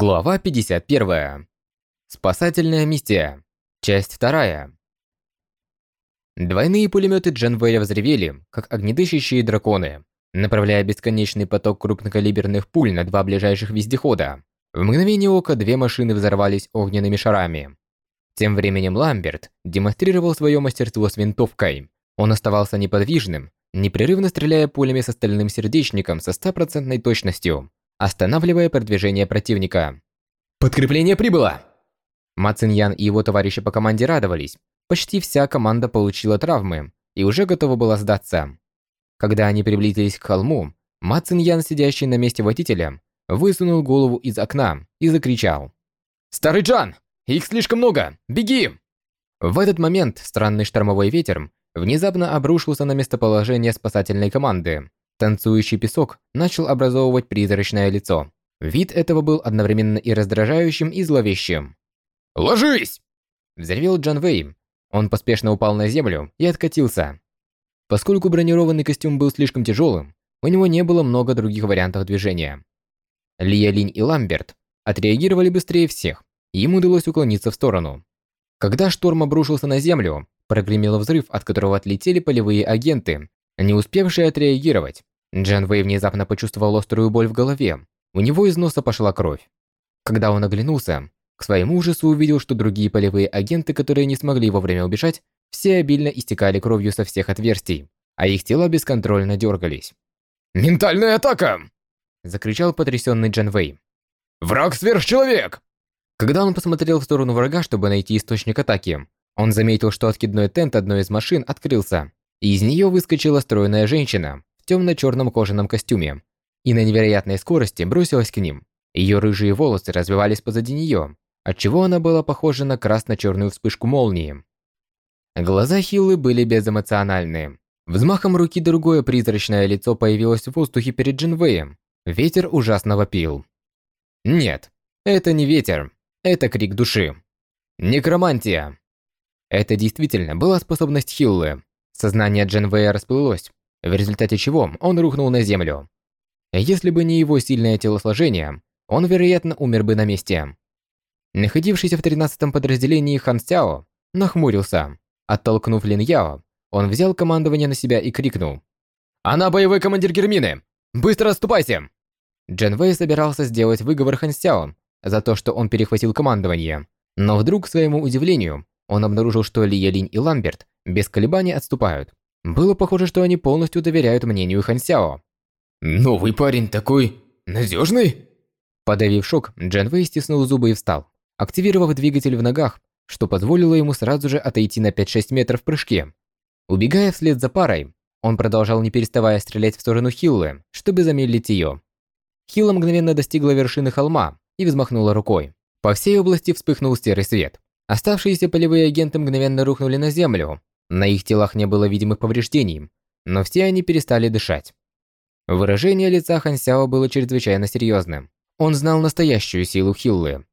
Глава 51. Спасательная миссия. Часть 2. Двойные пулеметы Дженвея взревели, как огнедышащие драконы, направляя бесконечный поток крупнокалиберных пуль на два ближайших вездехода. В мгновение ока две машины взорвались огненными шарами. Тем временем Ламберт демонстрировал свое мастерство с винтовкой. Он оставался неподвижным, непрерывно стреляя пулями со стальным сердечником со стопроцентной точностью, останавливая продвижение противника. «Подкрепление прибыло!» Ма Циньян и его товарищи по команде радовались. Почти вся команда получила травмы и уже готова была сдаться. Когда они приблизились к холму, Ма Циньян, сидящий на месте водителя, высунул голову из окна и закричал. «Старый Джан! Их слишком много! Беги!» В этот момент странный штормовой ветер внезапно обрушился на местоположение спасательной команды. Танцующий песок начал образовывать призрачное лицо. Вид этого был одновременно и раздражающим, и зловещим. «Ложись!» Взревел Джан Вэй. Он поспешно упал на землю и откатился. Поскольку бронированный костюм был слишком тяжелым, у него не было много других вариантов движения. Лия Линь и Ламберт отреагировали быстрее всех, и им удалось уклониться в сторону. Когда шторм обрушился на землю, прогремел взрыв, от которого отлетели полевые агенты, не успевшие отреагировать. Джан Вэй внезапно почувствовал острую боль в голове. У него из носа пошла кровь. Когда он оглянулся, к своему ужасу увидел, что другие полевые агенты, которые не смогли вовремя убежать, все обильно истекали кровью со всех отверстий, а их тела бесконтрольно дергались. «Ментальная атака!» – закричал потрясенный Джан Вэй. «Враг сверхчеловек!» Когда он посмотрел в сторону врага, чтобы найти источник атаки, он заметил, что откидной тент одной из машин открылся, и из нее выскочила стройная женщина, темно-черном кожаном костюме и на невероятной скорости бросилась к ним. Ее рыжие волосы развивались позади нее, отчего она была похожа на красно-черную вспышку молнии. Глаза Хиллы были безэмоциональны. Взмахом руки другое призрачное лицо появилось в воздухе перед Джинвеем. Ветер ужасно вопил. Нет, это не ветер, это крик души. Некромантия. Это действительно была способность Хиллы. Сознание Джинвея расплылось, в результате чего он рухнул на землю. Если бы не его сильное телосложение, он, вероятно, умер бы на месте. Находившийся в 13-м подразделении Хан Сяо нахмурился. Оттолкнув Лин Яо, он взял командование на себя и крикнул. «Она боевой командир Гермины! Быстро отступайте!» Джен Вэй собирался сделать выговор Хан Сяо за то, что он перехватил командование. Но вдруг, к своему удивлению, он обнаружил, что Ли Ялинь и Ламберт без колебаний отступают. Было похоже, что они полностью доверяют мнению Хан Сяо. «Новый парень такой... надежный?» Подавив шок, Джан Вэй стиснул зубы и встал, активировав двигатель в ногах, что позволило ему сразу же отойти на 5-6 метров в прыжке. Убегая вслед за парой, он продолжал не переставая стрелять в сторону Хиллы, чтобы замедлить ее. Хилла мгновенно достигла вершины холма и взмахнула рукой. По всей области вспыхнул серый свет. Оставшиеся полевые агенты мгновенно рухнули на землю, на их телах не было видимых повреждений, но все они перестали дышать. Выражение лица Хан Сяо было чрезвычайно серьезным. Он знал настоящую силу Хиллы.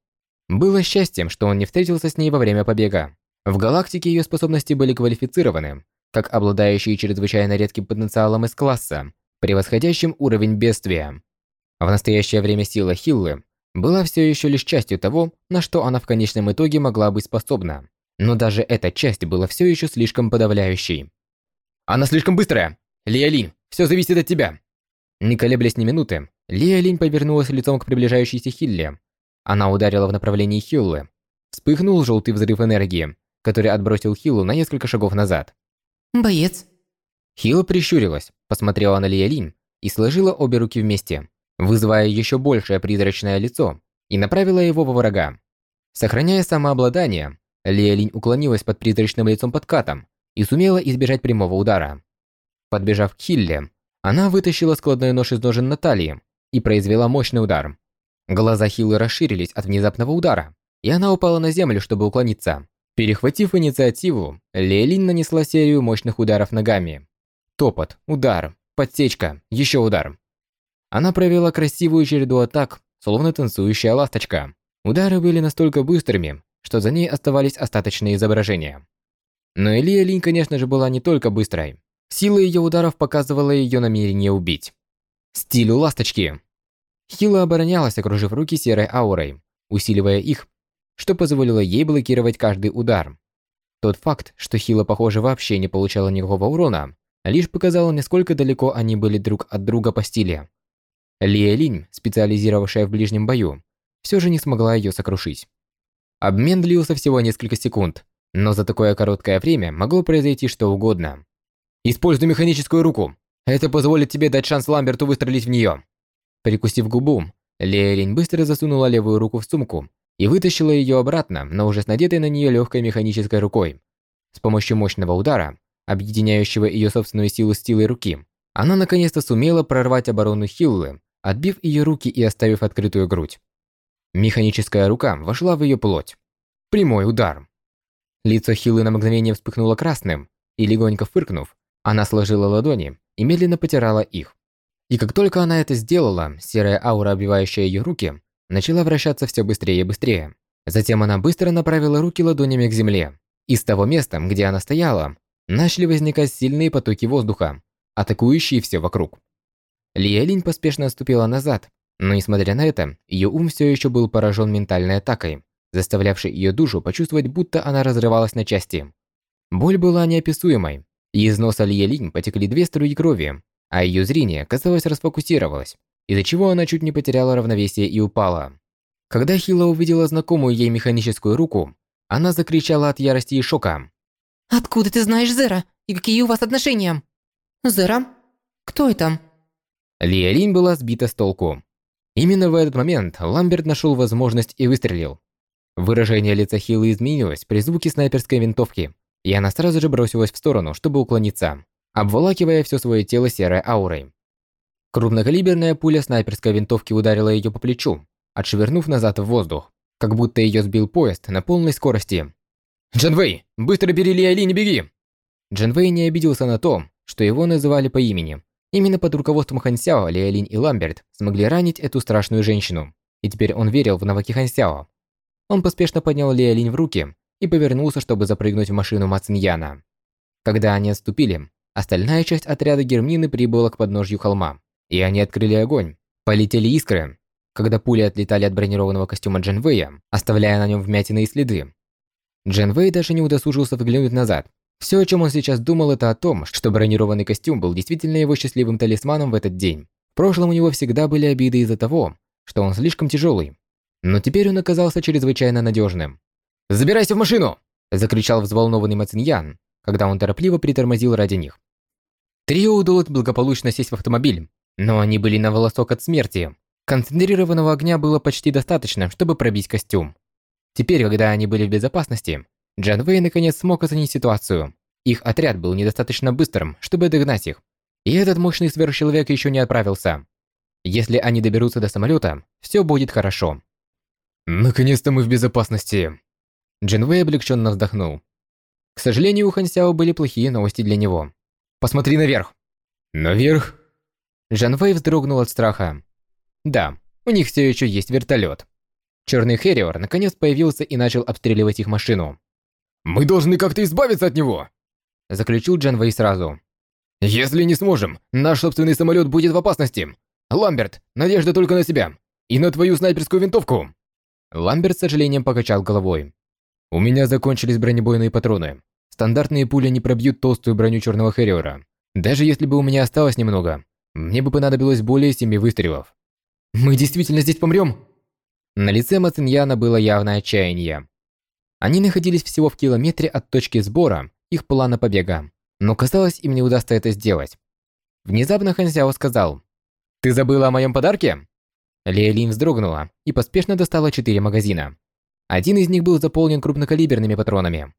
Было счастьем, что он не встретился с ней во время побега. В галактике ее способности были квалифицированы, как обладающие чрезвычайно редким потенциалом из класса, превосходящим уровень бедствия. В настоящее время сила Хиллы была все еще лишь частью того, на что она в конечном итоге могла быть способна. Но даже эта часть была все еще слишком подавляющей. «Она слишком быстрая! Лия Линь, все зависит от тебя!» Не колеблясь ни минуты, Лия Линь повернулась лицом к приближающейся Хилле. Она ударила в направлении Хиллы. Вспыхнул желтый взрыв энергии, который отбросил Хиллу на несколько шагов назад. «Боец!» Хилла прищурилась, посмотрела на Лия Линь и сложила обе руки вместе, вызывая еще большее призрачное лицо, и направила его во врага. Сохраняя самообладание, Лия Линь уклонилась под призрачным лицом подкатом и сумела избежать прямого удара. Подбежав к Хилле, она вытащила складной нож из ножен Натальи и произвела мощный удар. Глаза Хиллы расширились от внезапного удара, и она упала на землю, чтобы уклониться. Перехватив инициативу, Лилин нанесла серию мощных ударов ногами. Топот, удар, подсечка, еще удар. Она провела красивую череду атак, словно танцующая ласточка. Удары были настолько быстрыми, что за ней оставались остаточные изображения. Но Элия Линь, конечно же, была не только быстрой. Сила ее ударов показывала ее намерение убить. Стилю ласточки. Хила оборонялась, окружив руки серой аурой, усиливая их, что позволило ей блокировать каждый удар. Тот факт, что Хила, похоже, вообще не получала никакого урона, лишь показал, насколько далеко они были друг от друга по стиле. Лия Линь, специализировавшая в ближнем бою, все же не смогла ее сокрушить. Обмен длился всего несколько секунд, но за такое короткое время могло произойти что угодно. «Используй механическую руку. Это позволит тебе дать шанс Ламберту выстрелить в нее». Прикусив губу, Лия Линь быстро засунула левую руку в сумку и вытащила ее обратно, но уже с надетой на нее легкой механической рукой. С помощью мощного удара, объединяющего ее собственную силу с силой руки, она наконец-то сумела прорвать оборону Хиллы, отбив ее руки и оставив открытую грудь. Механическая рука вошла в ее плоть. Прямой удар. Лицо Хиллы на мгновение вспыхнуло красным, и легонько фыркнув, она сложила ладони и медленно потирала их. И как только она это сделала, серая аура, обвивающая ее руки, начала вращаться все быстрее и быстрее. Затем она быстро направила руки ладонями к земле. Из того места, где она стояла, начали возникать сильные потоки воздуха, атакующие все вокруг. Лия Линь поспешно отступила назад, но несмотря на это, ее ум все еще был поражен ментальной атакой, заставлявшей ее душу почувствовать, будто она разрывалась на части. Боль была неописуемой, и из носа Лия Линь потекли две струи крови, а ее зрение, казалось, расфокусировалось из-за чего она чуть не потеряла равновесие и упала. Когда Хила увидела знакомую ей механическую руку, она закричала от ярости и шока. «Откуда ты знаешь Зера? И какие у вас отношения?» «Зера? Кто это?» Лия Линь была сбита с толку. Именно в этот момент Ламберт нашел возможность и выстрелил. Выражение лица Хилы изменилось при звуке снайперской винтовки, и она сразу же бросилась в сторону, чтобы уклониться, обволакивая все свое тело серой аурой. Крупнокалиберная пуля снайперской винтовки ударила ее по плечу, отшвырнув назад в воздух, как будто ее сбил поезд на полной скорости. «Джанвей, быстро бери Ли Али, не беги!» Джанвей не обиделся на то, что его называли по имени. Именно под руководством Хансяо Ли Алинь и Ламберт смогли ранить эту страшную женщину, и теперь он верил в навыки Хансяо. Он поспешно поднял Ли Алинь в руки и повернулся, чтобы запрыгнуть в машину Мациньяна. Когда они отступили, остальная часть отряда Гермины прибыла к подножью холма и они открыли огонь. Полетели искры, когда пули отлетали от бронированного костюма Джен Вэя, оставляя на нем вмятины и следы. Джен Вэй даже не удосужился взглянуть назад. Все, о чем он сейчас думал, это о том, что бронированный костюм был действительно его счастливым талисманом в этот день. В прошлом у него всегда были обиды из-за того, что он слишком тяжелый. Но теперь он оказался чрезвычайно надежным. «Забирайся в машину!» – закричал взволнованный Мациньян, когда он торопливо притормозил ради них. Трио удалось благополучно сесть в автомобиль, но они были на волосок от смерти. Концентрированного огня было почти достаточно, чтобы пробить костюм. Теперь, когда они были в безопасности, Джан Вэй наконец смог оценить ситуацию. Их отряд был недостаточно быстрым, чтобы догнать их. И этот мощный сверхчеловек еще не отправился. Если они доберутся до самолета, все будет хорошо. Наконец-то мы в безопасности. Джин Вэй облегченно вздохнул. К сожалению, у Хан Сяо были плохие новости для него. Посмотри наверх. Наверх? Жанвей вздрогнул от страха. Да, у них все еще есть вертолет. Черный Хэриор наконец появился и начал обстреливать их машину. «Мы должны как-то избавиться от него!» Заключил Джанвей сразу. «Если не сможем, наш собственный самолет будет в опасности. Ламберт, надежда только на себя. И на твою снайперскую винтовку!» Ламберт с сожалением покачал головой. «У меня закончились бронебойные патроны. Стандартные пули не пробьют толстую броню Черного Хэриора. Даже если бы у меня осталось немного, мне бы понадобилось более семи выстрелов. Мы действительно здесь помрем? На лице Мациньяна было явное отчаяние. Они находились всего в километре от точки сбора их плана побега, но казалось, им не удастся это сделать. Внезапно Хансяо сказал, «Ты забыла о моем подарке?» Лея Лин вздрогнула и поспешно достала четыре магазина. Один из них был заполнен крупнокалиберными патронами.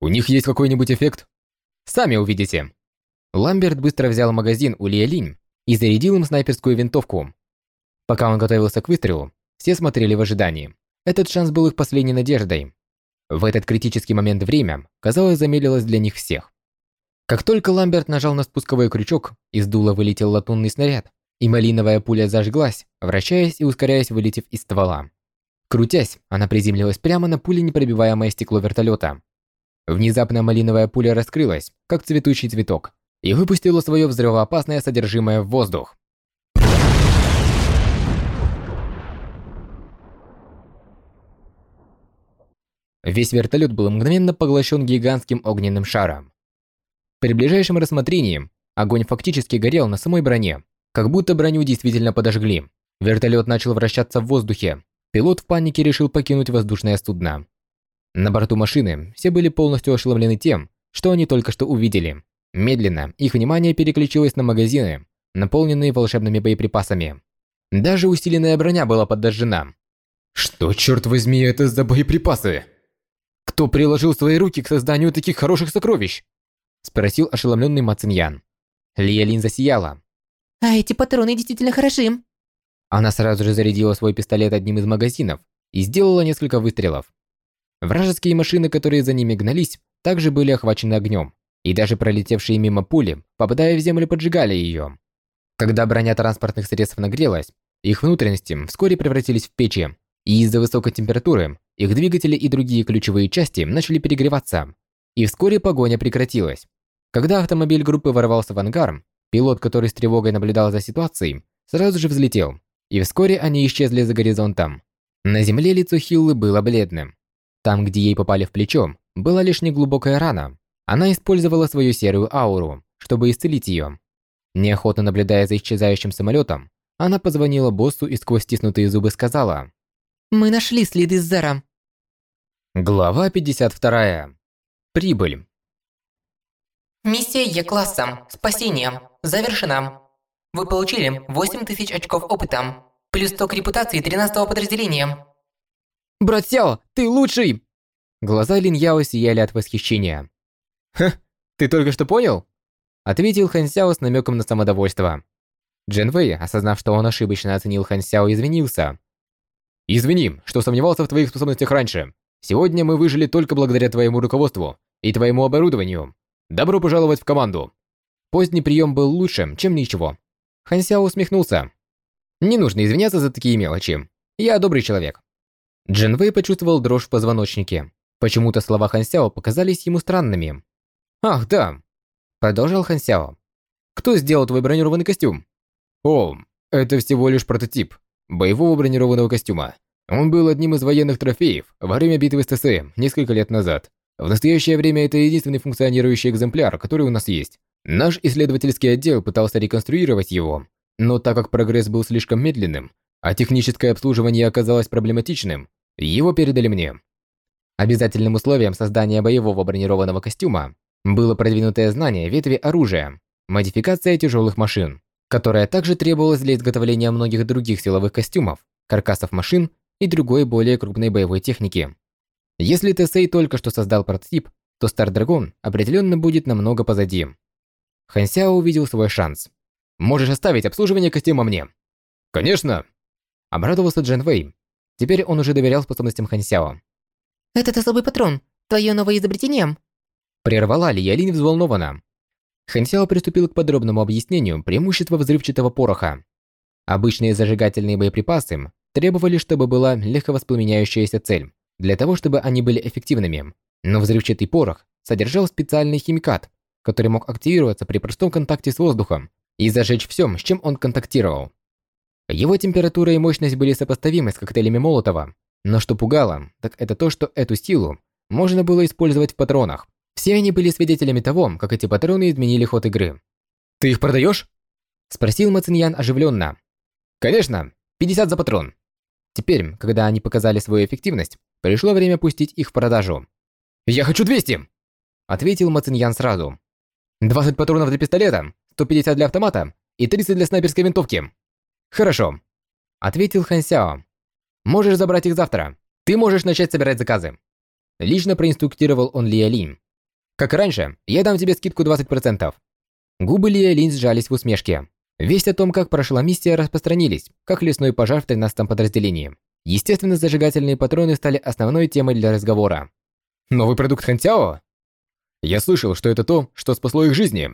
«У них есть какой-нибудь эффект?» «Сами увидите». Ламберт быстро взял магазин у Лея Линь и зарядил им снайперскую винтовку. Пока он готовился к выстрелу, все смотрели в ожидании. Этот шанс был их последней надеждой. В этот критический момент время, казалось, замедлилось для них всех. Как только Ламберт нажал на спусковой крючок, из дула вылетел латунный снаряд, и малиновая пуля зажглась, вращаясь и ускоряясь, вылетев из ствола. Крутясь, она приземлилась прямо на пуленепробиваемое стекло вертолета. Внезапно малиновая пуля раскрылась, как цветущий цветок, и выпустила свое взрывоопасное содержимое в воздух. Весь вертолет был мгновенно поглощен гигантским огненным шаром. При ближайшем рассмотрении огонь фактически горел на самой броне, как будто броню действительно подожгли. Вертолет начал вращаться в воздухе. Пилот в панике решил покинуть воздушное судно. На борту машины все были полностью ошеломлены тем, что они только что увидели. Медленно их внимание переключилось на магазины, наполненные волшебными боеприпасами. Даже усиленная броня была подожжена. Что, черт возьми, это за боеприпасы? Кто приложил свои руки к созданию таких хороших сокровищ? Спросил ошеломленный Мациньян. Лиялин засияла. А эти патроны действительно хороши. Она сразу же зарядила свой пистолет одним из магазинов и сделала несколько выстрелов. Вражеские машины, которые за ними гнались, также были охвачены огнем, и даже пролетевшие мимо пули, попадая в землю, поджигали ее. Когда броня транспортных средств нагрелась, их внутренности вскоре превратились в печи, и из-за высокой температуры их двигатели и другие ключевые части начали перегреваться, и вскоре погоня прекратилась. Когда автомобиль группы ворвался в ангар, пилот, который с тревогой наблюдал за ситуацией, сразу же взлетел, и вскоре они исчезли за горизонтом. На земле лицо Хиллы было бледным. Там, где ей попали в плечо, была лишь неглубокая рана. Она использовала свою серую ауру, чтобы исцелить ее. Неохотно наблюдая за исчезающим самолетом, она позвонила боссу и сквозь стиснутые зубы сказала «Мы нашли следы Зера». Глава 52. Прибыль. Миссия Е-класса «Спасение» завершена. Вы получили 8000 очков опыта, плюс 100 к репутации 13 подразделения. «Брат Сяо, ты лучший!» Глаза Лин Яо сияли от восхищения. «Ха, ты только что понял?» Ответил Хан Сяо с намеком на самодовольство. Джен Вэй, осознав, что он ошибочно оценил Хан Сяо, извинился. «Извини, что сомневался в твоих способностях раньше. Сегодня мы выжили только благодаря твоему руководству и твоему оборудованию. Добро пожаловать в команду!» Поздний прием был лучше, чем ничего. Хан Сяо усмехнулся. «Не нужно извиняться за такие мелочи. Я добрый человек». Джин Вэй почувствовал дрожь в позвоночнике. Почему-то слова Хан Сяо показались ему странными. «Ах, да!» Продолжал Хан Сяо. «Кто сделал твой бронированный костюм?» «О, это всего лишь прототип боевого бронированного костюма. Он был одним из военных трофеев во время битвы с ТСМ несколько лет назад. В настоящее время это единственный функционирующий экземпляр, который у нас есть. Наш исследовательский отдел пытался реконструировать его, но так как прогресс был слишком медленным, а техническое обслуживание оказалось проблематичным, его передали мне. Обязательным условием создания боевого бронированного костюма было продвинутое знание ветви оружия, модификация тяжелых машин, которая также требовалась для изготовления многих других силовых костюмов, каркасов машин и другой более крупной боевой техники. Если Тесей только что создал прототип, то Стар Драгон определенно будет намного позади. Хансяо увидел свой шанс. «Можешь оставить обслуживание костюма мне?» «Конечно!» Обрадовался Джен Вэй. Теперь он уже доверял способностям Хансяо. «Этот особый патрон, твое новое изобретение?» Прервала Ли Ялинь взволнованно. Хансяо приступил к подробному объяснению преимущества взрывчатого пороха. Обычные зажигательные боеприпасы требовали, чтобы была легковоспламеняющаяся цель, для того, чтобы они были эффективными. Но взрывчатый порох содержал специальный химикат, который мог активироваться при простом контакте с воздухом и зажечь все, с чем он контактировал. Его температура и мощность были сопоставимы с коктейлями Молотова, но что пугало, так это то, что эту силу можно было использовать в патронах. Все они были свидетелями того, как эти патроны изменили ход игры. «Ты их продаешь?» Спросил Мациньян оживленно. «Конечно, 50 за патрон». Теперь, когда они показали свою эффективность, пришло время пустить их в продажу. «Я хочу 200!» Ответил Мациньян сразу. «20 патронов для пистолета, 150 для автомата и 30 для снайперской винтовки». «Хорошо», ответил Хан Сяо. «Можешь забрать их завтра. Ты можешь начать собирать заказы». Лично проинструктировал он Лия Линь. «Как раньше, я дам тебе скидку 20%. Губы Лия Линь сжались в усмешке. Весть о том, как прошла миссия, распространились, как лесной пожар в 13-м подразделении. Естественно, зажигательные патроны стали основной темой для разговора. «Новый продукт Хантяо?» «Я слышал, что это то, что спасло их жизни».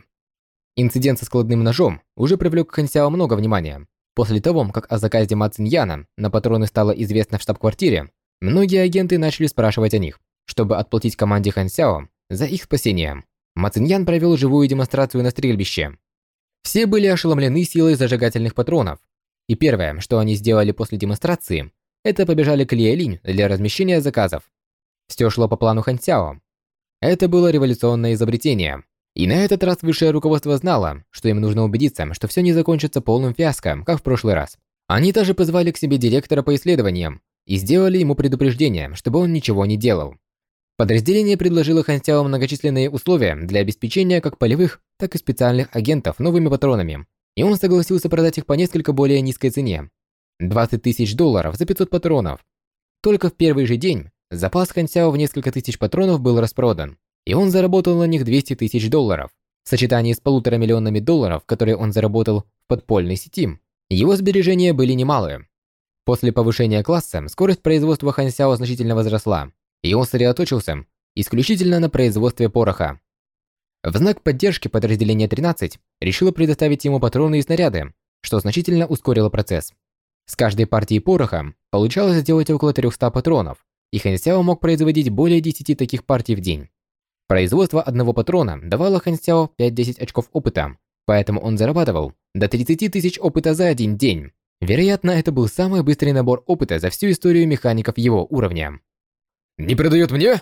Инцидент со складным ножом уже привлек к Хансяо много внимания. После того, как о заказе Ма на патроны стало известно в штаб-квартире, многие агенты начали спрашивать о них, чтобы отплатить команде Хансяо за их спасение. Ма Циньян провел живую демонстрацию на стрельбище. Все были ошеломлены силой зажигательных патронов. И первое, что они сделали после демонстрации, это побежали к Лиэлинь для размещения заказов. Все шло по плану Хан Сяо. Это было революционное изобретение. И на этот раз высшее руководство знало, что им нужно убедиться, что все не закончится полным фиаско, как в прошлый раз. Они даже позвали к себе директора по исследованиям и сделали ему предупреждение, чтобы он ничего не делал. Подразделение предложило Хан Сяо многочисленные условия для обеспечения как полевых, так и специальных агентов новыми патронами, и он согласился продать их по несколько более низкой цене. 20 тысяч долларов за 500 патронов. Только в первый же день запас Хан Сяо в несколько тысяч патронов был распродан и он заработал на них 200 тысяч долларов. В сочетании с полутора миллионами долларов, которые он заработал в подпольной сети, его сбережения были немалые. После повышения класса скорость производства Хансяо значительно возросла, и он сосредоточился исключительно на производстве пороха. В знак поддержки подразделение 13 решило предоставить ему патроны и снаряды, что значительно ускорило процесс. С каждой партии пороха получалось сделать около 300 патронов, и Хансяо мог производить более 10 таких партий в день. Производство одного патрона давало Хан Сяо 5-10 очков опыта, поэтому он зарабатывал до 30 тысяч опыта за один день. Вероятно, это был самый быстрый набор опыта за всю историю механиков его уровня. «Не продает мне?»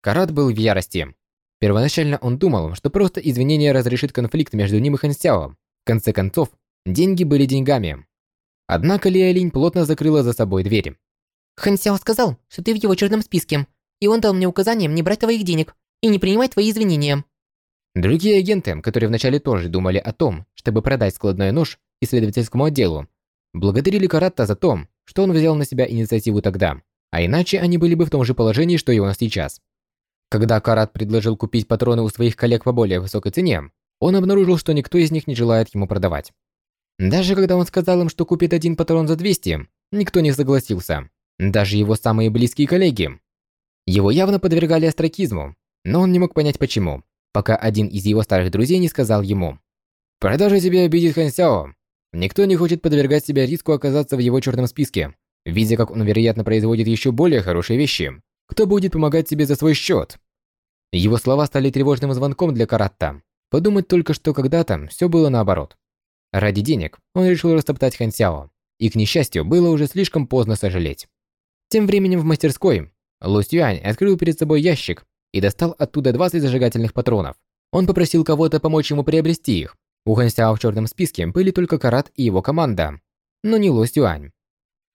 Карат был в ярости. Первоначально он думал, что просто извинение разрешит конфликт между ним и Хан Сяо. В конце концов, деньги были деньгами. Однако Лия Линь плотно закрыла за собой дверь. Хан Сяо сказал, что ты в его черном списке, и он дал мне указание не брать твоих денег и не принимать твои извинения. Другие агенты, которые вначале тоже думали о том, чтобы продать складной нож исследовательскому отделу, благодарили Каратта за то, что он взял на себя инициативу тогда, а иначе они были бы в том же положении, что и он сейчас. Когда Карат предложил купить патроны у своих коллег по более высокой цене, он обнаружил, что никто из них не желает ему продавать. Даже когда он сказал им, что купит один патрон за 200, никто не согласился. Даже его самые близкие коллеги. Его явно подвергали астракизму, но он не мог понять почему, пока один из его старых друзей не сказал ему. «Продажа тебя обидит Хан Сяо. Никто не хочет подвергать себя риску оказаться в его черном списке, видя, как он, вероятно, производит еще более хорошие вещи. Кто будет помогать тебе за свой счет?» Его слова стали тревожным звонком для Каратта. Подумать только, что когда-то все было наоборот. Ради денег он решил растоптать Хан Сяо, и, к несчастью, было уже слишком поздно сожалеть. Тем временем в мастерской Лу Сюань открыл перед собой ящик и достал оттуда 20 зажигательных патронов. Он попросил кого-то помочь ему приобрести их. У Хан Сяо в черном списке были только Карат и его команда, но не Ло Сюань.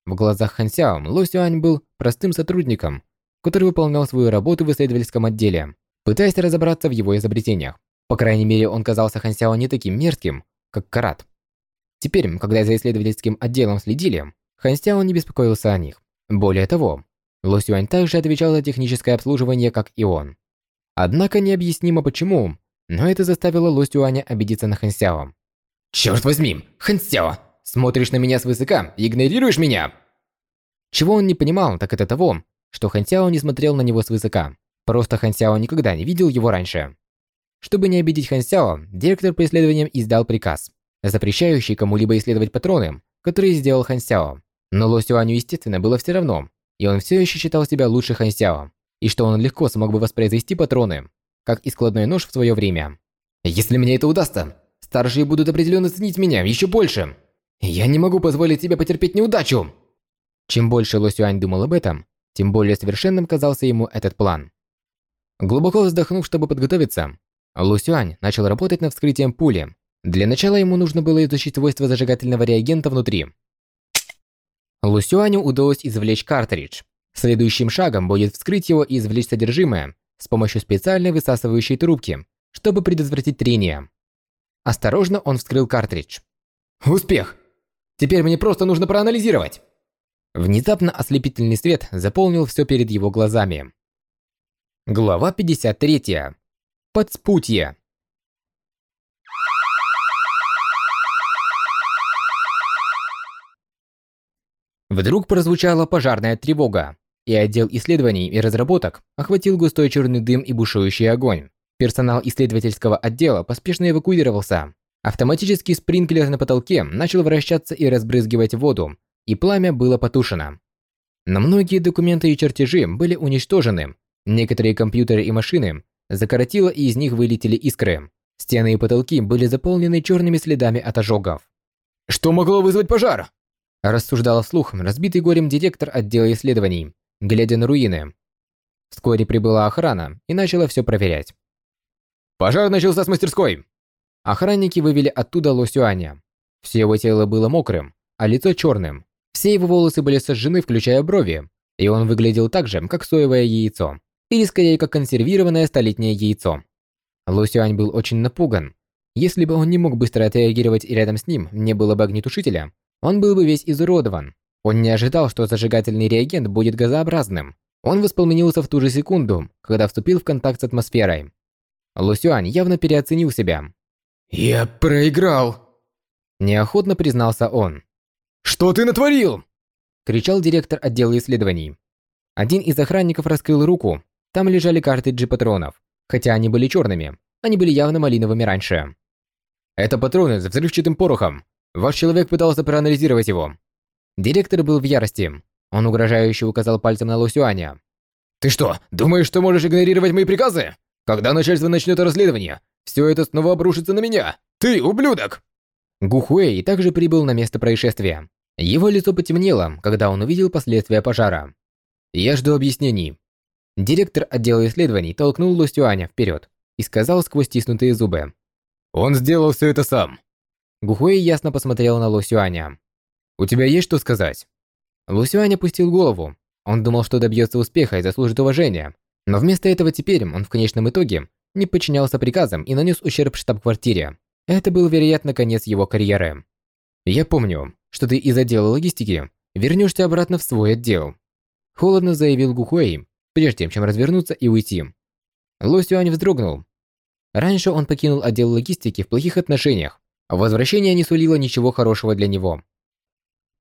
В глазах Хан Сяо Ло Сюань был простым сотрудником, который выполнял свою работу в исследовательском отделе, пытаясь разобраться в его изобретениях. По крайней мере, он казался Хан Сяо не таким мерзким, как Карат. Теперь, когда за исследовательским отделом следили, Хан Сяо не беспокоился о них. Более того, Ло Сюань также отвечал за техническое обслуживание, как и он. Однако необъяснимо почему, но это заставило Ло Сюаня обидеться на Хан Сяо. «Чёрт возьми, Хан Сяо! Смотришь на меня свысока и игнорируешь меня!» Чего он не понимал, так это того, что Хан Сяо не смотрел на него свысока. Просто Хан Сяо никогда не видел его раньше. Чтобы не обидеть Хан Сяо, директор по исследованиям издал приказ, запрещающий кому-либо исследовать патроны, которые сделал Хан Сяо. Но Ло Сюаню, естественно, было все равно, и он все еще считал себя лучше Хан Сяо, и что он легко смог бы воспроизвести патроны, как и складной нож в свое время. «Если мне это удастся, старшие будут определенно ценить меня еще больше. Я не могу позволить себе потерпеть неудачу!» Чем больше Ло Сюань думал об этом, тем более совершенным казался ему этот план. Глубоко вздохнув, чтобы подготовиться, Лу Сюань начал работать над вскрытием пули. Для начала ему нужно было изучить свойства зажигательного реагента внутри. Лусюаню удалось извлечь картридж. Следующим шагом будет вскрыть его и извлечь содержимое с помощью специальной высасывающей трубки, чтобы предотвратить трение. Осторожно он вскрыл картридж. Успех! Теперь мне просто нужно проанализировать. Внезапно ослепительный свет заполнил все перед его глазами. Глава 53. Подспутье. Вдруг прозвучала пожарная тревога, и отдел исследований и разработок охватил густой черный дым и бушующий огонь. Персонал исследовательского отдела поспешно эвакуировался. Автоматический спринклер на потолке начал вращаться и разбрызгивать воду, и пламя было потушено. Но многие документы и чертежи были уничтожены. Некоторые компьютеры и машины закоротило, и из них вылетели искры. Стены и потолки были заполнены черными следами от ожогов. «Что могло вызвать пожар?» Рассуждал вслух разбитый горем директор отдела исследований, глядя на руины. Вскоре прибыла охрана и начала все проверять. «Пожар начался с мастерской!» Охранники вывели оттуда Ло Сюаня. Все его тело было мокрым, а лицо черным. Все его волосы были сожжены, включая брови, и он выглядел так же, как соевое яйцо, или скорее как консервированное столетнее яйцо. Ло Сюань был очень напуган. Если бы он не мог быстро отреагировать и рядом с ним не было бы огнетушителя, он был бы весь изуродован. Он не ожидал, что зажигательный реагент будет газообразным. Он воспламенился в ту же секунду, когда вступил в контакт с атмосферой. Лусюань явно переоценил себя. «Я проиграл!» Неохотно признался он. «Что ты натворил?» Кричал директор отдела исследований. Один из охранников раскрыл руку. Там лежали картриджи патронов. Хотя они были черными, они были явно малиновыми раньше. «Это патроны с взрывчатым порохом. Ваш человек пытался проанализировать его». Директор был в ярости. Он угрожающе указал пальцем на Лусюаня. «Ты что, думаешь, что можешь игнорировать мои приказы? Когда начальство начнет расследование, все это снова обрушится на меня! Ты, ублюдок!» Гухуэй также прибыл на место происшествия. Его лицо потемнело, когда он увидел последствия пожара. «Я жду объяснений». Директор отдела исследований толкнул Лусюаня вперед и сказал сквозь стиснутые зубы. «Он сделал все это сам». Гухуэй ясно посмотрел на Лусюаня. «У тебя есть что сказать?» Лусюань опустил голову. Он думал, что добьется успеха и заслужит уважения. Но вместо этого теперь он в конечном итоге не подчинялся приказам и нанес ущерб штаб-квартире. Это был, вероятно, конец его карьеры. «Я помню, что ты из отдела логистики вернешься обратно в свой отдел», холодно заявил Гухуэй, прежде чем развернуться и уйти. Ло Сюань вздрогнул. Раньше он покинул отдел логистики в плохих отношениях, а возвращение не сулило ничего хорошего для него.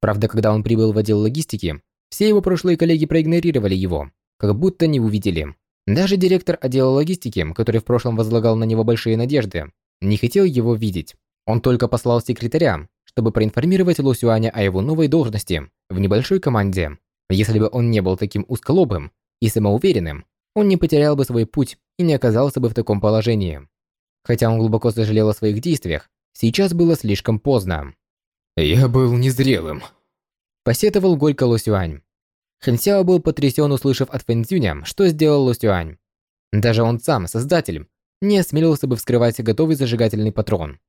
Правда, когда он прибыл в отдел логистики, все его прошлые коллеги проигнорировали его, как будто не увидели. Даже директор отдела логистики, который в прошлом возлагал на него большие надежды, не хотел его видеть. Он только послал секретаря, чтобы проинформировать Ло Сюаня о его новой должности в небольшой команде. Если бы он не был таким узколобым и самоуверенным, он не потерял бы свой путь и не оказался бы в таком положении. Хотя он глубоко сожалел о своих действиях, сейчас было слишком поздно. «Я был незрелым», – посетовал горько Лосюань. Хэн был потрясен, услышав от Фэнзюня, что сделал Лосюань. Даже он сам, создатель, не осмелился бы вскрывать готовый зажигательный патрон.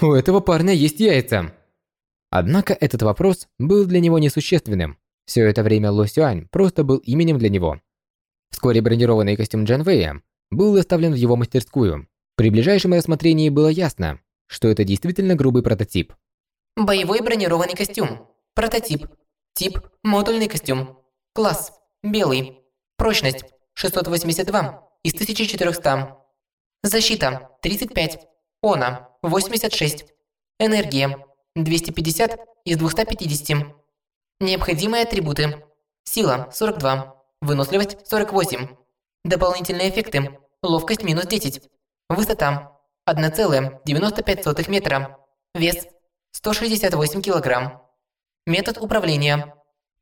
«У этого парня есть яйца!» Однако этот вопрос был для него несущественным. Все это время Лосюань просто был именем для него. Вскоре бронированный костюм Джан Вэя был доставлен в его мастерскую. При ближайшем рассмотрении было ясно, что это действительно грубый прототип. Боевой бронированный костюм. Прототип. Тип – модульный костюм. Класс – белый. Прочность – 682 из 1400. Защита – 35. Она – 86. Энергия – 250 из 250. Необходимые атрибуты. Сила – 42. Выносливость – 48. Дополнительные эффекты. Ловкость – минус 10. Высота – 1,95 метра. Вес 168 килограмм. Метод управления.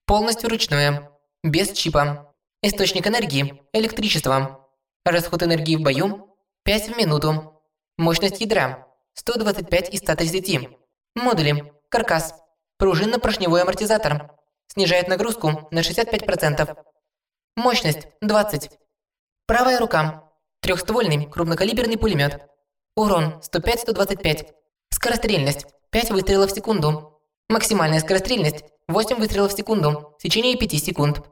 Полностью ручное. Без чипа. Источник энергии – электричество. Расход энергии в бою – 5 в минуту. Мощность ядра – 125 из 130. Модули. Каркас. Пружинно-поршневой амортизатор. Снижает нагрузку на 65%. Мощность – 20. Правая рука. Трехствольный крупнокалиберный пулемет. Урон – 105-125. Скорострельность 5 выстрелов в секунду. Максимальная скорострельность 8 выстрелов в секунду в течение 5 секунд.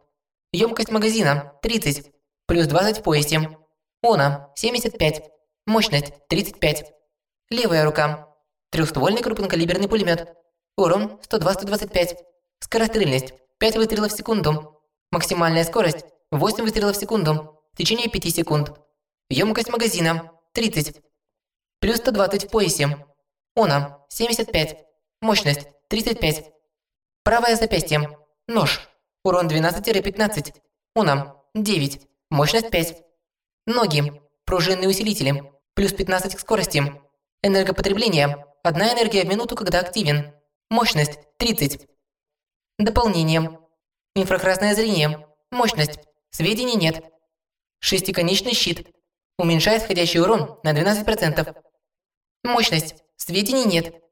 Емкость магазина 30, плюс 20 в поясе. Она 75, мощность 35. Левая рука. Трехствольный крупнокалиберный пулемет. Урон 102-125. Скорострельность 5 выстрелов в секунду. Максимальная скорость 8 выстрелов в секунду в течение 5 секунд. Емкость магазина 30, плюс 120 в поясе. Она 75. Мощность 35. Правое запястье. Нож. Урон 12-15. Она 9. Мощность 5. Ноги. Пружинные усилители. Плюс 15 к скорости. Энергопотребление. Одна энергия в минуту, когда активен. Мощность 30. Дополнение. Инфракрасное зрение. Мощность. Сведений нет. Шестиконечный щит. Уменьшает входящий урон на 12%. Мощность. Сведений нет.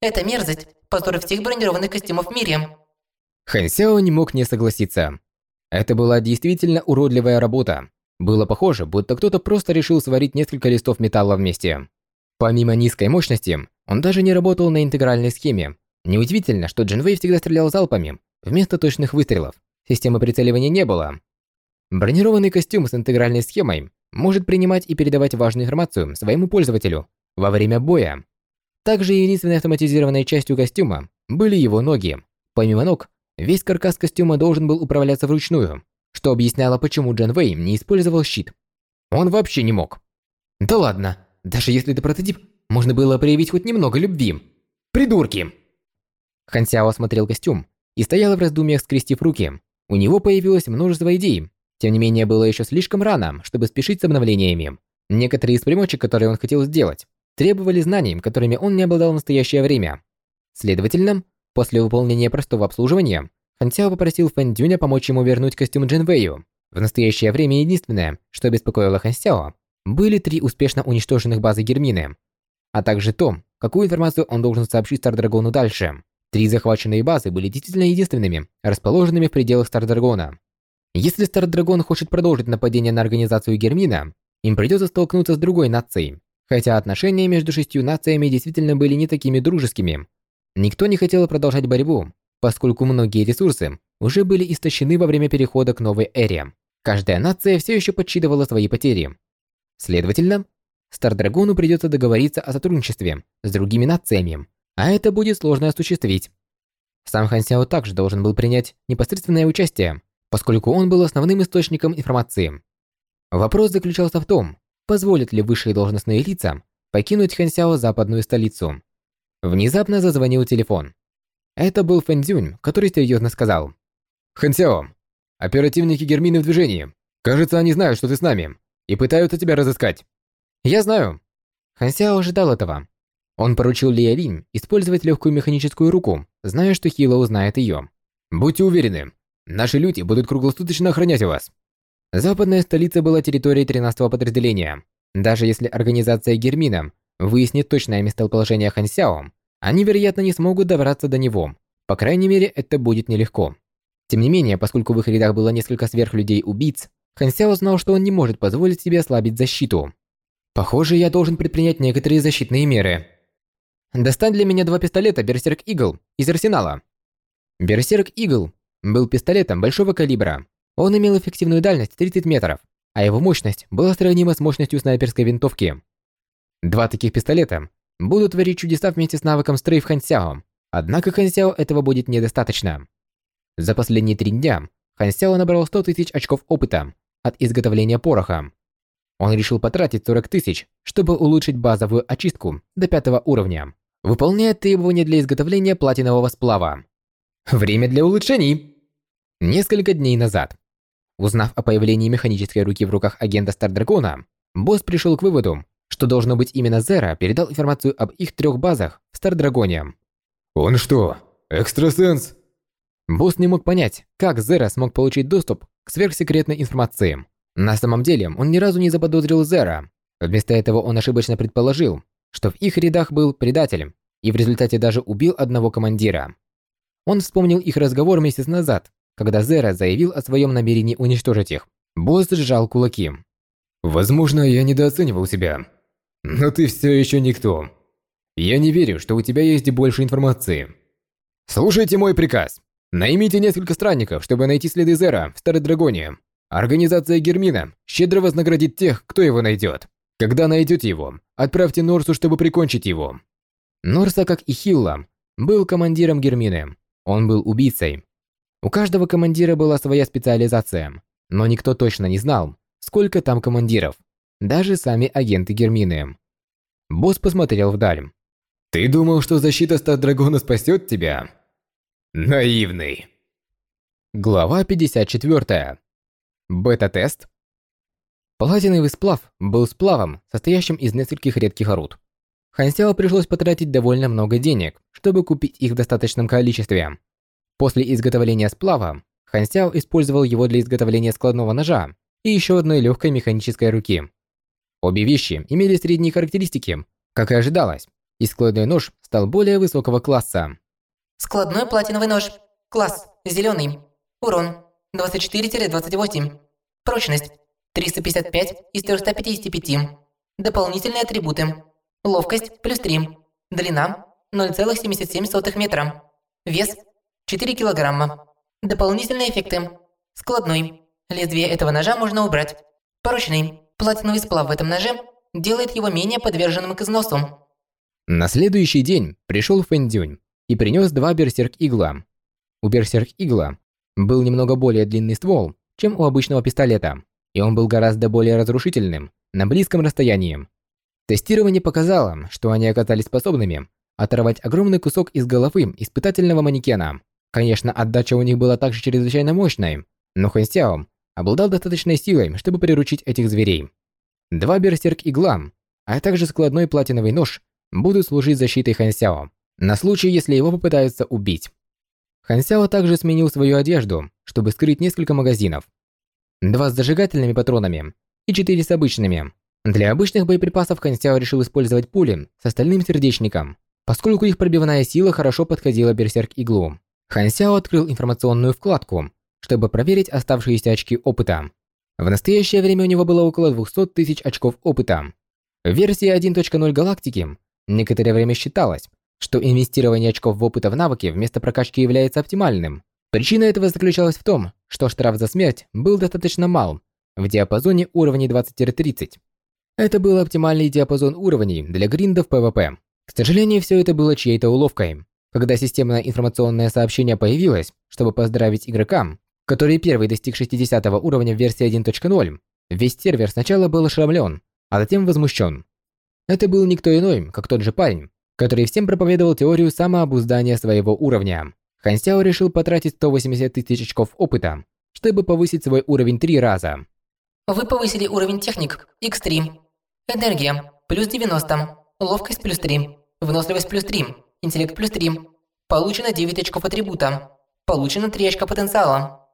Это мерзость, позор всех бронированных костюмов в мире. Хэн Сяо не мог не согласиться. Это была действительно уродливая работа. Было похоже, будто кто-то просто решил сварить несколько листов металла вместе. Помимо низкой мощности, он даже не работал на интегральной схеме. Неудивительно, что Джинвей всегда стрелял залпами, вместо точных выстрелов. Системы прицеливания не было. Бронированный костюм с интегральной схемой может принимать и передавать важную информацию своему пользователю во время боя. Также единственной автоматизированной частью костюма были его ноги. Помимо ног, весь каркас костюма должен был управляться вручную, что объясняло, почему Джан Вэй не использовал щит. Он вообще не мог. Да ладно, даже если ты прототип, можно было проявить хоть немного любви. Придурки! Хан Сяо осмотрел костюм и стоял в раздумьях, скрестив руки. У него появилось множество идей. Тем не менее, было еще слишком рано, чтобы спешить с обновлениями. Некоторые из примочек, которые он хотел сделать, требовали знаний, которыми он не обладал в настоящее время. Следовательно, после выполнения простого обслуживания, Хан Сяо попросил Фэн Дюня помочь ему вернуть костюм Джин Вэю. В настоящее время единственное, что беспокоило Хан Сяо, были три успешно уничтоженных базы Гермины, а также то, какую информацию он должен сообщить Стардрагону дальше. Три захваченные базы были действительно единственными, расположенными в пределах Стардрагона. Если Стардрагон хочет продолжить нападение на организацию Гермина, им придется столкнуться с другой нацией. Хотя отношения между шестью нациями действительно были не такими дружескими. Никто не хотел продолжать борьбу, поскольку многие ресурсы уже были истощены во время перехода к новой эре. Каждая нация все еще подсчитывала свои потери. Следовательно, Стардрагону придется договориться о сотрудничестве с другими нациями, а это будет сложно осуществить. Сам Хан Сяо также должен был принять непосредственное участие, поскольку он был основным источником информации. Вопрос заключался в том, позволят ли высшие должностные лица покинуть Хан Сяо западную столицу. Внезапно зазвонил телефон. Это был Фэн Цзюнь, который серьезно сказал. «Хан Сяо, оперативники Гермины в движении. Кажется, они знают, что ты с нами и пытаются тебя разыскать. Я знаю. Хан Сяо ожидал этого. Он поручил Лия Линь использовать легкую механическую руку, зная, что Хила узнает ее. Будьте уверены, наши люди будут круглосуточно охранять вас. Западная столица была территорией 13-го подразделения. Даже если организация Гермина выяснит точное местоположение Хан Сяо, они, вероятно, не смогут добраться до него. По крайней мере, это будет нелегко. Тем не менее, поскольку в их рядах было несколько сверхлюдей-убийц, Хан Сяо знал, что он не может позволить себе ослабить защиту. Похоже, я должен предпринять некоторые защитные меры. Достань для меня два пистолета Берсерк Игл из арсенала. Берсерк Игл был пистолетом большого калибра. Он имел эффективную дальность 30 метров, а его мощность была сравнима с мощностью снайперской винтовки. Два таких пистолета будут творить чудеса вместе с навыком стрейф Хансяо. Однако Хансяо этого будет недостаточно. За последние три дня Хансяо набрал 100 тысяч очков опыта, от изготовления пороха. Он решил потратить 40 тысяч, чтобы улучшить базовую очистку до пятого уровня, выполняя требования для изготовления платинового сплава. Время для улучшений! Несколько дней назад, узнав о появлении механической руки в руках агента Стардракона, босс пришел к выводу, что должно быть именно Зера передал информацию об их трех базах в Стардрагоне. «Он что, экстрасенс?» Босс не мог понять, как Зера смог получить доступ к сверхсекретной информации. На самом деле, он ни разу не заподозрил Зера. Вместо этого он ошибочно предположил, что в их рядах был предатель, и в результате даже убил одного командира. Он вспомнил их разговор месяц назад, когда Зера заявил о своем намерении уничтожить их. Босс сжал кулаки. «Возможно, я недооценивал себя. Но ты все еще никто. Я не верю, что у тебя есть больше информации. Слушайте мой приказ. Наймите несколько странников, чтобы найти следы Зера в Старой Драгоне. Организация Гермина щедро вознаградит тех, кто его найдет. Когда найдете его, отправьте Норсу, чтобы прикончить его. Норса, как и Хилла, был командиром Гермины. Он был убийцей. У каждого командира была своя специализация, но никто точно не знал, сколько там командиров. Даже сами агенты Гермины. Босс посмотрел вдаль. «Ты думал, что защита Стат-Драгона спасет тебя?» Наивный. Глава 54. Бета-тест. Платиновый сплав был сплавом, состоящим из нескольких редких руд. Хансяо пришлось потратить довольно много денег, чтобы купить их в достаточном количестве. После изготовления сплава, Хансяо использовал его для изготовления складного ножа и еще одной легкой механической руки. Обе вещи имели средние характеристики, как и ожидалось, и складной нож стал более высокого класса. Складной платиновый нож. Класс. Зеленый. Урон. 24-28. Прочность 355 из 355. Дополнительные атрибуты. Ловкость плюс 3. Длина 0,77 метра. Вес 4 килограмма. Дополнительные эффекты. Складной. Лезвие этого ножа можно убрать. Прочный. Платиновый сплав в этом ноже делает его менее подверженным к износу. На следующий день пришел Фэндюнь и принес два берсерк-игла. У берсерк-игла был немного более длинный ствол, чем у обычного пистолета, и он был гораздо более разрушительным на близком расстоянии. Тестирование показало, что они оказались способными оторвать огромный кусок из головы испытательного манекена. Конечно, отдача у них была также чрезвычайно мощной, но Хэн Сяо обладал достаточной силой, чтобы приручить этих зверей. Два берсерк-игла, а также складной платиновый нож будут служить защитой Хэн Сяо на случай, если его попытаются убить. Хан Сяо также сменил свою одежду, чтобы скрыть несколько магазинов. Два с зажигательными патронами и четыре с обычными. Для обычных боеприпасов Хан Сяо решил использовать пули с остальным сердечником, поскольку их пробивная сила хорошо подходила берсерк-иглу. Хан Сяо открыл информационную вкладку, чтобы проверить оставшиеся очки опыта. В настоящее время у него было около 200 тысяч очков опыта. В версии 1.0 галактики некоторое время считалось, что инвестирование очков в опыт в навыки вместо прокачки является оптимальным. Причина этого заключалась в том, что штраф за смерть был достаточно мал, в диапазоне уровней 20-30. Это был оптимальный диапазон уровней для гриндов PvP. К сожалению, все это было чьей-то уловкой. Когда системное информационное сообщение появилось, чтобы поздравить игрокам, который первый достиг 60 уровня в версии 1.0, весь сервер сначала был ошеломлен, а затем возмущен. Это был никто иной, как тот же парень, который всем проповедовал теорию самообуздания своего уровня. Хан Сяо решил потратить 180 тысяч очков опыта, чтобы повысить свой уровень три раза. Вы повысили уровень техник X3. Энергия плюс 90. Ловкость плюс 3. Выносливость плюс 3. Интеллект плюс 3. Получено 9 очков атрибута. Получено 3 очка потенциала.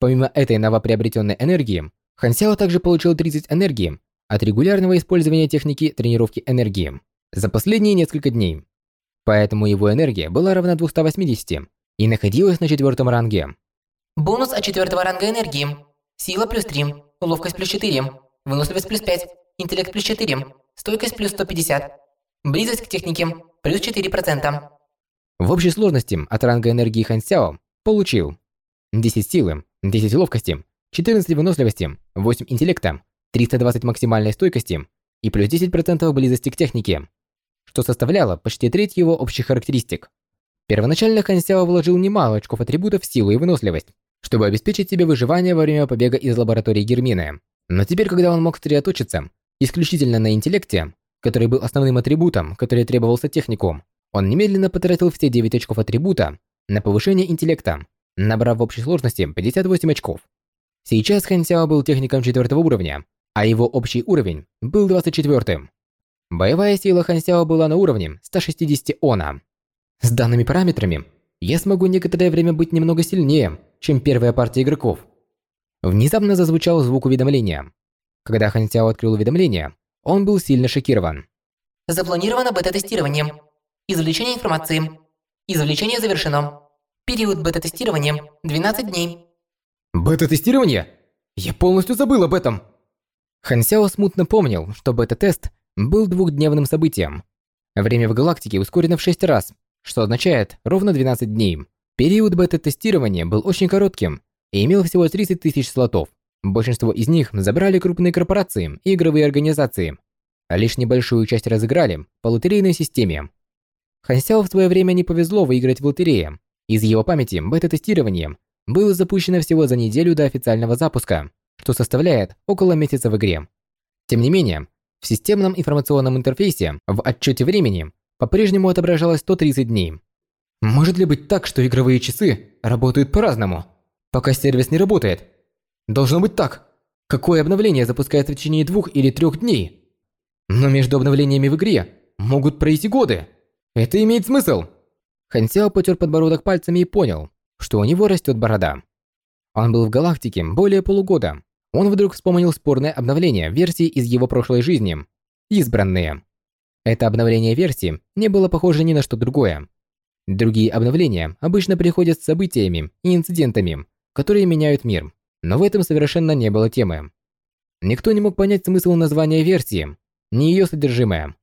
Помимо этой новоприобретенной энергии, Хан Сяо также получил 30 энергии от регулярного использования техники тренировки энергии за последние несколько дней. Поэтому его энергия была равна 280 и находилась на четвертом ранге. Бонус от четвертого ранга энергии. Сила плюс 3, ловкость плюс 4, выносливость плюс 5, интеллект плюс 4, стойкость плюс 150, близость к технике плюс 4%. В общей сложности от ранга энергии Хан Сяо получил 10 силы, 10 ловкости, 14 выносливости, 8 интеллекта, 320 максимальной стойкости и плюс 10% близости к технике что составляло почти треть его общих характеристик. Первоначально Хан Сяо вложил немало очков атрибутов в силу и выносливость, чтобы обеспечить себе выживание во время побега из лаборатории Гермины. Но теперь, когда он мог сосредоточиться исключительно на интеллекте, который был основным атрибутом, который требовался технику, он немедленно потратил все 9 очков атрибута на повышение интеллекта, набрав в общей сложности 58 очков. Сейчас Хан Сяо был техником четвертого уровня, а его общий уровень был 24 -м. Боевая сила Хансяо была на уровне 160 она. С данными параметрами я смогу некоторое время быть немного сильнее, чем первая партия игроков. Внезапно зазвучал звук уведомления. Когда Хансяо открыл уведомление, он был сильно шокирован. Запланировано бета-тестирование. Извлечение информации. Извлечение завершено. Период бета-тестирования 12 дней. Бета-тестирование? Я полностью забыл об этом. Хансяо смутно помнил, что бета-тест был двухдневным событием. Время в галактике ускорено в 6 раз, что означает ровно 12 дней. Период бета-тестирования был очень коротким и имел всего 30 тысяч слотов. Большинство из них забрали крупные корпорации и игровые организации, а лишь небольшую часть разыграли по лотерейной системе. Хансяо в свое время не повезло выиграть в лотерее. Из его памяти бета-тестирование было запущено всего за неделю до официального запуска, что составляет около месяца в игре. Тем не менее, в системном информационном интерфейсе в отчете времени по-прежнему отображалось 130 дней. Может ли быть так, что игровые часы работают по-разному, пока сервис не работает? Должно быть так. Какое обновление запускается в течение двух или трех дней? Но между обновлениями в игре могут пройти годы. Это имеет смысл. Хансяо потер подбородок пальцами и понял, что у него растет борода. Он был в галактике более полугода он вдруг вспомнил спорное обновление версии из его прошлой жизни. Избранные. Это обновление версии не было похоже ни на что другое. Другие обновления обычно приходят с событиями и инцидентами, которые меняют мир, но в этом совершенно не было темы. Никто не мог понять смысл названия версии, ни ее содержимое.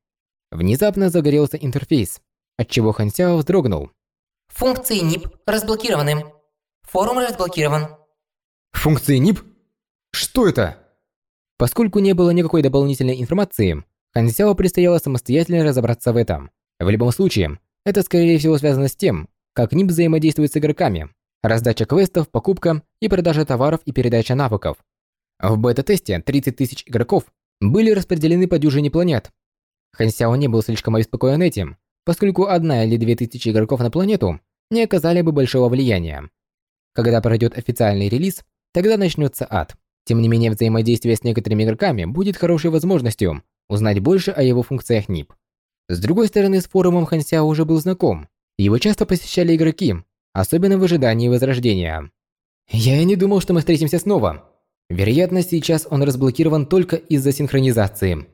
Внезапно загорелся интерфейс, отчего Хан Сяо вздрогнул. Функции НИП разблокированы. Форум разблокирован. Функции НИП? Что это? Поскольку не было никакой дополнительной информации, Хан Сяо предстояло самостоятельно разобраться в этом. В любом случае, это скорее всего связано с тем, как НИП взаимодействует с игроками, раздача квестов, покупка и продажа товаров и передача навыков. В бета-тесте 30 тысяч игроков были распределены по дюжине планет. Хан Сяо не был слишком обеспокоен этим, поскольку одна или две тысячи игроков на планету не оказали бы большого влияния. Когда пройдет официальный релиз, тогда начнется ад. Тем не менее, взаимодействие с некоторыми игроками будет хорошей возможностью узнать больше о его функциях НИП. С другой стороны, с форумом Хан Сяо уже был знаком. Его часто посещали игроки, особенно в ожидании возрождения. Я и не думал, что мы встретимся снова. Вероятно, сейчас он разблокирован только из-за синхронизации.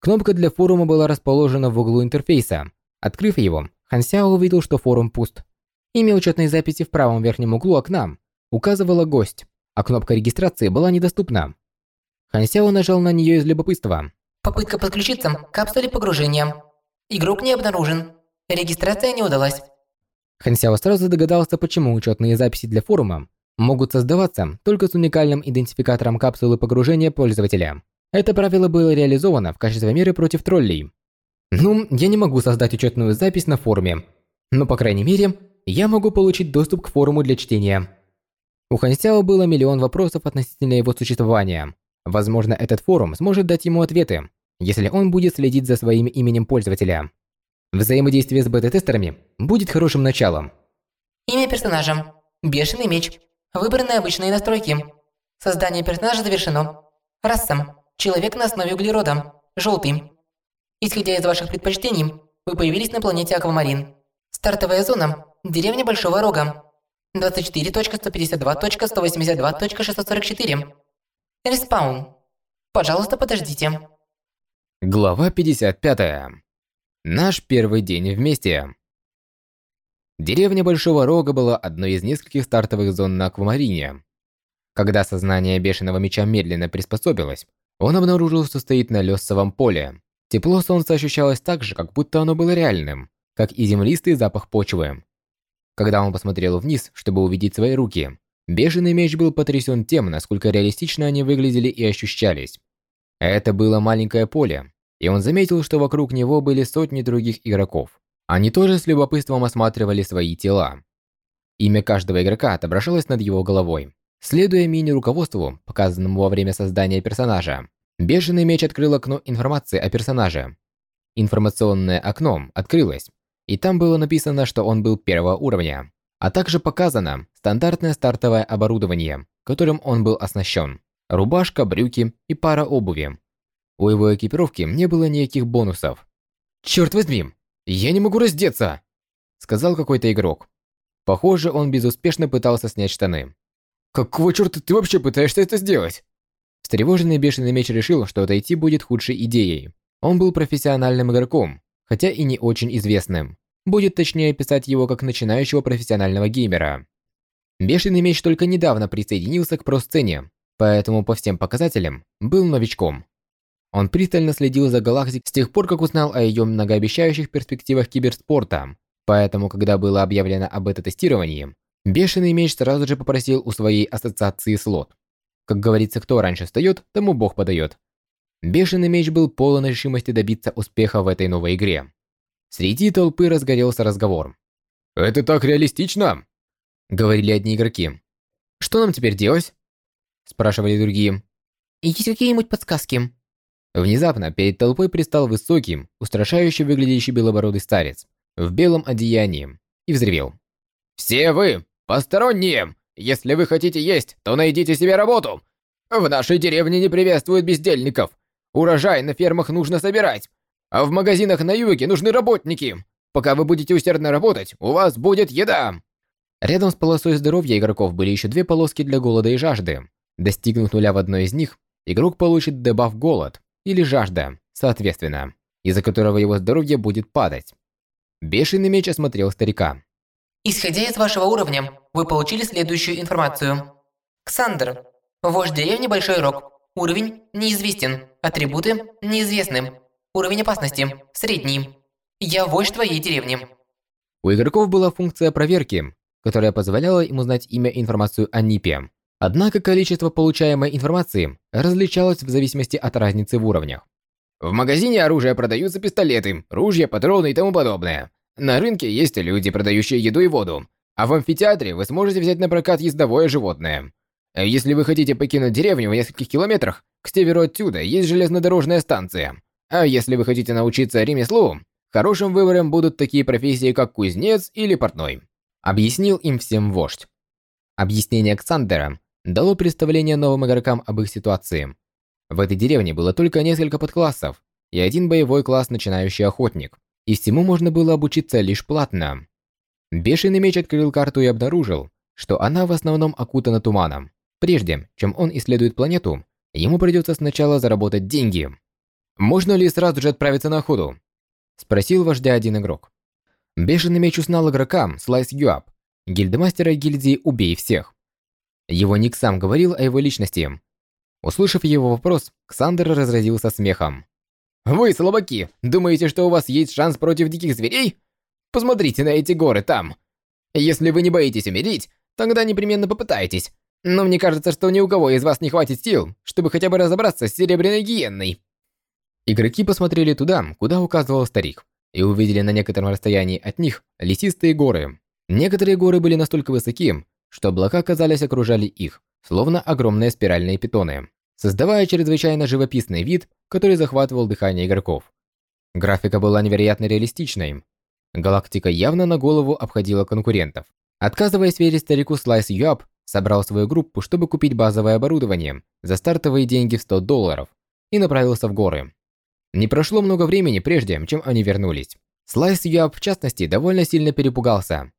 Кнопка для форума была расположена в углу интерфейса. Открыв его, Хан Сяо увидел, что форум пуст. Имя учетной записи в правом верхнем углу окна указывала «Гость», а кнопка регистрации была недоступна. Хан Сяо нажал на нее из любопытства. Попытка подключиться к капсуле погружения. Игрок не обнаружен. Регистрация не удалась. Хан Сяо сразу догадался, почему учетные записи для форума могут создаваться только с уникальным идентификатором капсулы погружения пользователя. Это правило было реализовано в качестве меры против троллей. Ну, я не могу создать учетную запись на форуме, но, по крайней мере, я могу получить доступ к форуму для чтения. У Хан Сяо было миллион вопросов относительно его существования. Возможно, этот форум сможет дать ему ответы, если он будет следить за своим именем пользователя. Взаимодействие с бета-тестерами будет хорошим началом. Имя персонажа. Бешеный меч. Выбраны обычные настройки. Создание персонажа завершено. Раса. Человек на основе углерода. Желтый. Исходя из ваших предпочтений, вы появились на планете Аквамарин. Стартовая зона – деревня Большого Рога. 24.152.182.644. Респаун. Пожалуйста, подождите. Глава 55. Наш первый день вместе. Деревня Большого Рога была одной из нескольких стартовых зон на Аквамарине. Когда сознание Бешеного Меча медленно приспособилось, он обнаружил, что стоит на лёсовом поле. Тепло солнца ощущалось так же, как будто оно было реальным, как и землистый запах почвы. Когда он посмотрел вниз, чтобы увидеть свои руки, Бешеный Меч был потрясен тем, насколько реалистично они выглядели и ощущались. Это было маленькое поле, и он заметил, что вокруг него были сотни других игроков. Они тоже с любопытством осматривали свои тела. Имя каждого игрока отображалось над его головой. Следуя мини-руководству, показанному во время создания персонажа, Бешеный меч открыл окно информации о персонаже. Информационное окно открылось, и там было написано, что он был первого уровня, а также показано стандартное стартовое оборудование, которым он был оснащен. Рубашка, брюки и пара обуви. У его экипировки не было никаких бонусов. «Черт возьми, я не могу раздеться!» Сказал какой-то игрок. Похоже, он безуспешно пытался снять штаны. Какого черта ты вообще пытаешься это сделать? Встревоженный Бешеный Меч решил, что отойти будет худшей идеей. Он был профессиональным игроком, хотя и не очень известным. Будет точнее писать его как начинающего профессионального геймера. Бешеный Меч только недавно присоединился к про-сцене, поэтому по всем показателям был новичком. Он пристально следил за Галактик с тех пор, как узнал о ее многообещающих перспективах киберспорта, поэтому, когда было объявлено об бета-тестировании, Бешеный Меч сразу же попросил у своей ассоциации слот. Как говорится, кто раньше встает, тому Бог подает. Бешеный меч был полон решимости добиться успеха в этой новой игре. Среди толпы разгорелся разговор. «Это так реалистично!» Говорили одни игроки. «Что нам теперь делать?» Спрашивали другие. «Есть какие-нибудь подсказки?» Внезапно перед толпой пристал высокий, устрашающе выглядящий белобородый старец в белом одеянии и взревел. «Все вы, посторонние, если вы хотите есть, то найдите себе работу. В нашей деревне не приветствуют бездельников. Урожай на фермах нужно собирать. А в магазинах на юге нужны работники. Пока вы будете усердно работать, у вас будет еда. Рядом с полосой здоровья игроков были еще две полоски для голода и жажды. Достигнув нуля в одной из них, игрок получит дебаф голод или жажда, соответственно, из-за которого его здоровье будет падать. Бешеный меч осмотрел старика. Исходя из вашего уровня, вы получили следующую информацию. Ксандр. Вождь деревни Большой Рог. Уровень неизвестен. Атрибуты неизвестны. Уровень опасности средний. Я вождь твоей деревни. У игроков была функция проверки, которая позволяла им узнать имя и информацию о НИПе. Однако количество получаемой информации различалось в зависимости от разницы в уровнях. В магазине оружия продаются пистолеты, ружья, патроны и тому подобное. На рынке есть люди, продающие еду и воду. А в амфитеатре вы сможете взять на прокат ездовое животное. Если вы хотите покинуть деревню в нескольких километрах, к северу отсюда есть железнодорожная станция. А если вы хотите научиться ремеслу, хорошим выбором будут такие профессии, как кузнец или портной. Объяснил им всем вождь. Объяснение Ксандера дало представление новым игрокам об их ситуации. В этой деревне было только несколько подклассов и один боевой класс начинающий охотник, и всему можно было обучиться лишь платно. Бешеный меч открыл карту и обнаружил, что она в основном окутана туманом. Прежде, чем он исследует планету, ему придется сначала заработать деньги. «Можно ли сразу же отправиться на охоту?» Спросил вождя один игрок. Бешеный меч узнал игрока Слайс Юап, гильдмастера гильдии «Убей всех». Его ник сам говорил о его личности, Услышав его вопрос, Ксандер разразился смехом. «Вы, слабаки, думаете, что у вас есть шанс против диких зверей? Посмотрите на эти горы там. Если вы не боитесь умереть, тогда непременно попытайтесь. Но мне кажется, что ни у кого из вас не хватит сил, чтобы хотя бы разобраться с серебряной гиенной». Игроки посмотрели туда, куда указывал старик, и увидели на некотором расстоянии от них лесистые горы. Некоторые горы были настолько высоки, что облака, казались, окружали их, словно огромные спиральные питоны, создавая чрезвычайно живописный вид, который захватывал дыхание игроков. Графика была невероятно реалистичной. Галактика явно на голову обходила конкурентов. Отказываясь верить старику Слайс Юап, собрал свою группу, чтобы купить базовое оборудование за стартовые деньги в 100 долларов и направился в горы. Не прошло много времени прежде, чем они вернулись. Слайс Юап, в частности, довольно сильно перепугался.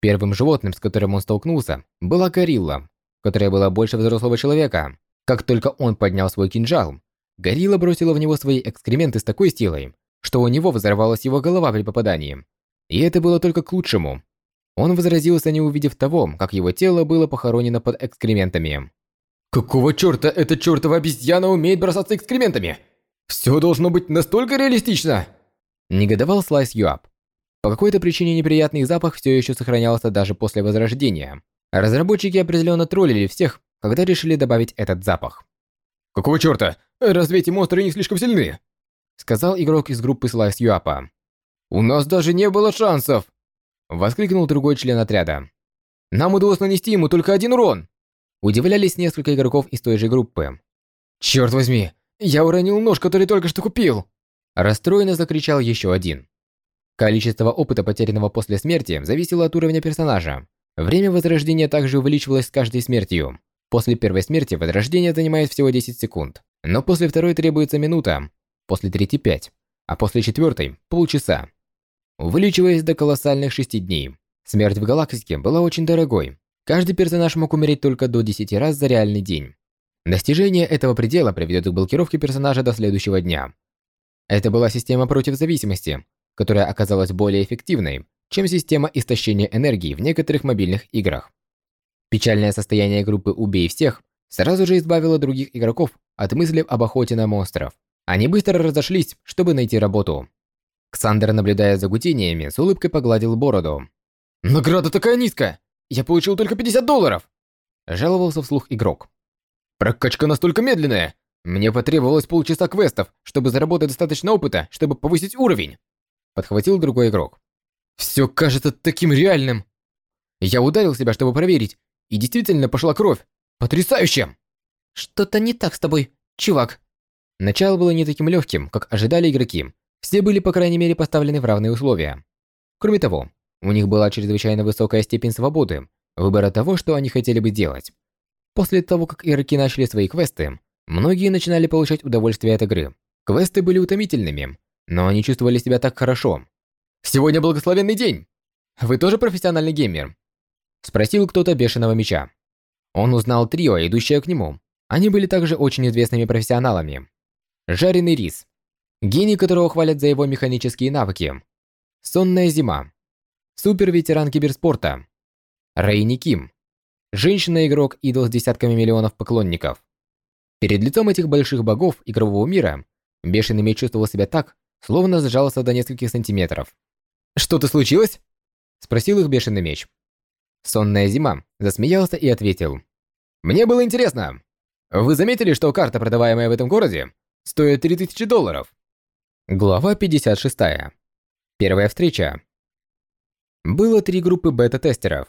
Первым животным, с которым он столкнулся, была горилла, которая была больше взрослого человека. Как только он поднял свой кинжал, горилла бросила в него свои экскременты с такой силой, что у него взорвалась его голова при попадании. И это было только к лучшему. Он возразился, не увидев того, как его тело было похоронено под экскрементами. Какого черта эта чертова обезьяна умеет бросаться экскрементами? Все должно быть настолько реалистично! Негодовал Слайс Юап. По какой-то причине неприятный запах все еще сохранялся даже после возрождения. Разработчики определенно троллили всех, когда решили добавить этот запах. «Какого черта? Разве эти монстры не слишком сильны?» Сказал игрок из группы Слайс Юапа. «У нас даже не было шансов!» Воскликнул другой член отряда. «Нам удалось нанести ему только один урон!» Удивлялись несколько игроков из той же группы. «Черт возьми! Я уронил нож, который только что купил!» Расстроенно закричал еще один. Количество опыта, потерянного после смерти, зависело от уровня персонажа. Время возрождения также увеличивалось с каждой смертью. После первой смерти возрождение занимает всего 10 секунд, но после второй требуется минута, после третьей 5, а после четвертой – полчаса. Увеличиваясь до колоссальных 6 дней. Смерть в галактике была очень дорогой. Каждый персонаж мог умереть только до 10 раз за реальный день. Достижение этого предела приведет к блокировке персонажа до следующего дня. Это была система против зависимости, которая оказалась более эффективной, чем система истощения энергии в некоторых мобильных играх. Печальное состояние группы «Убей всех» сразу же избавило других игроков от мысли об охоте на монстров. Они быстро разошлись, чтобы найти работу. Ксандер, наблюдая за гудениями, с улыбкой погладил бороду. «Награда такая низкая! Я получил только 50 долларов!» Жаловался вслух игрок. «Прокачка настолько медленная! Мне потребовалось полчаса квестов, чтобы заработать достаточно опыта, чтобы повысить уровень!» Подхватил другой игрок. Все кажется таким реальным. Я ударил себя, чтобы проверить, и действительно пошла кровь. Потрясающе! Что-то не так с тобой, чувак. Начало было не таким легким, как ожидали игроки. Все были, по крайней мере, поставлены в равные условия. Кроме того, у них была чрезвычайно высокая степень свободы, выбора того, что они хотели бы делать. После того, как игроки начали свои квесты, многие начинали получать удовольствие от игры. Квесты были утомительными, но они чувствовали себя так хорошо, Сегодня благословенный день. Вы тоже профессиональный геймер? Спросил кто-то бешеного меча. Он узнал трио, идущее к нему. Они были также очень известными профессионалами. Жареный рис. Гений, которого хвалят за его механические навыки. Сонная зима. Супер-ветеран киберспорта. Рейни Ким. Женщина-игрок, идол с десятками миллионов поклонников. Перед лицом этих больших богов игрового мира Бешеный меч чувствовал себя так, словно сжался до нескольких сантиметров. «Что-то случилось?» Спросил их Бешеный меч. Сонная зима засмеялся и ответил. «Мне было интересно. Вы заметили, что карта, продаваемая в этом городе, стоит 3000 долларов?» Глава 56. Первая встреча. Было три группы бета-тестеров.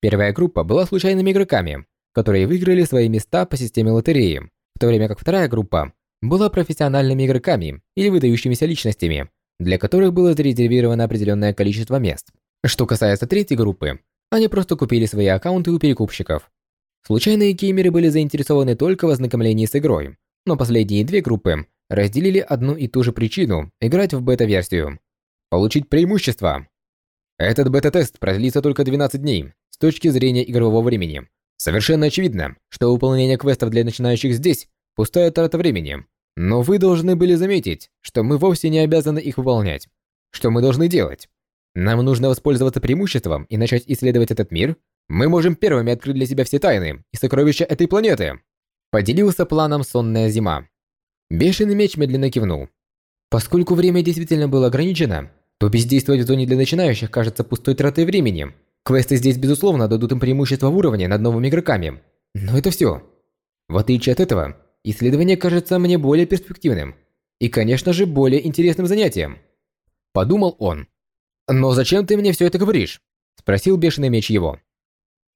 Первая группа была случайными игроками, которые выиграли свои места по системе лотереи, в то время как вторая группа была профессиональными игроками или выдающимися личностями, для которых было зарезервировано определенное количество мест. Что касается третьей группы, они просто купили свои аккаунты у перекупщиков. Случайные геймеры были заинтересованы только в ознакомлении с игрой, но последние две группы разделили одну и ту же причину играть в бета-версию – получить преимущество. Этот бета-тест продлится только 12 дней с точки зрения игрового времени. Совершенно очевидно, что выполнение квестов для начинающих здесь – пустая трата времени. Но вы должны были заметить, что мы вовсе не обязаны их выполнять. Что мы должны делать? Нам нужно воспользоваться преимуществом и начать исследовать этот мир? Мы можем первыми открыть для себя все тайны и сокровища этой планеты. Поделился планом сонная зима. Бешеный меч медленно кивнул. Поскольку время действительно было ограничено, то бездействовать в зоне для начинающих кажется пустой тратой времени. Квесты здесь, безусловно, дадут им преимущество в уровне над новыми игроками. Но это все. В отличие от этого, исследование кажется мне более перспективным. И, конечно же, более интересным занятием. Подумал он. «Но зачем ты мне все это говоришь?» Спросил бешеный меч его.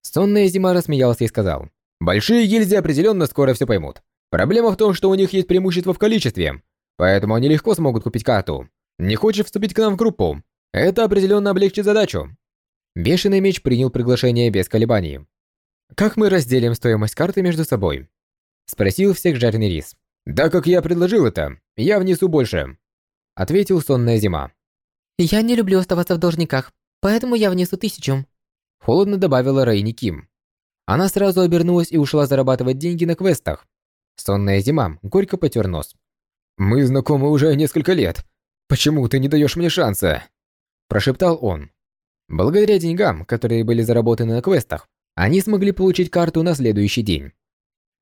Сонная зима рассмеялся и сказал. «Большие гильдии определенно скоро все поймут. Проблема в том, что у них есть преимущество в количестве, поэтому они легко смогут купить карту. Не хочешь вступить к нам в группу? Это определенно облегчит задачу». Бешеный меч принял приглашение без колебаний. «Как мы разделим стоимость карты между собой?» Спросил всех жареный рис. «Да как я предложил это, я внесу больше», ответил сонная зима. Я не люблю оставаться в должниках, поэтому я внесу тысячу. Холодно добавила Рейни Ким. Она сразу обернулась и ушла зарабатывать деньги на квестах. Сонная зима горько потер нос. «Мы знакомы уже несколько лет. Почему ты не даешь мне шанса?» Прошептал он. Благодаря деньгам, которые были заработаны на квестах, они смогли получить карту на следующий день.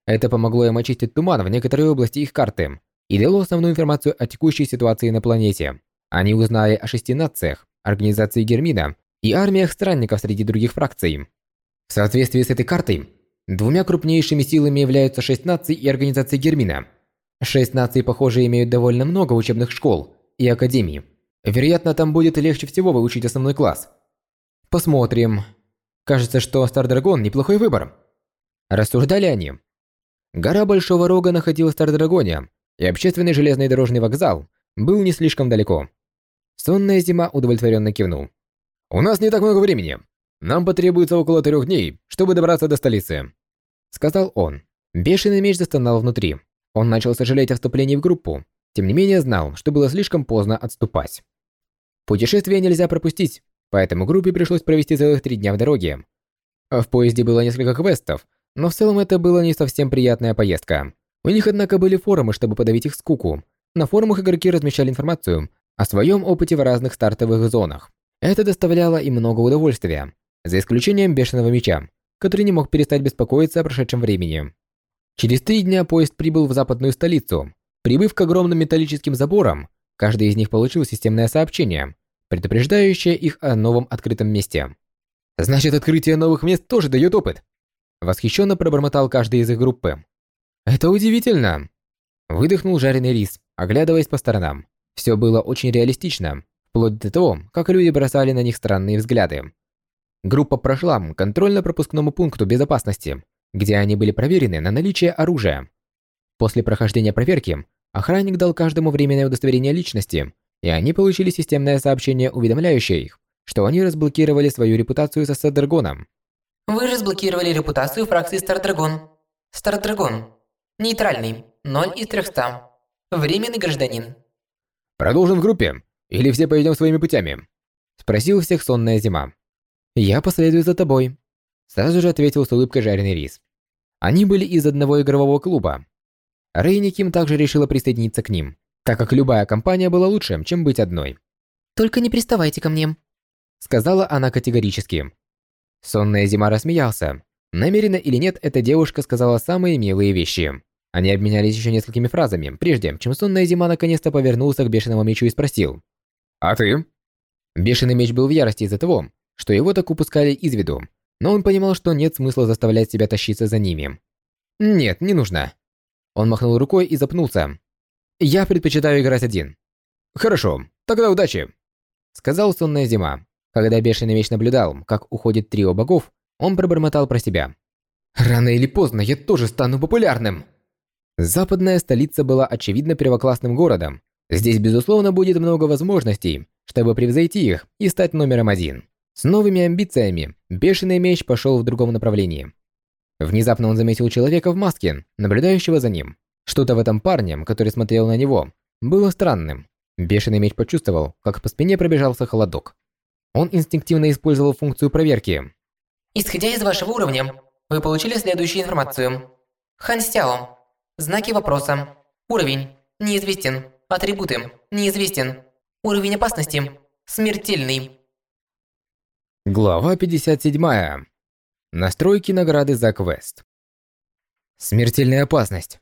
Это помогло им очистить туман в некоторой области их карты и дало основную информацию о текущей ситуации на планете. Они узнали о шести нациях, организации Гермина и армиях странников среди других фракций. В соответствии с этой картой, двумя крупнейшими силами являются шесть наций и организация Гермина. Шесть наций, похоже, имеют довольно много учебных школ и академий. Вероятно, там будет легче всего выучить основной класс. Посмотрим. Кажется, что Стар Драгон неплохой выбор. Рассуждали они. Гора Большого Рога находилась в Стардрагоне, и общественный железный дорожный вокзал был не слишком далеко. Сонная зима удовлетворенно кивнул. «У нас не так много времени. Нам потребуется около трех дней, чтобы добраться до столицы», — сказал он. Бешеный меч застонал внутри. Он начал сожалеть о вступлении в группу, тем не менее знал, что было слишком поздно отступать. Путешествие нельзя пропустить, поэтому группе пришлось провести целых три дня в дороге. В поезде было несколько квестов, но в целом это была не совсем приятная поездка. У них, однако, были форумы, чтобы подавить их скуку. На форумах игроки размещали информацию о своем опыте в разных стартовых зонах. Это доставляло им много удовольствия, за исключением Бешеного Меча, который не мог перестать беспокоиться о прошедшем времени. Через три дня поезд прибыл в западную столицу. Прибыв к огромным металлическим заборам, каждый из них получил системное сообщение, предупреждающее их о новом открытом месте. Значит, открытие новых мест тоже дает опыт. Восхищенно пробормотал каждый из их группы. Это удивительно. Выдохнул жареный рис, оглядываясь по сторонам. Все было очень реалистично, вплоть до того, как люди бросали на них странные взгляды. Группа прошла контрольно-пропускному пункту безопасности, где они были проверены на наличие оружия. После прохождения проверки, охранник дал каждому временное удостоверение личности, и они получили системное сообщение, уведомляющее их, что они разблокировали свою репутацию со Садергоном. Вы разблокировали репутацию фракции Стардрагон. Стардрагон. Нейтральный. 0 из 300. Временный гражданин. «Продолжим в группе? Или все пойдем своими путями?» Спросил всех сонная зима. «Я последую за тобой», сразу же ответил с улыбкой жареный рис. Они были из одного игрового клуба. Рейни Ким также решила присоединиться к ним, так как любая компания была лучше, чем быть одной. «Только не приставайте ко мне», сказала она категорически. Сонная зима рассмеялся. Намеренно или нет, эта девушка сказала самые милые вещи. Они обменялись еще несколькими фразами, прежде чем сонная зима наконец-то повернулся к бешеному мечу и спросил. «А ты?» Бешеный меч был в ярости из-за того, что его так упускали из виду, но он понимал, что нет смысла заставлять себя тащиться за ними. «Нет, не нужно». Он махнул рукой и запнулся. «Я предпочитаю играть один». «Хорошо, тогда удачи», — сказал сонная зима. Когда бешеный меч наблюдал, как уходит трио богов, он пробормотал про себя. «Рано или поздно я тоже стану популярным!» Западная столица была очевидно первоклассным городом. Здесь, безусловно, будет много возможностей, чтобы превзойти их и стать номером один. С новыми амбициями бешеный меч пошел в другом направлении. Внезапно он заметил человека в маске, наблюдающего за ним. Что-то в этом парне, который смотрел на него, было странным. Бешеный меч почувствовал, как по спине пробежался холодок. Он инстинктивно использовал функцию проверки. Исходя из вашего уровня, вы получили следующую информацию. Хан Сяо. Знаки вопроса. Уровень. Неизвестен. Атрибуты. Неизвестен. Уровень опасности. Смертельный. Глава 57. Настройки награды за квест. Смертельная опасность.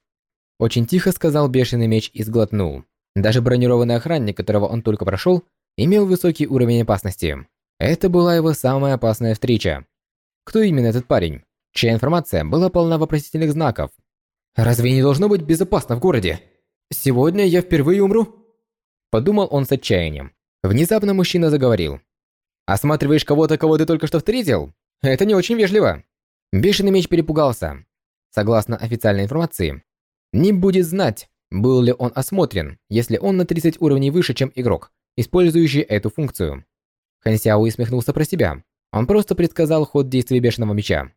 Очень тихо сказал бешеный меч и сглотнул. Даже бронированный охранник, которого он только прошел, имел высокий уровень опасности. Это была его самая опасная встреча. Кто именно этот парень? Чья информация была полна вопросительных знаков? Разве не должно быть безопасно в городе? Сегодня я впервые умру? Подумал он с отчаянием. Внезапно мужчина заговорил. Осматриваешь кого-то, кого ты только что встретил? Это не очень вежливо. Бешеный меч перепугался. Согласно официальной информации, не будет знать, был ли он осмотрен, если он на 30 уровней выше, чем игрок, использующий эту функцию. Хан Сяо усмехнулся про себя. Он просто предсказал ход действий Бешеного Меча.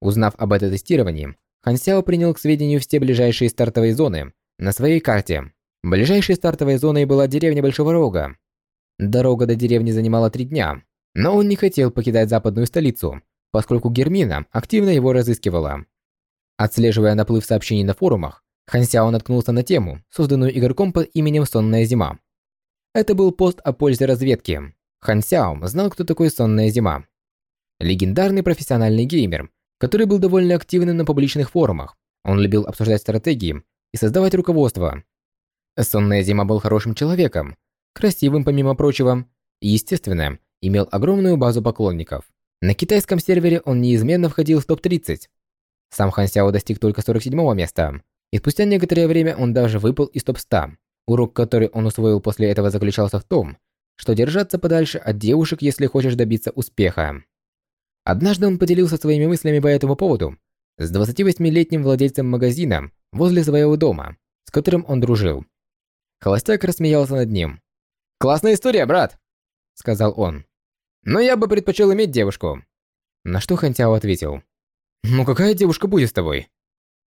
Узнав об этом тестировании, Хан Сяо принял к сведению все ближайшие стартовые зоны на своей карте. Ближайшей стартовой зоной была деревня Большого Рога. Дорога до деревни занимала три дня, но он не хотел покидать западную столицу, поскольку Гермина активно его разыскивала. Отслеживая наплыв сообщений на форумах, Хан Сяо наткнулся на тему, созданную игроком под именем Сонная Зима. Это был пост о пользе разведки. Хан Сяо знал, кто такой Сонная Зима. Легендарный профессиональный геймер, который был довольно активным на публичных форумах. Он любил обсуждать стратегии и создавать руководство. Сонная Зима был хорошим человеком, красивым помимо прочего, и, естественно, имел огромную базу поклонников. На китайском сервере он неизменно входил в топ-30. Сам Хан Сяо достиг только 47 места, и спустя некоторое время он даже выпал из топ-100. Урок, который он усвоил после этого, заключался в том, что держаться подальше от девушек, если хочешь добиться успеха. Однажды он поделился своими мыслями по этому поводу с 28-летним владельцем магазина возле своего дома, с которым он дружил. Холостяк рассмеялся над ним. «Классная история, брат!» — сказал он. «Но я бы предпочел иметь девушку». На что Хантяо ответил. «Ну какая девушка будет с тобой?»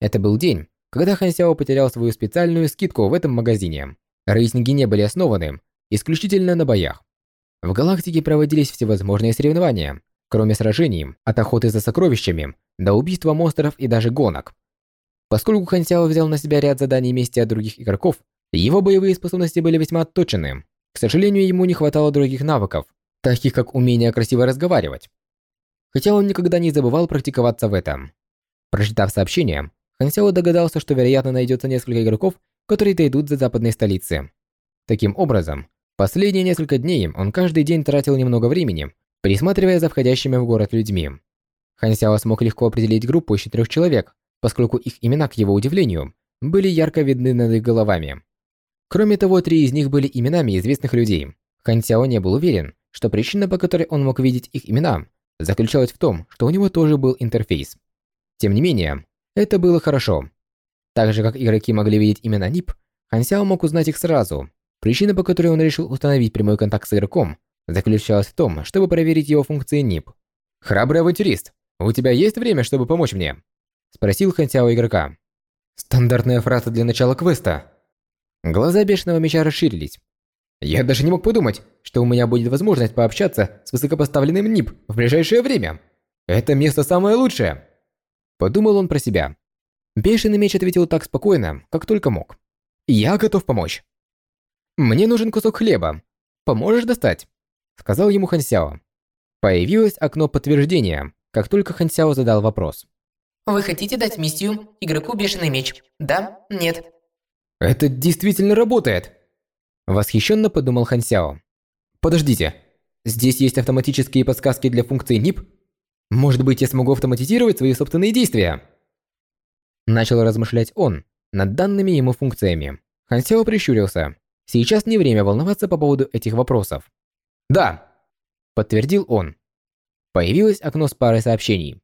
Это был день, когда Хан потерял свою специальную скидку в этом магазине. Рейтинги не были основаны исключительно на боях. В галактике проводились всевозможные соревнования, кроме сражений, от охоты за сокровищами до убийства монстров и даже гонок. Поскольку Хан взял на себя ряд заданий вместе от других игроков, его боевые способности были весьма отточены. К сожалению, ему не хватало других навыков, таких как умение красиво разговаривать. Хотя он никогда не забывал практиковаться в этом. Прочитав сообщение, Хан догадался, что, вероятно, найдется несколько игроков, которые дойдут за западной столицы. Таким образом, последние несколько дней он каждый день тратил немного времени, присматривая за входящими в город людьми. Хан смог легко определить группу из четырех человек, поскольку их имена, к его удивлению, были ярко видны над их головами. Кроме того, три из них были именами известных людей. Хан не был уверен, что причина, по которой он мог видеть их имена, заключалась в том, что у него тоже был интерфейс. Тем не менее, это было хорошо. Так же, как игроки могли видеть имена НИП, Хан Сяо мог узнать их сразу. Причина, по которой он решил установить прямой контакт с игроком, заключалась в том, чтобы проверить его функции НИП. «Храбрый авантюрист, у тебя есть время, чтобы помочь мне?» Спросил Хан Сяо игрока. Стандартная фраза для начала квеста. Глаза Бешеного Меча расширились. Я даже не мог подумать, что у меня будет возможность пообщаться с высокопоставленным НИП в ближайшее время. Это место самое лучшее. Подумал он про себя. Бешеный меч ответил так спокойно, как только мог. «Я готов помочь». «Мне нужен кусок хлеба. Поможешь достать?» Сказал ему Хан Сяо. Появилось окно подтверждения, как только Хан Сяо задал вопрос. Вы хотите дать миссию игроку Бешеный Меч? Да? Нет? Это действительно работает. Восхищенно подумал Хан Сяо. Подождите, здесь есть автоматические подсказки для функции NIP? Может быть, я смогу автоматизировать свои собственные действия? Начал размышлять он над данными ему функциями. Хан Сяо прищурился. Сейчас не время волноваться по поводу этих вопросов. Да, подтвердил он. Появилось окно с парой сообщений.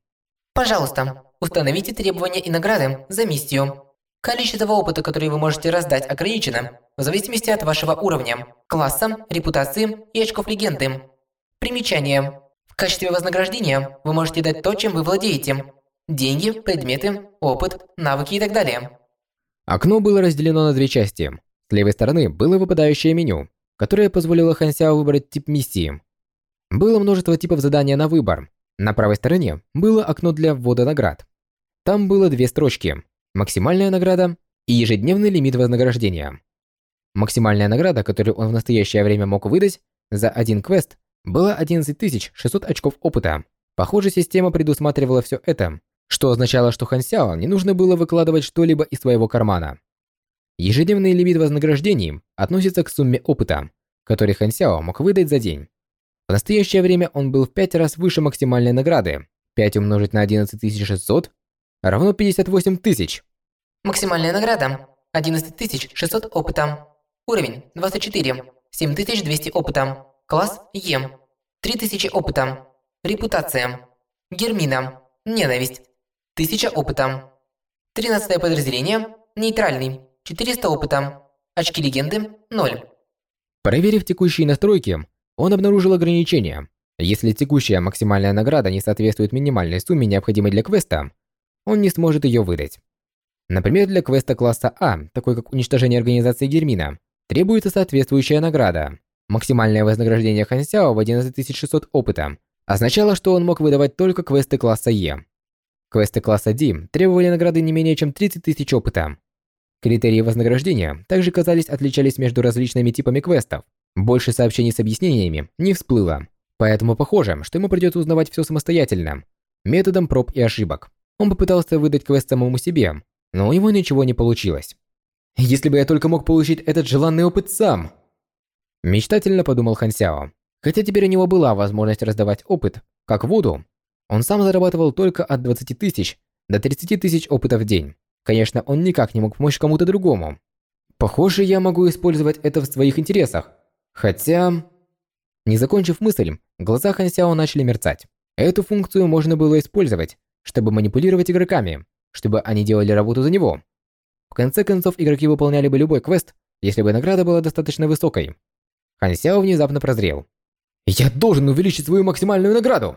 Пожалуйста, установите требования и награды за миссию. Количество опыта, который вы можете раздать, ограничено в зависимости от вашего уровня, класса, репутации и очков легенды. Примечание. В качестве вознаграждения вы можете дать то, чем вы владеете. Деньги, предметы, опыт, навыки и так далее. Окно было разделено на две части. С левой стороны было выпадающее меню, которое позволило Хан Сяо выбрать тип миссии. Было множество типов задания на выбор. На правой стороне было окно для ввода наград. Там было две строчки – максимальная награда и ежедневный лимит вознаграждения. Максимальная награда, которую он в настоящее время мог выдать за один квест, была 11600 очков опыта. Похоже, система предусматривала все это, что означало, что Хан Сяо не нужно было выкладывать что-либо из своего кармана. Ежедневный лимит вознаграждений относится к сумме опыта, который Хан Сяо мог выдать за день. В настоящее время он был в 5 раз выше максимальной награды. 5 умножить на 11600 равно 58 тысяч. Максимальная награда 11600 опыта. Уровень 24. 7200 опыта. Класс Е. 3000 опыта. Репутация. Гермина. Ненависть. 1000 опыта. 13 подразделение. Нейтральный. 400 опыта. Очки легенды 0. Проверив текущие настройки, он обнаружил ограничение. Если текущая максимальная награда не соответствует минимальной сумме, необходимой для квеста, он не сможет ее выдать. Например, для квеста класса А, такой как уничтожение организации Гермина, требуется соответствующая награда. Максимальное вознаграждение Хан Сяо в 11600 опыта означало, что он мог выдавать только квесты класса Е. Квесты класса D требовали награды не менее чем 30 тысяч опыта. Критерии вознаграждения также казались отличались между различными типами квестов. Больше сообщений с объяснениями не всплыло, поэтому похоже, что ему придется узнавать все самостоятельно, методом проб и ошибок. Он попытался выдать квест самому себе, но у него ничего не получилось. Если бы я только мог получить этот желанный опыт сам. Мечтательно подумал Хан Сяо. Хотя теперь у него была возможность раздавать опыт, как воду, он сам зарабатывал только от 20 тысяч до 30 тысяч опыта в день. Конечно, он никак не мог помочь кому-то другому. Похоже, я могу использовать это в своих интересах. Хотя... Не закончив мысль, глаза Хан Сяо начали мерцать. Эту функцию можно было использовать, чтобы манипулировать игроками, чтобы они делали работу за него. В конце концов, игроки выполняли бы любой квест, если бы награда была достаточно высокой. Хан Сяо внезапно прозрел. «Я должен увеличить свою максимальную награду!»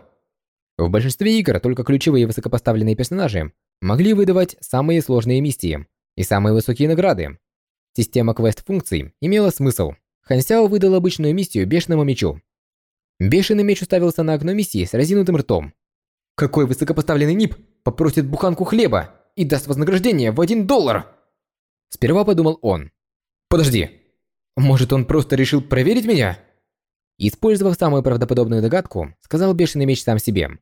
В большинстве игр только ключевые высокопоставленные персонажи могли выдавать самые сложные миссии и самые высокие награды. Система квест-функций имела смысл, Хан Сяо выдал обычную миссию бешеному мечу. Бешеный меч уставился на окно миссии с разинутым ртом. Какой высокопоставленный нип попросит буханку хлеба и даст вознаграждение в один доллар? Сперва подумал он. Подожди, может он просто решил проверить меня? Использовав самую правдоподобную догадку, сказал Бешеный Меч сам себе.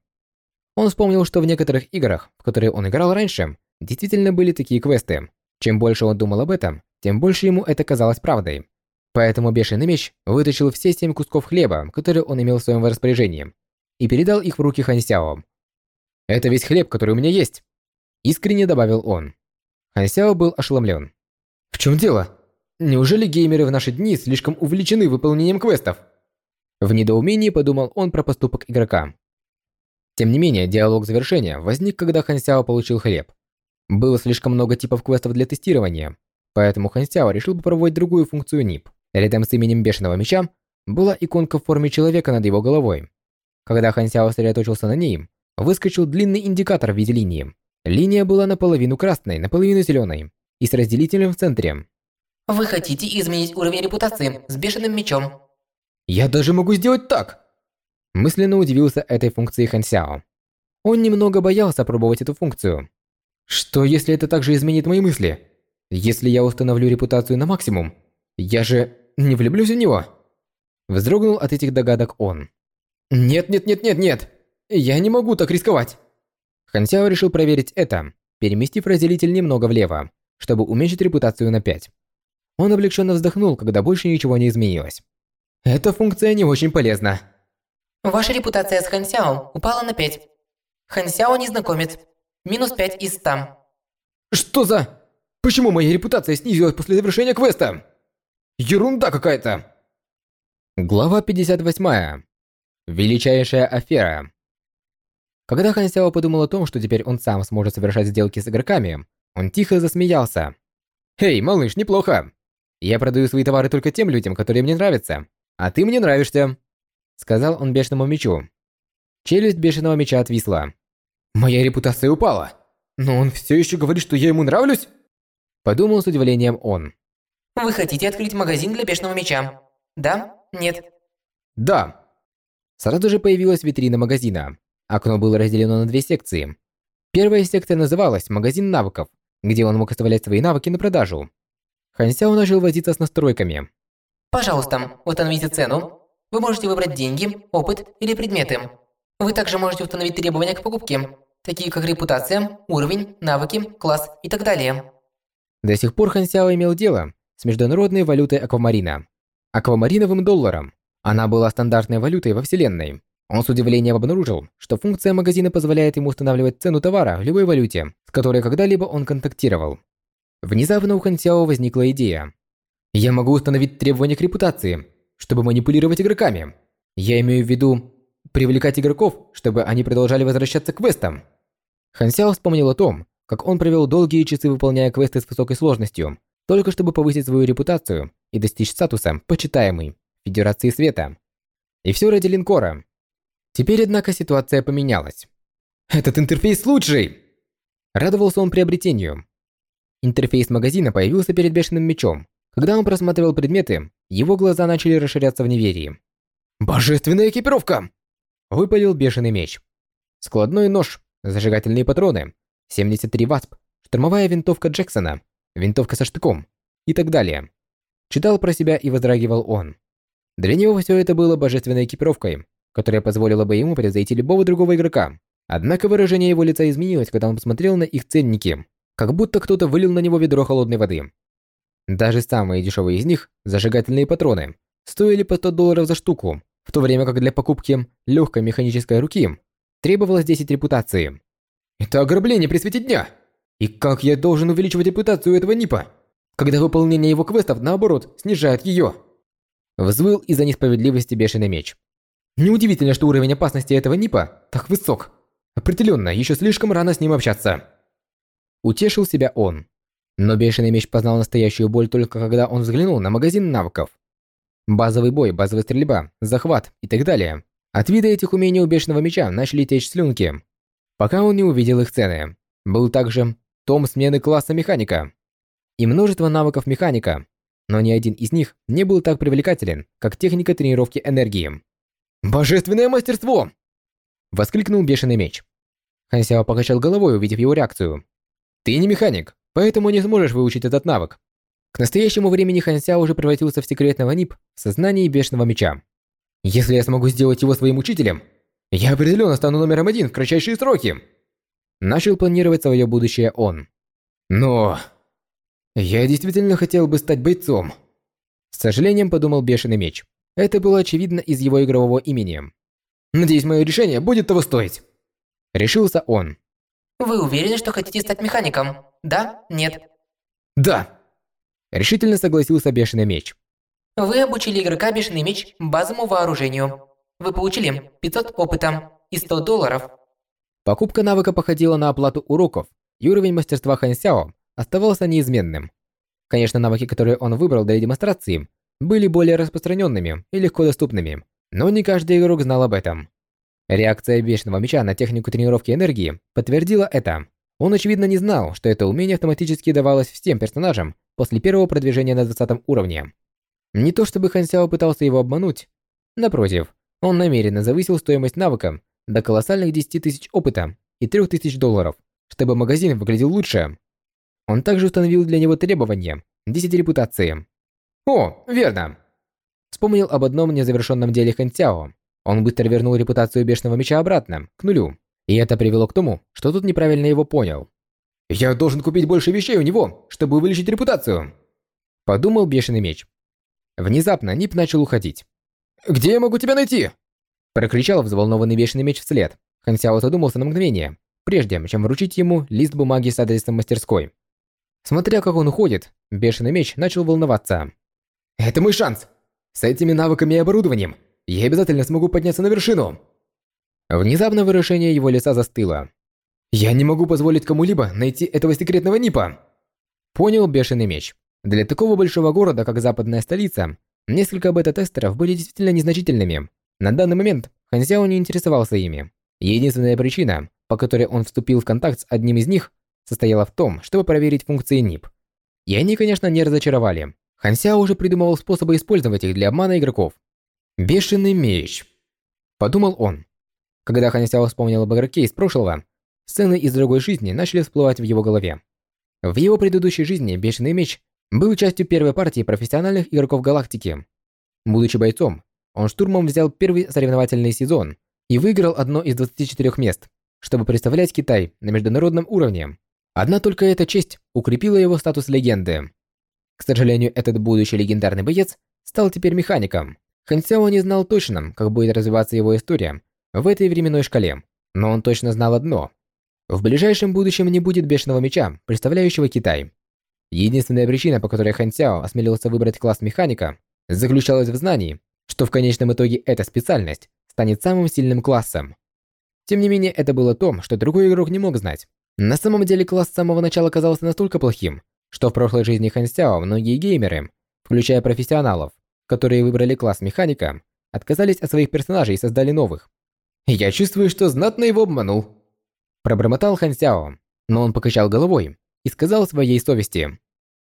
Он вспомнил, что в некоторых играх, в которые он играл раньше, действительно были такие квесты. Чем больше он думал об этом, тем больше ему это казалось правдой. Поэтому Бешеный Меч вытащил все семь кусков хлеба, которые он имел в своем распоряжении, и передал их в руки Хан Сяо. «Это весь хлеб, который у меня есть», – искренне добавил он. Хан Сяо был ошеломлен. «В чем дело? Неужели геймеры в наши дни слишком увлечены выполнением квестов?» В недоумении подумал он про поступок игрока. Тем не менее, диалог завершения возник, когда Хан Сяо получил хлеб. Было слишком много типов квестов для тестирования, поэтому Хан Сяо решил попробовать другую функцию НИП. Рядом с именем Бешеного Меча была иконка в форме человека над его головой. Когда Хан Сяо сосредоточился на ней, выскочил длинный индикатор в виде линии. Линия была наполовину красной, наполовину зеленой и с разделителем в центре. Вы хотите изменить уровень репутации с Бешеным Мечом? Я даже могу сделать так! Мысленно удивился этой функции Хан Сяо. Он немного боялся пробовать эту функцию. Что если это также изменит мои мысли? Если я установлю репутацию на максимум, я же не влюблюсь в него. Вздрогнул от этих догадок он. Нет, нет, нет, нет, нет. Я не могу так рисковать. Хан Сяо решил проверить это, переместив разделитель немного влево, чтобы уменьшить репутацию на 5. Он облегченно вздохнул, когда больше ничего не изменилось. Эта функция не очень полезна. Ваша репутация с Хан Сяо упала на 5. Хан Сяо незнакомец. Минус 5 из 100. Что за... Почему моя репутация снизилась после завершения квеста? Ерунда какая-то. Глава 58. Величайшая афера. Когда Хан Сяо подумал о том, что теперь он сам сможет совершать сделки с игроками, он тихо засмеялся. «Эй, малыш, неплохо. Я продаю свои товары только тем людям, которые мне нравятся. А ты мне нравишься», — сказал он бешеному мечу. Челюсть бешеного меча отвисла. «Моя репутация упала. Но он все еще говорит, что я ему нравлюсь?» Подумал с удивлением он. Вы хотите открыть магазин для бешеного меча? Да? Нет? «Да». Сразу же появилась витрина магазина. Окно было разделено на две секции. Первая секция называлась «Магазин навыков», где он мог оставлять свои навыки на продажу. Хан Сяо начал возиться с настройками. Пожалуйста, установите цену. Вы можете выбрать деньги, опыт или предметы. Вы также можете установить требования к покупке, такие как репутация, уровень, навыки, класс и так далее. До сих пор Хан Сяо имел дело с международной валютой аквамарина. Аквамариновым долларом. Она была стандартной валютой во вселенной. Он с удивлением обнаружил, что функция магазина позволяет ему устанавливать цену товара в любой валюте, с которой когда-либо он контактировал. Внезапно у Хан Сяо возникла идея. «Я могу установить требования к репутации, чтобы манипулировать игроками. Я имею в виду привлекать игроков, чтобы они продолжали возвращаться к квестам». Хан Сяо вспомнил о том, как он провел долгие часы, выполняя квесты с высокой сложностью, только чтобы повысить свою репутацию и достичь статуса «почитаемый» Федерации Света. И все ради линкора. Теперь, однако, ситуация поменялась. «Этот интерфейс лучший!» Радовался он приобретению. Интерфейс магазина появился перед бешеным мечом. Когда он просматривал предметы, его глаза начали расширяться в неверии. «Божественная экипировка!» Выпалил бешеный меч. Складной нож, зажигательные патроны, 73 ВАСП, штурмовая винтовка Джексона, винтовка со штыком и так далее. Читал про себя и воздрагивал он. Для него все это было божественной экипировкой, которая позволила бы ему превзойти любого другого игрока. Однако выражение его лица изменилось, когда он посмотрел на их ценники, как будто кто-то вылил на него ведро холодной воды. Даже самые дешевые из них, зажигательные патроны, стоили по 100 долларов за штуку, в то время как для покупки легкой механической руки требовалось 10 репутации. Это ограбление при свете дня! И как я должен увеличивать репутацию этого НИПа, когда выполнение его квестов, наоборот, снижает ее? Взвыл из-за несправедливости бешеный меч. Неудивительно, что уровень опасности этого НИПа так высок. Определенно, еще слишком рано с ним общаться. Утешил себя он. Но бешеный меч познал настоящую боль только когда он взглянул на магазин навыков. Базовый бой, базовая стрельба, захват и так далее. От вида этих умений у бешеного меча начали течь слюнки. Пока он не увидел их цены. Был также том смены класса механика и множество навыков механика, но ни один из них не был так привлекателен, как техника тренировки энергии. «Божественное мастерство!» Воскликнул бешеный меч. Хансяо покачал головой, увидев его реакцию. «Ты не механик, поэтому не сможешь выучить этот навык». К настоящему времени Хансяо уже превратился в секретного НИП в сознании бешеного меча. «Если я смогу сделать его своим учителем, я определенно стану номером один в кратчайшие сроки!» Начал планировать свое будущее он. Но... Я действительно хотел бы стать бойцом. С сожалением подумал Бешеный Меч. Это было очевидно из его игрового имени. Надеюсь, мое решение будет того стоить. Решился он. Вы уверены, что хотите стать механиком? Да? Нет? Да. Решительно согласился Бешеный Меч. Вы обучили игрока Бешеный Меч базовому вооружению. Вы получили 500 опыта и 100 долларов. Покупка навыка походила на оплату уроков, и уровень мастерства Хан Сяо оставался неизменным. Конечно, навыки, которые он выбрал для демонстрации, были более распространенными и легко доступными, но не каждый игрок знал об этом. Реакция Вечного Меча на технику тренировки энергии подтвердила это. Он, очевидно, не знал, что это умение автоматически давалось всем персонажам после первого продвижения на 20 уровне. Не то чтобы Хан Сяо пытался его обмануть. Напротив, он намеренно завысил стоимость навыка до колоссальных 10 тысяч опыта и 3 тысяч долларов, чтобы магазин выглядел лучше. Он также установил для него требования 10 репутации. О, верно. Вспомнил об одном незавершенном деле Хан Сяо. Он быстро вернул репутацию Бешеного Меча обратно, к нулю. И это привело к тому, что тот неправильно его понял. «Я должен купить больше вещей у него, чтобы вылечить репутацию!» Подумал Бешеный Меч. Внезапно Нип начал уходить. «Где я могу тебя найти?» Прокричал взволнованный Бешеный Меч вслед. Хан Сяо задумался на мгновение, прежде чем вручить ему лист бумаги с адресом мастерской. Смотря как он уходит, Бешеный Меч начал волноваться. «Это мой шанс! С этими навыками и оборудованием я обязательно смогу подняться на вершину!» Внезапно выражение его лица застыло. «Я не могу позволить кому-либо найти этого секретного Нипа!» Понял Бешеный Меч. Для такого большого города, как западная столица, несколько бета-тестеров были действительно незначительными. На данный момент Ханзяо не интересовался ими. Единственная причина, по которой он вступил в контакт с одним из них, состояла в том, чтобы проверить функции НИП. И они, конечно, не разочаровали. Хансяо уже придумывал способы использовать их для обмана игроков. «Бешеный меч», – подумал он. Когда Хансяо вспомнил об игроке из прошлого, сцены из другой жизни начали всплывать в его голове. В его предыдущей жизни Бешеный меч был частью первой партии профессиональных игроков галактики. Будучи бойцом, он штурмом взял первый соревновательный сезон и выиграл одно из 24 мест, чтобы представлять Китай на международном уровне. Одна только эта честь укрепила его статус легенды. К сожалению, этот будущий легендарный боец стал теперь механиком. Хан Сяо не знал точно, как будет развиваться его история в этой временной шкале, но он точно знал одно. В ближайшем будущем не будет бешеного меча, представляющего Китай. Единственная причина, по которой Хан Сяо осмелился выбрать класс механика, заключалась в знании, что в конечном итоге эта специальность станет самым сильным классом. Тем не менее, это было то, что другой игрок не мог знать. На самом деле, класс с самого начала казался настолько плохим, что в прошлой жизни Хан Сяо многие геймеры, включая профессионалов, которые выбрали класс механика, отказались от своих персонажей и создали новых. «Я чувствую, что знатно его обманул», – пробормотал Хан Сяо, но он покачал головой и сказал своей совести.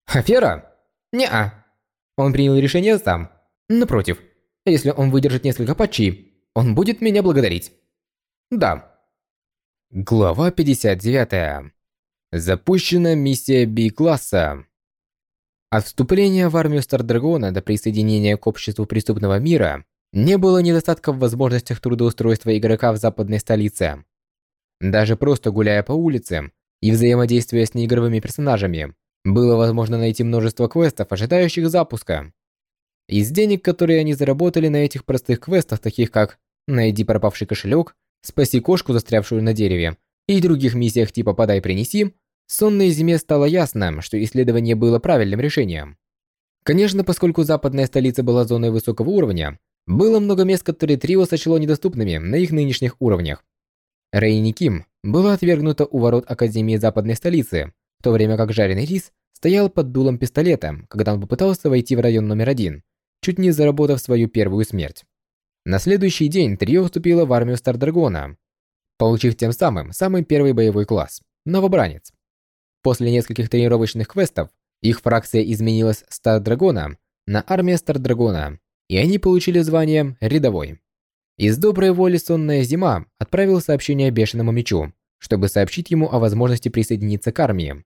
«Афера? Не-а». Он принял решение сам. Напротив, если он выдержит несколько патчей, он будет меня благодарить. Да. Глава 59. Запущена миссия B-класса. От вступления в армию Стардрагона до присоединения к обществу преступного мира не было недостатков в возможностях трудоустройства игрока в западной столице. Даже просто гуляя по улице, и взаимодействуя с неигровыми персонажами, было возможно найти множество квестов, ожидающих запуска. Из денег, которые они заработали на этих простых квестах, таких как «Найди пропавший кошелек», «Спаси кошку, застрявшую на дереве» и других миссиях типа «Подай-принеси», сонной зиме стало ясно, что исследование было правильным решением. Конечно, поскольку западная столица была зоной высокого уровня, было много мест, которые Трио сочло недоступными на их нынешних уровнях. Рейни Ким была отвергнута у ворот Академии Западной столицы, в то время как жареный рис стоял под дулом пистолета, когда он попытался войти в район номер один, чуть не заработав свою первую смерть. На следующий день трио вступило в армию Стардрагона, получив тем самым самый первый боевой класс – новобранец. После нескольких тренировочных квестов их фракция изменилась с Стардрагона на армия Стардрагона, и они получили звание «рядовой». Из доброй воли сонная зима отправил сообщение бешеному мечу, чтобы сообщить ему о возможности присоединиться к армии.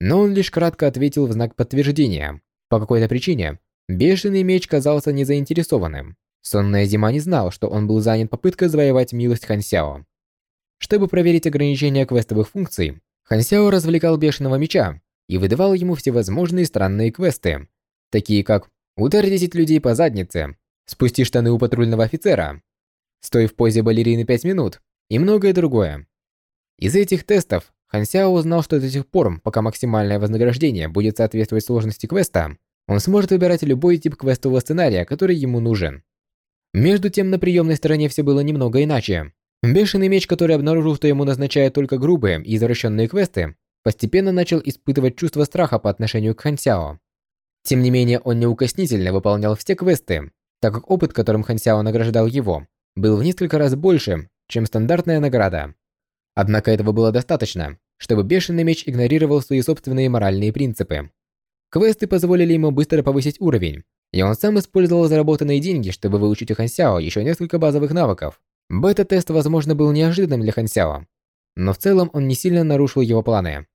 Но он лишь кратко ответил в знак подтверждения. По какой-то причине бешеный меч казался незаинтересованным. Сонная зима не знал, что он был занят попыткой завоевать милость Хансяо. Чтобы проверить ограничения квестовых функций, Хансяо развлекал бешеного меча и выдавал ему всевозможные странные квесты, такие как «Ударь 10 людей по заднице», «Спусти штаны у патрульного офицера», Стой в позе балерины 5 минут и многое другое. Из этих тестов Хан Сяо узнал, что до сих пор, пока максимальное вознаграждение будет соответствовать сложности квеста, он сможет выбирать любой тип квестового сценария, который ему нужен. Между тем, на приемной стороне все было немного иначе. Бешеный меч, который обнаружил, что ему назначают только грубые и извращенные квесты, постепенно начал испытывать чувство страха по отношению к Хан Сяо. Тем не менее, он неукоснительно выполнял все квесты, так как опыт, которым Хан Сяо награждал его, был в несколько раз больше, чем стандартная награда. Однако этого было достаточно, чтобы Бешеный Меч игнорировал свои собственные моральные принципы. Квесты позволили ему быстро повысить уровень, и он сам использовал заработанные деньги, чтобы выучить у Хансяо еще несколько базовых навыков. Бета-тест, возможно, был неожиданным для Хансяо, но в целом он не сильно нарушил его планы.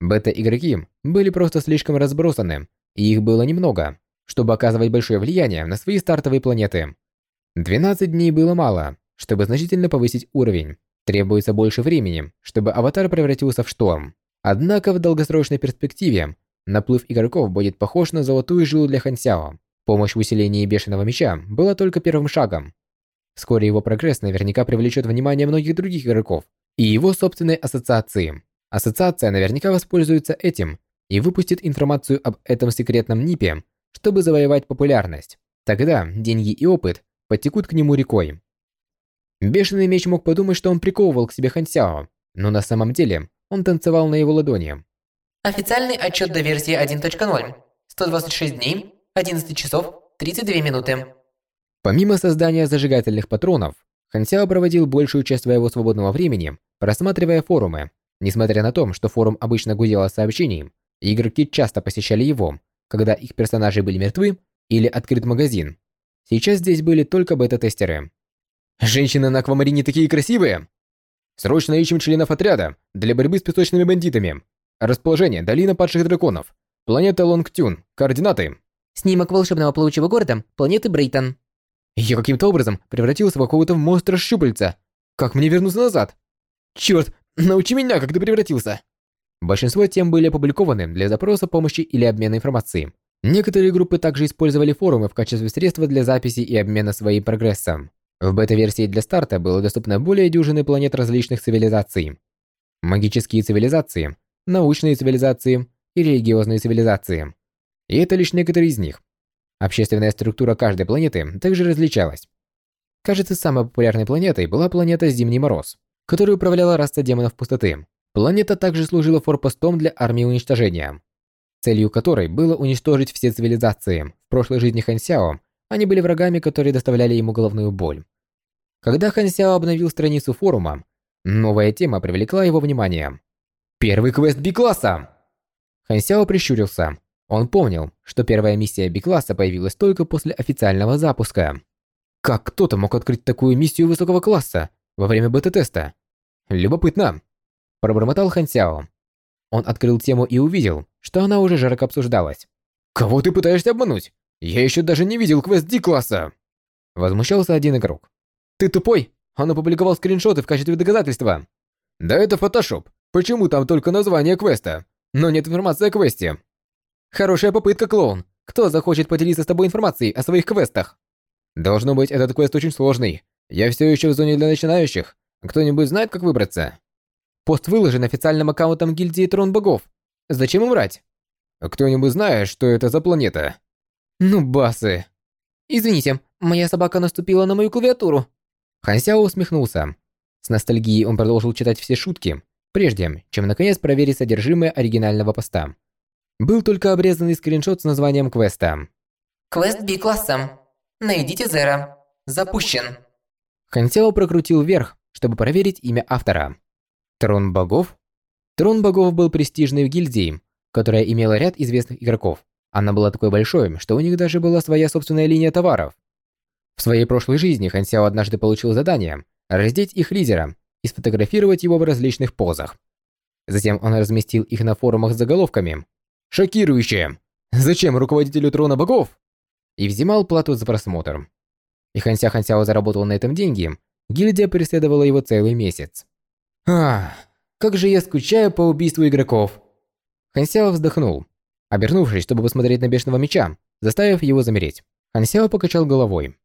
Бета-игроки были просто слишком разбросаны, и их было немного, чтобы оказывать большое влияние на свои стартовые планеты. 12 дней было мало, чтобы значительно повысить уровень. Требуется больше времени, чтобы аватар превратился в шторм. Однако в долгосрочной перспективе наплыв игроков будет похож на золотую жилу для Хансяо. Помощь в усилении Бешеного Меча была только первым шагом. Вскоре его прогресс наверняка привлечет внимание многих других игроков и его собственной ассоциации. Ассоциация наверняка воспользуется этим и выпустит информацию об этом секретном НИПе, чтобы завоевать популярность. Тогда деньги и опыт потекут к нему рекой. Бешеный меч мог подумать, что он приковывал к себе Хансяо, но на самом деле он танцевал на его ладони. Официальный отчет до версии 1.0. 126 дней, 11 часов, 32 минуты. Помимо создания зажигательных патронов, Хансяо проводил большую часть своего свободного времени, просматривая форумы. Несмотря на то, что форум обычно гудел от сообщений, игроки часто посещали его, когда их персонажи были мертвы или открыт магазин. Сейчас здесь были только бета-тестеры. Женщины на аквамарине такие красивые! Срочно ищем членов отряда для борьбы с песочными бандитами. Расположение – долина падших драконов. Планета Лонгтюн. Координаты. Снимок волшебного плавучего города планеты Брейтон. Я каким-то образом превратился в какого-то монстра щупальца. Как мне вернуться назад? Черт, научи меня, как ты превратился. Большинство тем были опубликованы для запроса помощи или обмена информацией. Некоторые группы также использовали форумы в качестве средства для записи и обмена своим прогрессом. В бета-версии для старта было доступно более дюжины планет различных цивилизаций. Магические цивилизации, научные цивилизации и религиозные цивилизации. И это лишь некоторые из них. Общественная структура каждой планеты также различалась. Кажется, самой популярной планетой была планета Зимний Мороз, которую управляла раса демонов пустоты. Планета также служила форпостом для армии уничтожения, целью которой было уничтожить все цивилизации. В прошлой жизни Хан Сяо они были врагами, которые доставляли ему головную боль. Когда Хан Сяо обновил страницу форума, новая тема привлекла его внимание. Первый квест Би-класса! Хан Сяо прищурился. Он помнил, что первая миссия Би-класса появилась только после официального запуска. Как кто-то мог открыть такую миссию высокого класса во время бета-теста? Любопытно. Пробормотал Хан Сяо. Он открыл тему и увидел, что она уже жарко обсуждалась. «Кого ты пытаешься обмануть? Я еще даже не видел квест D-класса!» Возмущался один игрок. «Ты тупой? Он опубликовал скриншоты в качестве доказательства!» «Да это фотошоп. Почему там только название квеста, но нет информации о квесте?» «Хорошая попытка, клоун. Кто захочет поделиться с тобой информацией о своих квестах?» «Должно быть, этот квест очень сложный. Я все еще в зоне для начинающих. Кто-нибудь знает, как выбраться?» Пост выложен официальным аккаунтом гильдии Трон Богов. Зачем им врать? Кто-нибудь знает, что это за планета? Ну, басы. Извините, моя собака наступила на мою клавиатуру. Хансяо усмехнулся. С ностальгией он продолжил читать все шутки, прежде чем наконец проверить содержимое оригинального поста. Был только обрезанный скриншот с названием квеста. Квест B-класса. Найдите Зера. Запущен. Хансяо прокрутил вверх, чтобы проверить имя автора. Трон богов? Трон богов был престижной гильдией, которая имела ряд известных игроков. Она была такой большой, что у них даже была своя собственная линия товаров. В своей прошлой жизни Хан Сяо однажды получил задание раздеть их лидера и сфотографировать его в различных позах. Затем он разместил их на форумах с заголовками «Шокирующее! Зачем руководителю трона богов?» и взимал плату за просмотр. И Ханся Хансяо заработал на этом деньги, гильдия преследовала его целый месяц. Ах, как же я скучаю по убийству игроков. Хансяо вздохнул, обернувшись, чтобы посмотреть на бешеного меча, заставив его замереть. Хансяо покачал головой.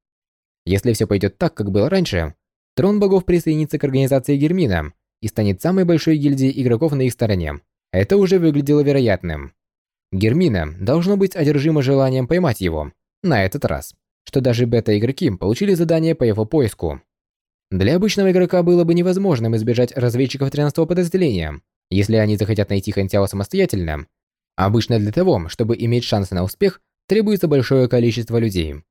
Если все пойдет так, как было раньше, Трон Богов присоединится к организации Гермина и станет самой большой гильдией игроков на их стороне. Это уже выглядело вероятным. Гермина должно быть одержима желанием поймать его, на этот раз, что даже бета-игроки получили задание по его поиску. Для обычного игрока было бы невозможным избежать разведчиков 13-го подразделения, если они захотят найти Хантяо самостоятельно. Обычно для того, чтобы иметь шансы на успех, требуется большое количество людей.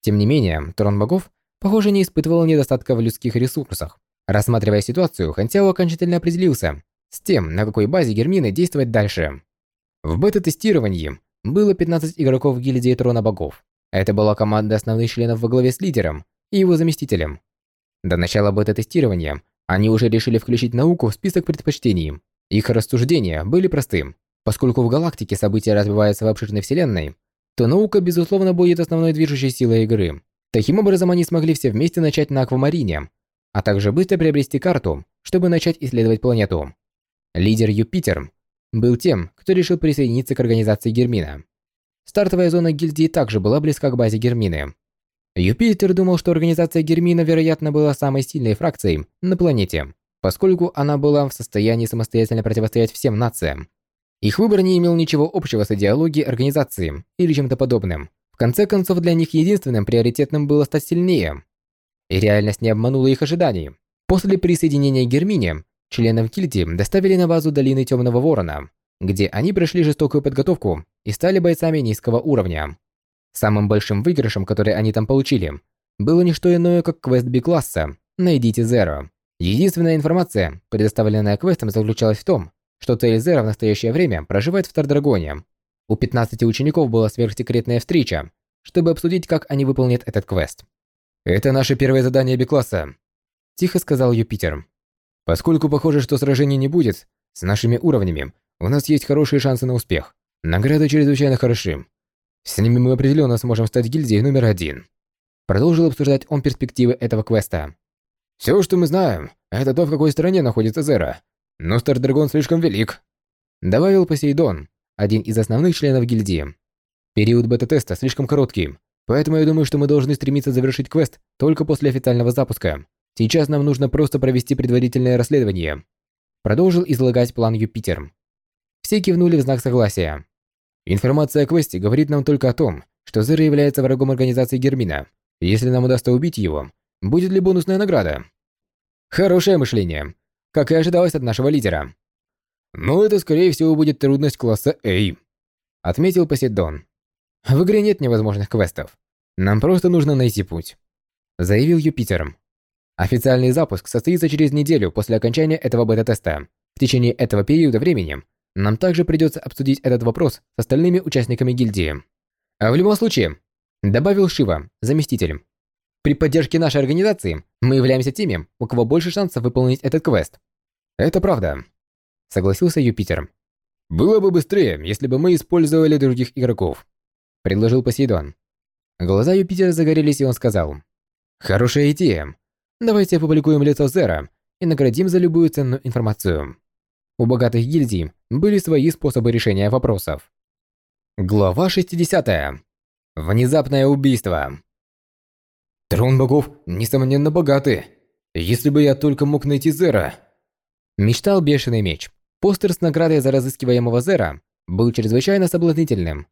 Тем не менее, Трон Богов, похоже, не испытывал недостатка в людских ресурсах. Рассматривая ситуацию, Хантяо окончательно определился с тем, на какой базе Гермины действовать дальше. В бета-тестировании было 15 игроков гильдии Трона Богов. Это была команда основных членов во главе с лидером и его заместителем. До начала бета-тестирования они уже решили включить науку в список предпочтений. Их рассуждения были простым. Поскольку в галактике события развиваются в обширной вселенной, то наука, безусловно, будет основной движущей силой игры. Таким образом, они смогли все вместе начать на Аквамарине, а также быстро приобрести карту, чтобы начать исследовать планету. Лидер Юпитер был тем, кто решил присоединиться к организации Гермина. Стартовая зона гильдии также была близка к базе Гермины. Юпитер думал, что организация Гермина, вероятно, была самой сильной фракцией на планете, поскольку она была в состоянии самостоятельно противостоять всем нациям. Их выбор не имел ничего общего с идеологией организации или чем-то подобным. В конце концов, для них единственным приоритетным было стать сильнее. И реальность не обманула их ожиданий. После присоединения Гермине, членов гильдии доставили на базу Долины Темного Ворона, где они прошли жестокую подготовку и стали бойцами низкого уровня. Самым большим выигрышем, который они там получили, было не что иное, как квест B-класса «Найдите Зеро». Единственная информация, предоставленная квестом, заключалась в том, что Тейль Зеро в настоящее время проживает в Тардрагоне. У 15 учеников была сверхсекретная встреча, чтобы обсудить, как они выполнят этот квест. «Это наше первое задание B-класса», – тихо сказал Юпитер. «Поскольку похоже, что сражений не будет, с нашими уровнями у нас есть хорошие шансы на успех. Награды чрезвычайно хороши. С ними мы определенно сможем стать гильдией номер один. Продолжил обсуждать он перспективы этого квеста. Все, что мы знаем, это то, в какой стороне находится Зера. Но Стардрагон слишком велик. Добавил Посейдон, один из основных членов гильдии. Период бета-теста слишком короткий, поэтому я думаю, что мы должны стремиться завершить квест только после официального запуска. Сейчас нам нужно просто провести предварительное расследование. Продолжил излагать план Юпитер. Все кивнули в знак согласия. Информация о квесте говорит нам только о том, что Зера является врагом организации Гермина. Если нам удастся убить его, будет ли бонусная награда? Хорошее мышление, как и ожидалось от нашего лидера. Но это, скорее всего, будет трудность класса A, отметил Посейдон. В игре нет невозможных квестов. Нам просто нужно найти путь, заявил Юпитер. Официальный запуск состоится через неделю после окончания этого бета-теста. В течение этого периода времени нам также придется обсудить этот вопрос с остальными участниками гильдии. А в любом случае, добавил Шива, заместитель. При поддержке нашей организации мы являемся теми, у кого больше шансов выполнить этот квест. Это правда, согласился Юпитер. Было бы быстрее, если бы мы использовали других игроков, предложил Посейдон. Глаза Юпитера загорелись, и он сказал: "Хорошая идея. Давайте опубликуем лицо Зера и наградим за любую ценную информацию". У богатых гильдий были свои способы решения вопросов. Глава 60. Внезапное убийство. Трон богов, несомненно, богаты. Если бы я только мог найти Зера. Мечтал Бешеный Меч. Постер с наградой за разыскиваемого Зера был чрезвычайно соблазнительным.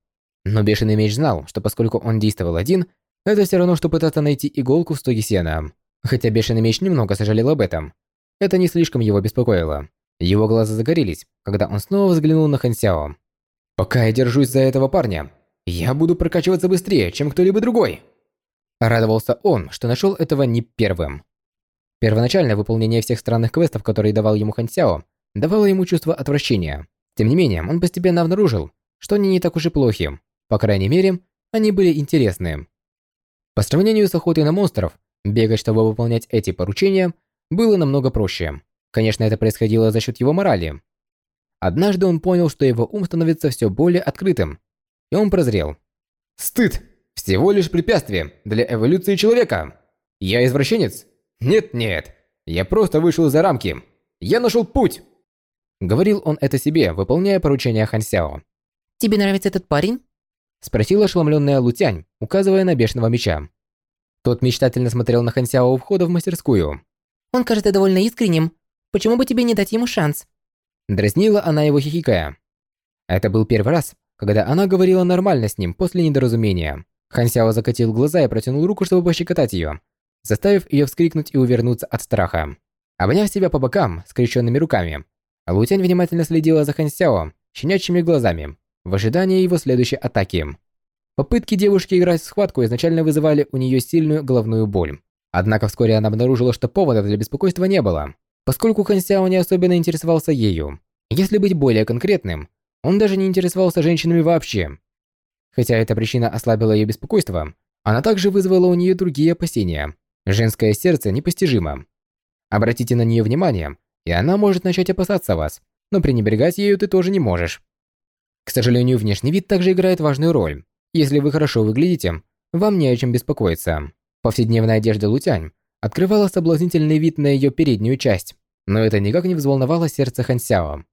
Но Бешеный Меч знал, что поскольку он действовал один, это все равно, что пытаться найти иголку в стоге сена. Хотя Бешеный Меч немного сожалел об этом. Это не слишком его беспокоило. Его глаза загорелись, когда он снова взглянул на Хансяо. «Пока я держусь за этого парня, я буду прокачиваться быстрее, чем кто-либо другой!» Радовался он, что нашел этого не первым. Первоначальное выполнение всех странных квестов, которые давал ему Хансяо, давало ему чувство отвращения. Тем не менее, он постепенно обнаружил, что они не так уж и плохи. По крайней мере, они были интересны. По сравнению с охотой на монстров, бегать, чтобы выполнять эти поручения, было намного проще. Конечно, это происходило за счет его морали. Однажды он понял, что его ум становится все более открытым, и он прозрел. Стыд! Всего лишь препятствие для эволюции человека. Я извращенец? Нет-нет. Я просто вышел за рамки. Я нашел путь. Говорил он это себе, выполняя поручение Хансяо. «Тебе нравится этот парень?» Спросила ошеломленная Лутянь, указывая на бешеного меча. Тот мечтательно смотрел на Хансяо у входа в мастерскую. «Он кажется довольно искренним. Почему бы тебе не дать ему шанс?» Дразнила она его хихикая. Это был первый раз, когда она говорила нормально с ним после недоразумения. Хансяо закатил глаза и протянул руку, чтобы пощекотать ее, заставив ее вскрикнуть и увернуться от страха. Обняв себя по бокам скрещенными руками, Лутянь внимательно следила за Хансяо щенячьими глазами в ожидании его следующей атаки. Попытки девушки играть в схватку изначально вызывали у нее сильную головную боль. Однако вскоре она обнаружила, что поводов для беспокойства не было поскольку Хан Сяо не особенно интересовался ею. Если быть более конкретным, он даже не интересовался женщинами вообще. Хотя эта причина ослабила ее беспокойство, она также вызвала у нее другие опасения. Женское сердце непостижимо. Обратите на нее внимание, и она может начать опасаться вас, но пренебрегать ею ты тоже не можешь. К сожалению, внешний вид также играет важную роль. Если вы хорошо выглядите, вам не о чем беспокоиться. Повседневная одежда Лутянь открывала соблазнительный вид на ее переднюю часть, но это никак не взволновало сердце Хансяо.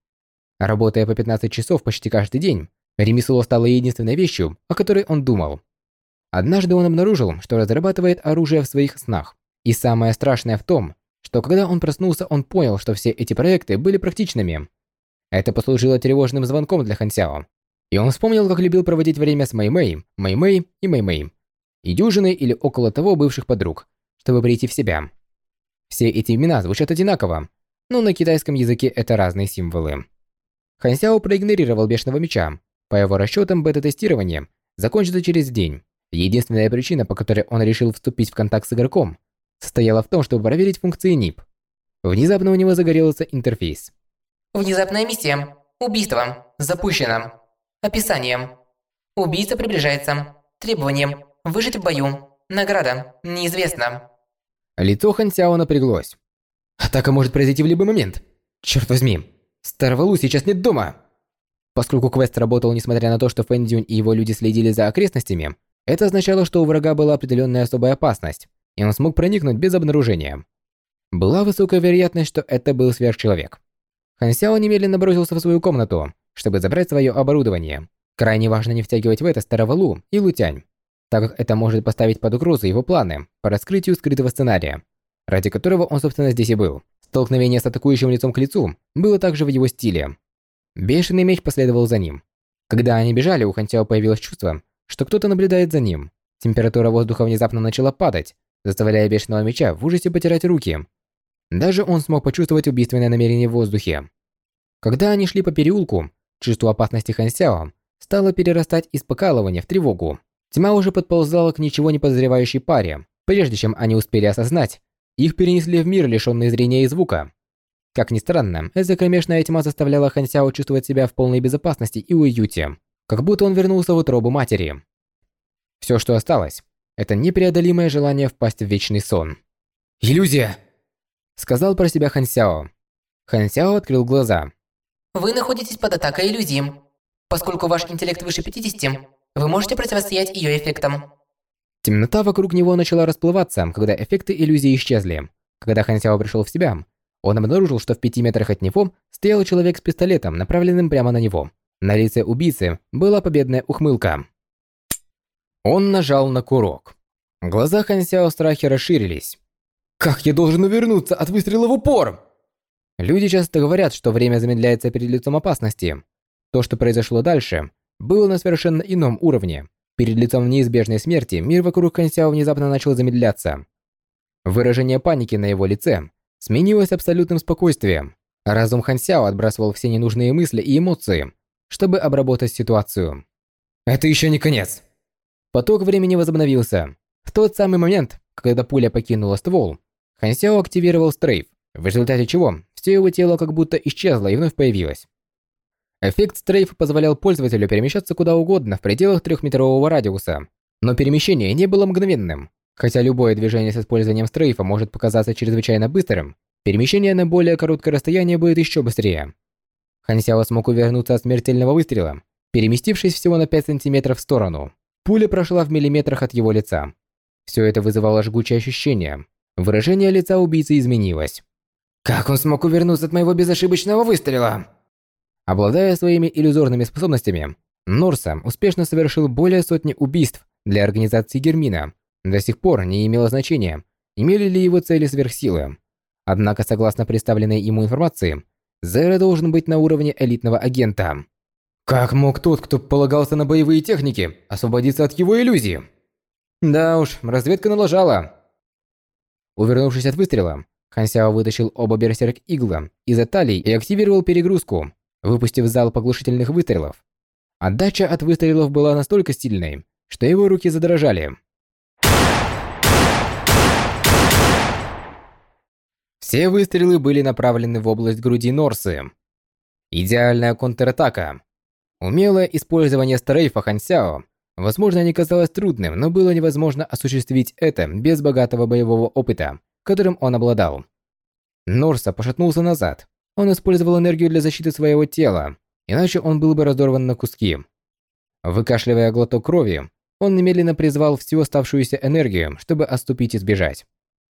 Работая по 15 часов почти каждый день, ремесло стало единственной вещью, о которой он думал. Однажды он обнаружил, что разрабатывает оружие в своих снах. И самое страшное в том, что когда он проснулся, он понял, что все эти проекты были практичными. Это послужило тревожным звонком для Хансяо. И он вспомнил, как любил проводить время с Мэй-Мэй, Мэй-Мэй и Мэй-Мэй. И дюжиной или около того бывших подруг, чтобы прийти в себя. Все эти имена звучат одинаково, но на китайском языке это разные символы. Хансяо проигнорировал Бешеного Меча. По его расчетам, бета-тестирование закончится через день. Единственная причина, по которой он решил вступить в контакт с игроком, состояла в том, чтобы проверить функции НИП. Внезапно у него загорелся интерфейс. Внезапная миссия. Убийство. Запущено. Описание. Убийца приближается. Требование. Выжить в бою. Награда. Неизвестно. Лицо Хан Сяо напряглось. Атака может произойти в любой момент. Черт возьми, Старого Лу сейчас нет дома. Поскольку квест работал несмотря на то, что Фэн Дюнь и его люди следили за окрестностями, это означало, что у врага была определенная особая опасность, и он смог проникнуть без обнаружения. Была высокая вероятность, что это был сверхчеловек. Хан Сяо немедленно бросился в свою комнату, чтобы забрать свое оборудование. Крайне важно не втягивать в это Старого Лу и Лутянь, так как это может поставить под угрозу его планы по раскрытию скрытого сценария, ради которого он, собственно, здесь и был. Столкновение с атакующим лицом к лицу было также в его стиле. Бешеный меч последовал за ним. Когда они бежали, у Хантяо появилось чувство, что кто-то наблюдает за ним. Температура воздуха внезапно начала падать, заставляя Бешеного меча в ужасе потирать руки. Даже он смог почувствовать убийственное намерение в воздухе. Когда они шли по переулку, чувство опасности Хансяо стало перерастать из покалывания в тревогу. Тьма уже подползала к ничего не подозревающей паре, прежде чем они успели осознать, их перенесли в мир, лишенный зрения и звука. Как ни странно, эта кромешная тьма заставляла Хансяо чувствовать себя в полной безопасности и уюте, как будто он вернулся в утробу матери. Все, что осталось, это непреодолимое желание впасть в вечный сон. «Иллюзия!» Сказал про себя Хансяо. Хансяо открыл глаза. Вы находитесь под атакой иллюзии. Поскольку ваш интеллект выше 50, вы можете противостоять ее эффектам. Темнота вокруг него начала расплываться, когда эффекты иллюзии исчезли. Когда Хан Сяо пришел в себя, он обнаружил, что в пяти метрах от него стоял человек с пистолетом, направленным прямо на него. На лице убийцы была победная ухмылка. Он нажал на курок. Глаза Хан Сяо в страхе расширились. «Как я должен увернуться от выстрела в упор?» Люди часто говорят, что время замедляется перед лицом опасности. То, что произошло дальше, было на совершенно ином уровне. Перед лицом неизбежной смерти мир вокруг Хансяо внезапно начал замедляться. Выражение паники на его лице сменилось абсолютным спокойствием. Разум Хансяо отбрасывал все ненужные мысли и эмоции, чтобы обработать ситуацию. Это еще не конец. Поток времени возобновился. В тот самый момент, когда пуля покинула ствол, Хансяо активировал стрейф, в результате чего все его тело как будто исчезло и вновь появилось. Эффект стрейфа позволял пользователю перемещаться куда угодно в пределах трехметрового радиуса, но перемещение не было мгновенным. Хотя любое движение с использованием стрейфа может показаться чрезвычайно быстрым, перемещение на более короткое расстояние будет еще быстрее. Хансяо смог увернуться от смертельного выстрела, переместившись всего на 5 сантиметров в сторону. Пуля прошла в миллиметрах от его лица. Все это вызывало жгучее ощущение. Выражение лица убийцы изменилось. «Как он смог увернуться от моего безошибочного выстрела?» Обладая своими иллюзорными способностями, Норса успешно совершил более сотни убийств для организации Гермина. До сих пор не имело значения, имели ли его цели сверхсилы. Однако, согласно представленной ему информации, Зера должен быть на уровне элитного агента. Как мог тот, кто полагался на боевые техники, освободиться от его иллюзии? Да уж, разведка налажала. Увернувшись от выстрела, Хансяо вытащил оба берсерк-игла из-за талии и активировал перегрузку, выпустив зал поглушительных выстрелов. Отдача от выстрелов была настолько сильной, что его руки задрожали. Все выстрелы были направлены в область груди Норсы. Идеальная контратака. Умелое использование стрейфа Хансяо, возможно, не казалось трудным, но было невозможно осуществить это без богатого боевого опыта, которым он обладал. Норса пошатнулся назад, он использовал энергию для защиты своего тела, иначе он был бы разорван на куски. Выкашливая глоток крови, он немедленно призвал всю оставшуюся энергию, чтобы отступить и сбежать.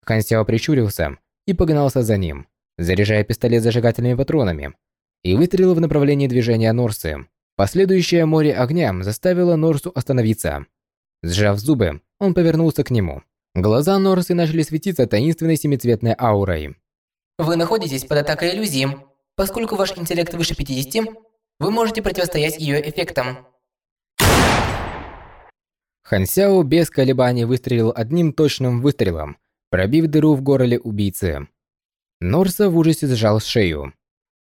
Хан Сяо прищурился и погнался за ним, заряжая пистолет зажигательными патронами, и выстрелил в направлении движения Норсы. Последующее море огня заставило Норсу остановиться. Сжав зубы, он повернулся к нему. Глаза Норсы начали светиться таинственной семицветной аурой. Вы находитесь под атакой иллюзии. Поскольку ваш интеллект выше 50, вы можете противостоять ее эффектам. Хан Сяо без колебаний выстрелил одним точным выстрелом, пробив дыру в горле убийцы. Норса в ужасе сжал шею.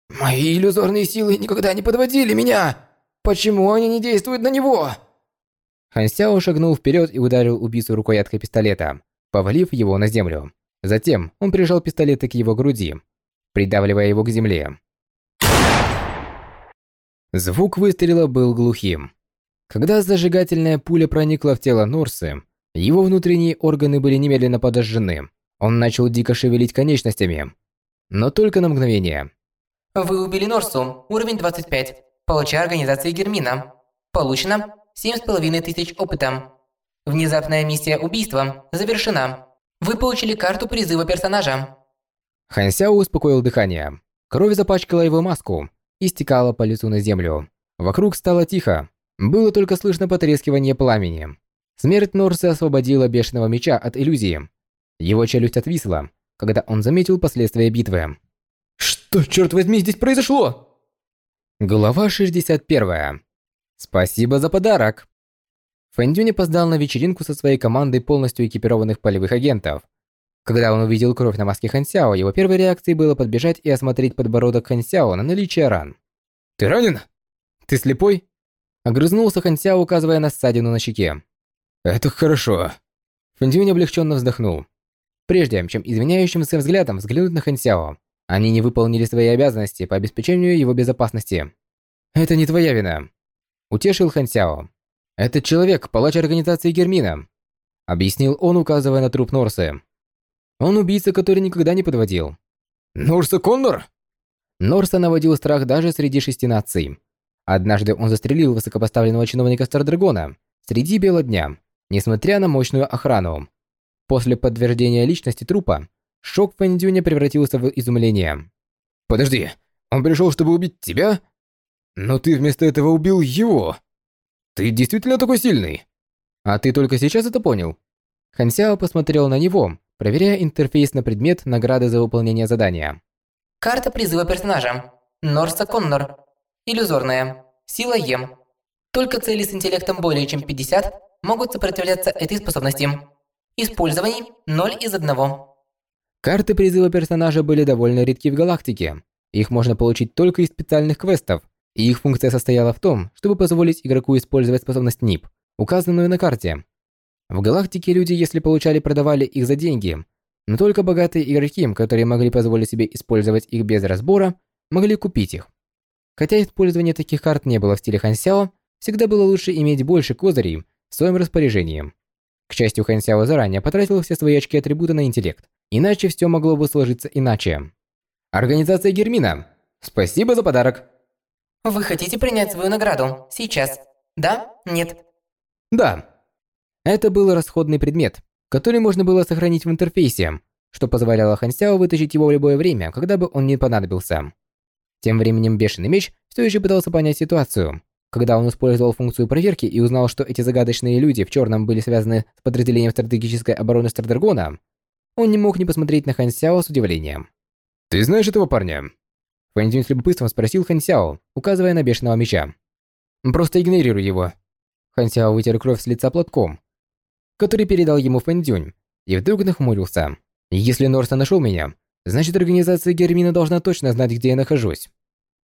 «Мои иллюзорные силы никогда не подводили меня! Почему они не действуют на него?» Хан Сяо шагнул вперед и ударил убийцу рукояткой пистолета, повалив его на землю. Затем он прижал пистолет к его груди, придавливая его к земле. Звук выстрела был глухим. Когда зажигательная пуля проникла в тело Норсы, его внутренние органы были немедленно подожжены. Он начал дико шевелить конечностями, но только на мгновение. Вы убили Норсу, уровень 25. Получая организации Гермина. Получено 7,5 тысяч опыта. Внезапная миссия убийства завершена. Вы получили карту призыва персонажа. Хан Сяо успокоил дыхание. Кровь запачкала его маску и стекала по лицу на землю. Вокруг стало тихо. Было только слышно потрескивание пламени. Смерть Норсы освободила бешеного меча от иллюзии. Его челюсть отвисла, когда он заметил последствия битвы. Что, черт возьми, здесь произошло? Глава 61. Спасибо за подарок. Фэндюнь опоздал на вечеринку со своей командой полностью экипированных полевых агентов. Когда он увидел кровь на маске Хансяо, его первой реакцией было подбежать и осмотреть подбородок Хансяо на наличие ран. «Ты ранен? Ты слепой?» Огрызнулся Хансяо, указывая на ссадину на щеке. «Это хорошо». Фэндюнь облегченно вздохнул. Прежде чем извиняющимся взглядом взглянуть на Хансяо, они не выполнили свои обязанности по обеспечению его безопасности. «Это не твоя вина», – утешил Хан Сяо. «Этот человек – палач организации Гермина», – объяснил он, указывая на труп Норсы. «Он убийца, который никогда не подводил». «Норса Коннор?» Норса наводил страх даже среди шести наций. Однажды он застрелил высокопоставленного чиновника Стардрагона среди бела дня, несмотря на мощную охрану. После подтверждения личности трупа, Шок Фэндюня превратился в изумление. «Подожди, он пришел, чтобы убить тебя? Но ты вместо этого убил его! Ты действительно такой сильный!» «А ты только сейчас это понял?» Хансяо посмотрел на него, проверяя интерфейс на предмет награды за выполнение задания. Карта призыва персонажа. Норса Коннор. Иллюзорная. Сила Ем. Только цели с интеллектом более чем 50 могут сопротивляться этой способности. Использований 0 из 1. Карты призыва персонажа были довольно редки в галактике. Их можно получить только из специальных квестов, и их функция состояла в том, чтобы позволить игроку использовать способность НИП, указанную на карте. В галактике люди, если получали, продавали их за деньги, но только богатые игроки, которые могли позволить себе использовать их без разбора, могли купить их. Хотя использование таких карт не было в стиле Хансяо, всегда было лучше иметь больше козырей в своем распоряжении. К счастью, Хансяо заранее потратил все свои очки атрибута на интеллект, Иначе все могло бы сложиться иначе. Организация Гермина. Спасибо за подарок. Вы хотите принять свою награду? Сейчас. Да? Нет? Да. Это был расходный предмет, который можно было сохранить в интерфейсе, что позволяло Хансяо вытащить его в любое время, когда бы он не понадобился. Тем временем Бешеный Меч все еще пытался понять ситуацию. Когда он использовал функцию проверки и узнал, что эти загадочные люди в черном были связаны с подразделением стратегической обороны Стардрагона, он не мог не посмотреть на Хан Сяо с удивлением. «Ты знаешь этого парня?» Фэн с любопытством спросил Хан Сяо, указывая на бешеного меча. «Просто игнорируй его». Хан Сяо вытер кровь с лица платком, который передал ему Фэн Дюнь, и вдруг нахмурился. «Если Норса нашел меня, значит организация Гермина должна точно знать, где я нахожусь».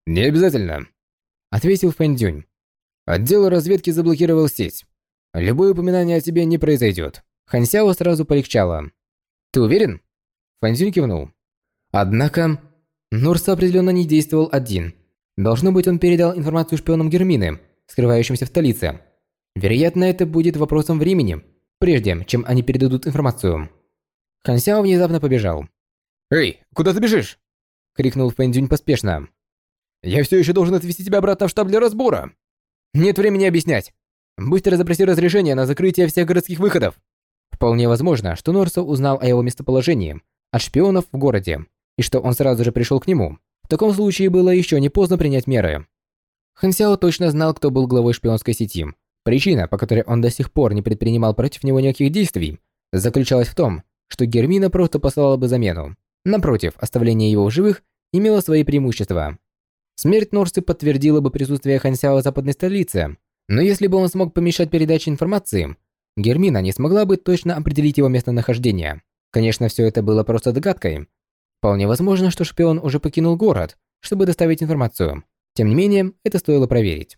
«Не обязательно», — ответил Фэн Дюнь. «Отдел разведки заблокировал сеть. Любое упоминание о тебе не произойдет». Хан Сяо сразу полегчало. Ты уверен? Фанзюнь кивнул. Однако, Норс определенно не действовал один. Должно быть, он передал информацию шпионам Гермины, скрывающимся в столице. Вероятно, это будет вопросом времени, прежде чем они передадут информацию. Хан Сяо внезапно побежал. «Эй, куда ты бежишь?» – крикнул Фэн поспешно. «Я все еще должен отвезти тебя обратно в штаб для разбора!» «Нет времени объяснять! Быстро запроси разрешение на закрытие всех городских выходов. Вполне возможно, что Норсо узнал о его местоположении от шпионов в городе, и что он сразу же пришел к нему. В таком случае было еще не поздно принять меры. Хан Сяо точно знал, кто был главой шпионской сети. Причина, по которой он до сих пор не предпринимал против него никаких действий, заключалась в том, что Гермина просто послала бы замену. Напротив, оставление его в живых имело свои преимущества. Смерть Норсы подтвердила бы присутствие Хан Сяо в западной столице, но если бы он смог помешать передаче информации, Гермина не смогла бы точно определить его местонахождение. Конечно, все это было просто догадкой. Вполне возможно, что шпион уже покинул город, чтобы доставить информацию. Тем не менее, это стоило проверить.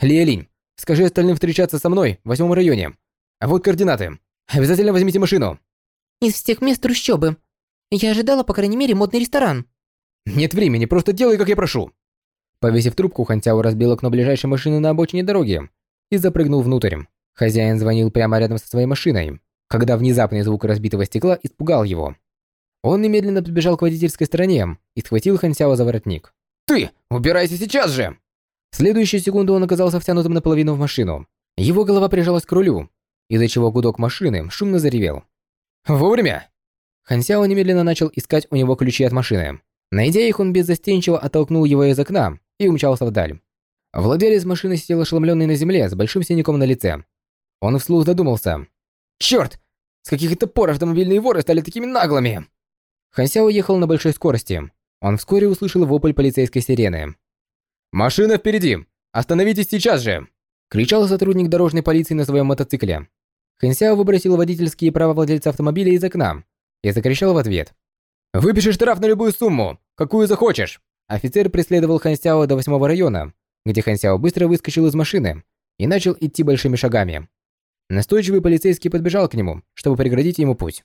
Лиэлинь, скажи остальным встречаться со мной в восьмом районе. А вот координаты. Обязательно возьмите машину. Из всех мест трущобы. Я ожидала, по крайней мере, модный ресторан. Нет времени, просто делай, как я прошу. Повесив трубку, Хантяо разбил окно ближайшей машины на обочине дороги и запрыгнул внутрь. Хозяин звонил прямо рядом со своей машиной, когда внезапный звук разбитого стекла испугал его. Он немедленно подбежал к водительской стороне и схватил Хансяо за воротник. «Ты! Убирайся сейчас же!» В следующую секунду он оказался втянутым наполовину в машину. Его голова прижалась к рулю, из-за чего гудок машины шумно заревел. «Вовремя!» Хансяо немедленно начал искать у него ключи от машины. Найдя их, он беззастенчиво оттолкнул его из окна и умчался вдаль. Владелец машины сидел ошеломленный на земле с большим синяком на лице. Он вслух задумался. «Чёрт! С каких это пор автомобильные воры стали такими наглыми?» Хансяо ехал на большой скорости. Он вскоре услышал вопль полицейской сирены. «Машина впереди! Остановитесь сейчас же!» Кричал сотрудник дорожной полиции на своем мотоцикле. Хансяо выбросил водительские права владельца автомобиля из окна и закричал в ответ. «Выпиши штраф на любую сумму, какую захочешь!» Офицер преследовал Хансяо до восьмого района, где Хансяо быстро выскочил из машины и начал идти большими шагами. Настойчивый полицейский подбежал к нему, чтобы преградить ему путь.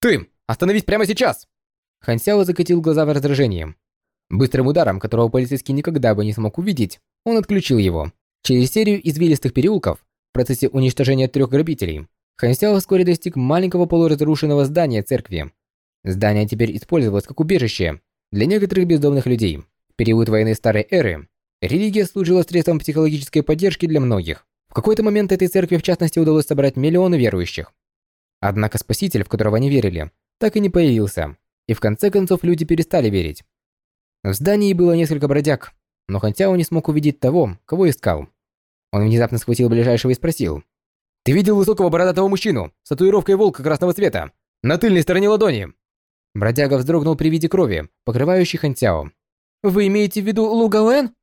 «Ты! Остановись прямо сейчас!» Хансяо закатил глаза в раздражении. Быстрым ударом, которого полицейский никогда бы не смог увидеть, он отключил его. Через серию извилистых переулков, в процессе уничтожения трех грабителей, Хансяо вскоре достиг маленького полуразрушенного здания церкви. Здание теперь использовалось как убежище для некоторых бездомных людей. В период войны Старой Эры религия служила средством психологической поддержки для многих. В какой-то момент этой церкви в частности удалось собрать миллионы верующих. Однако Спаситель, в которого они верили, так и не появился, и в конце концов люди перестали верить. В здании было несколько бродяг, но Хантяо не смог увидеть того, кого искал. Он внезапно схватил ближайшего и спросил. «Ты видел высокого бородатого мужчину с татуировкой волка красного цвета на тыльной стороне ладони?» Бродяга вздрогнул при виде крови, покрывающей Хантяо. «Вы имеете в виду Лу Гаоэн?»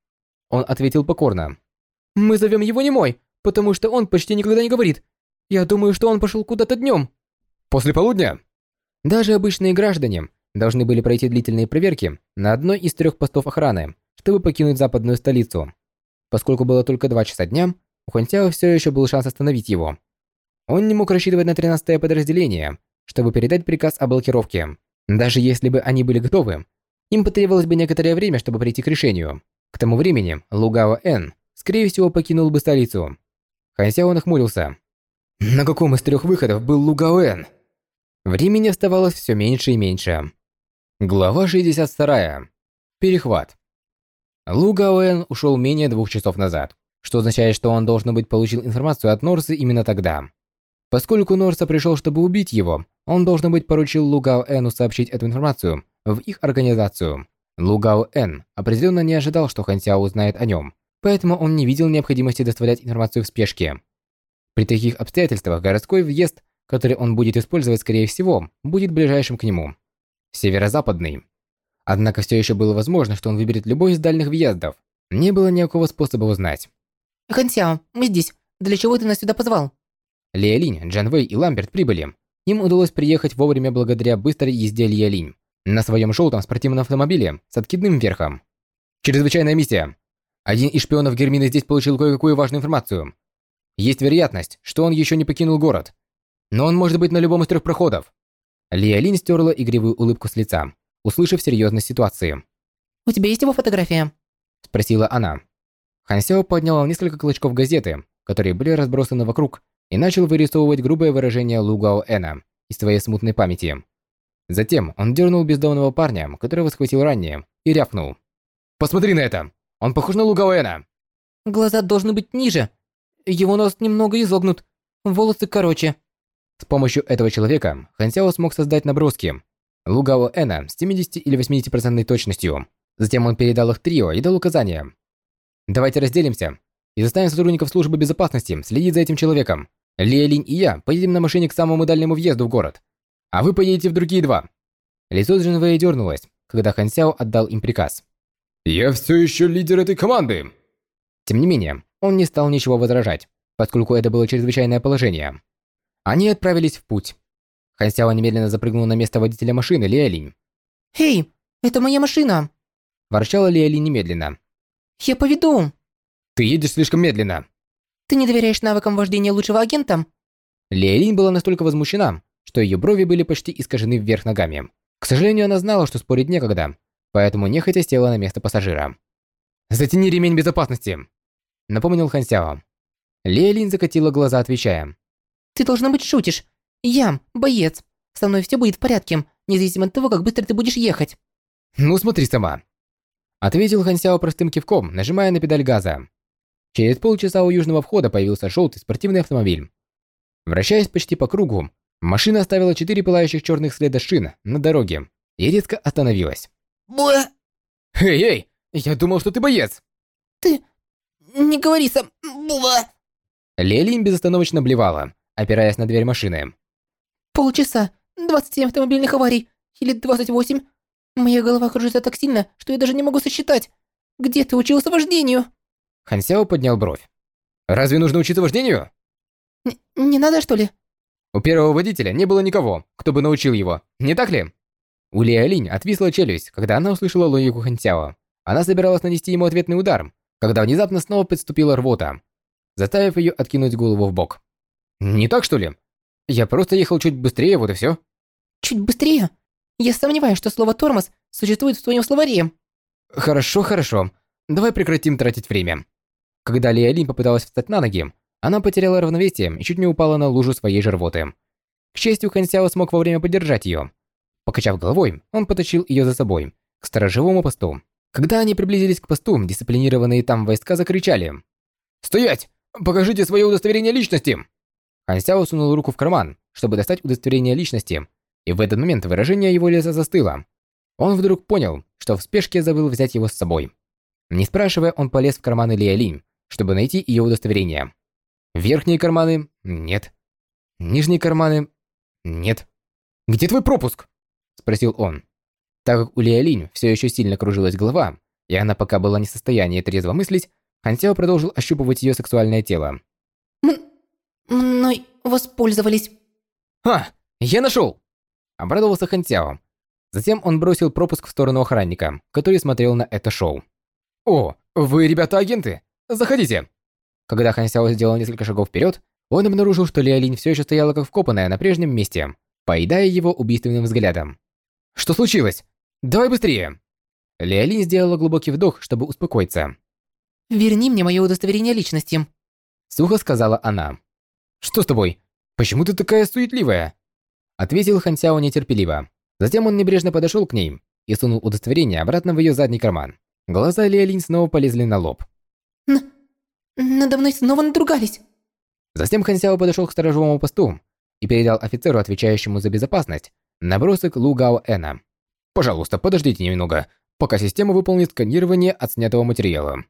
Он ответил покорно. «Мы зовем его Немой, потому что он почти никогда не говорит. Я думаю, что он пошел куда-то днем». «После полудня?» Даже обычные граждане должны были пройти длительные проверки на одной из трех постов охраны, чтобы покинуть западную столицу. Поскольку было только два часа дня, у Хунтяо все еще был шанс остановить его. Он не мог рассчитывать на 13-е подразделение, чтобы передать приказ о блокировке. Даже если бы они были готовы, им потребовалось бы некоторое время, чтобы прийти к решению. К тому времени Лугао Н, скорее всего, покинул бы столицу. Хансяо нахмурился. На каком из трех выходов был Лугао Н? Времени оставалось все меньше и меньше. Глава 62. Перехват. Лу Гаоэн ушел менее двух часов назад, что означает, что он, должен быть, получил информацию от Норса именно тогда. Поскольку Норса пришел, чтобы убить его, он, должен быть, поручил Лу Гаоэну сообщить эту информацию в их организацию. Лу Гаоэн определенно не ожидал, что Хан Сяо узнает о нем, поэтому он не видел необходимости доставлять информацию в спешке. При таких обстоятельствах городской въезд который он будет использовать, скорее всего, будет ближайшим к нему. Северо-западный. Однако все еще было возможно, что он выберет любой из дальних въездов. Не было никакого способа узнать. Хансяо, мы здесь. Для чего ты нас сюда позвал? Лиэлинь, Джанвэй и Ламберт прибыли. Им удалось приехать вовремя благодаря быстрой езде Лиэлинь на своем желтом спортивном автомобиле с откидным верхом. Чрезвычайная миссия. Один из шпионов Гермины здесь получил кое-какую важную информацию. Есть вероятность, что он еще не покинул город но он может быть на любом из трех проходов. Лия Линь стерла игривую улыбку с лица, услышав серьезность ситуации. «У тебя есть его фотография?» – спросила она. Хан Сяо поднял несколько клочков газеты, которые были разбросаны вокруг, и начал вырисовывать грубое выражение Лу Гао Эна из своей смутной памяти. Затем он дернул бездомного парня, которого схватил ранее, и рявкнул. «Посмотри на это! Он похож на Лу Гао Эна!» «Глаза должны быть ниже. Его нос немного изогнут, волосы короче. С помощью этого человека Хан Сяо смог создать наброски Лугао Эна с 70 или 80% точностью. Затем он передал их трио и дал указания. Давайте разделимся и заставим сотрудников службы безопасности следить за этим человеком. Лия Линь и я поедем на машине к самому дальнему въезду в город, а вы поедете в другие два. Лицо Джинвэя дернулось, когда Хан Сяо отдал им приказ. Я все еще лидер этой команды. Тем не менее, он не стал ничего возражать, поскольку это было чрезвычайное положение. Они отправились в путь. Хан Сяо немедленно запрыгнул на место водителя машины Лия Линь. «Эй, это моя машина!» Ворчала Лия Линь немедленно. «Я поведу!» «Ты едешь слишком медленно!» «Ты не доверяешь навыкам вождения лучшего агента?» Лия Линь была настолько возмущена, что ее брови были почти искажены вверх ногами. К сожалению, она знала, что спорить некогда, поэтому нехотя села на место пассажира. «Затяни ремень безопасности!» Напомнил Хан Сяо. Лия Линь закатила глаза, отвечая. «Ты, должно быть, шутишь. Я, боец. Со мной все будет в порядке, независимо от того, как быстро ты будешь ехать». «Ну, смотри сама!» Ответил Хан Сяо простым кивком, нажимая на педаль газа. Через полчаса у южного входа появился желтый спортивный автомобиль. Вращаясь почти по кругу, машина оставила четыре пылающих черных следа шин на дороге и резко остановилась. «Буэ!» «Эй, эй! Я думал, что ты боец!» «Ты... не говори сам... Буэ!» Лелин безостановочно блевала, опираясь на дверь машины. «Полчаса, 27 автомобильных аварий, или 28. Моя голова кружится так сильно, что я даже не могу сосчитать. Где ты учился вождению?» Хансяо поднял бровь. «Разве нужно учиться вождению?» Н «Не надо, что ли?» У первого водителя не было никого, кто бы научил его, не так ли? У Лия Линь отвисла челюсть, когда она услышала логику Хансяо. Она собиралась нанести ему ответный удар, когда внезапно снова подступила рвота, заставив ее откинуть голову в бок. «Не так, что ли? Я просто ехал чуть быстрее, вот и все. «Чуть быстрее? Я сомневаюсь, что слово «тормоз» существует в твоем словаре». «Хорошо, хорошо. Давай прекратим тратить время». Когда Лия Линь попыталась встать на ноги, она потеряла равновесие и чуть не упала на лужу своей же рвоты. К счастью, Хан Сяо смог вовремя поддержать ее. Покачав головой, он потащил ее за собой, к сторожевому посту. Когда они приблизились к посту, дисциплинированные там войска закричали. «Стоять! Покажите свое удостоверение личности!» Хан Сяо сунул руку в карман, чтобы достать удостоверение личности, и в этот момент выражение его лица застыло. Он вдруг понял, что в спешке забыл взять его с собой. Не спрашивая, он полез в карманы Лия Линь, чтобы найти ее удостоверение. Верхние карманы – нет. Нижние карманы – нет. «Где твой пропуск?» – спросил он. Так как у Лиалинь все еще сильно кружилась голова, и она пока была не в состоянии трезво мыслить, Хансяо продолжил ощупывать ее сексуальное тело. Воспользовались. «Ха! Я нашел!» – обрадовался Хансяо. Затем он бросил пропуск в сторону охранника, который смотрел на это шоу. «О, вы, ребята, агенты! Заходите!» Когда Хан Сяо сделал несколько шагов вперед, он обнаружил, что Лиалинь все еще стояла как вкопанная на прежнем месте, поедая его убийственным взглядом. «Что случилось? Давай быстрее!» Лиалинь сделала глубокий вдох, чтобы успокоиться. «Верни мне мое удостоверение личности», — сухо сказала она. «Что с тобой? Почему ты такая суетливая?» Ответил Хан Сяо нетерпеливо. Затем он небрежно подошел к ней и сунул удостоверение обратно в ее задний карман. Глаза Лиалинь снова полезли на лоб. Н надо мной снова надругались. Затем Хан Сяо подошел к сторожевому посту и передал офицеру, отвечающему за безопасность, набросок Лу Гао Эна. «Пожалуйста, подождите немного, пока система выполнит сканирование отснятого материала».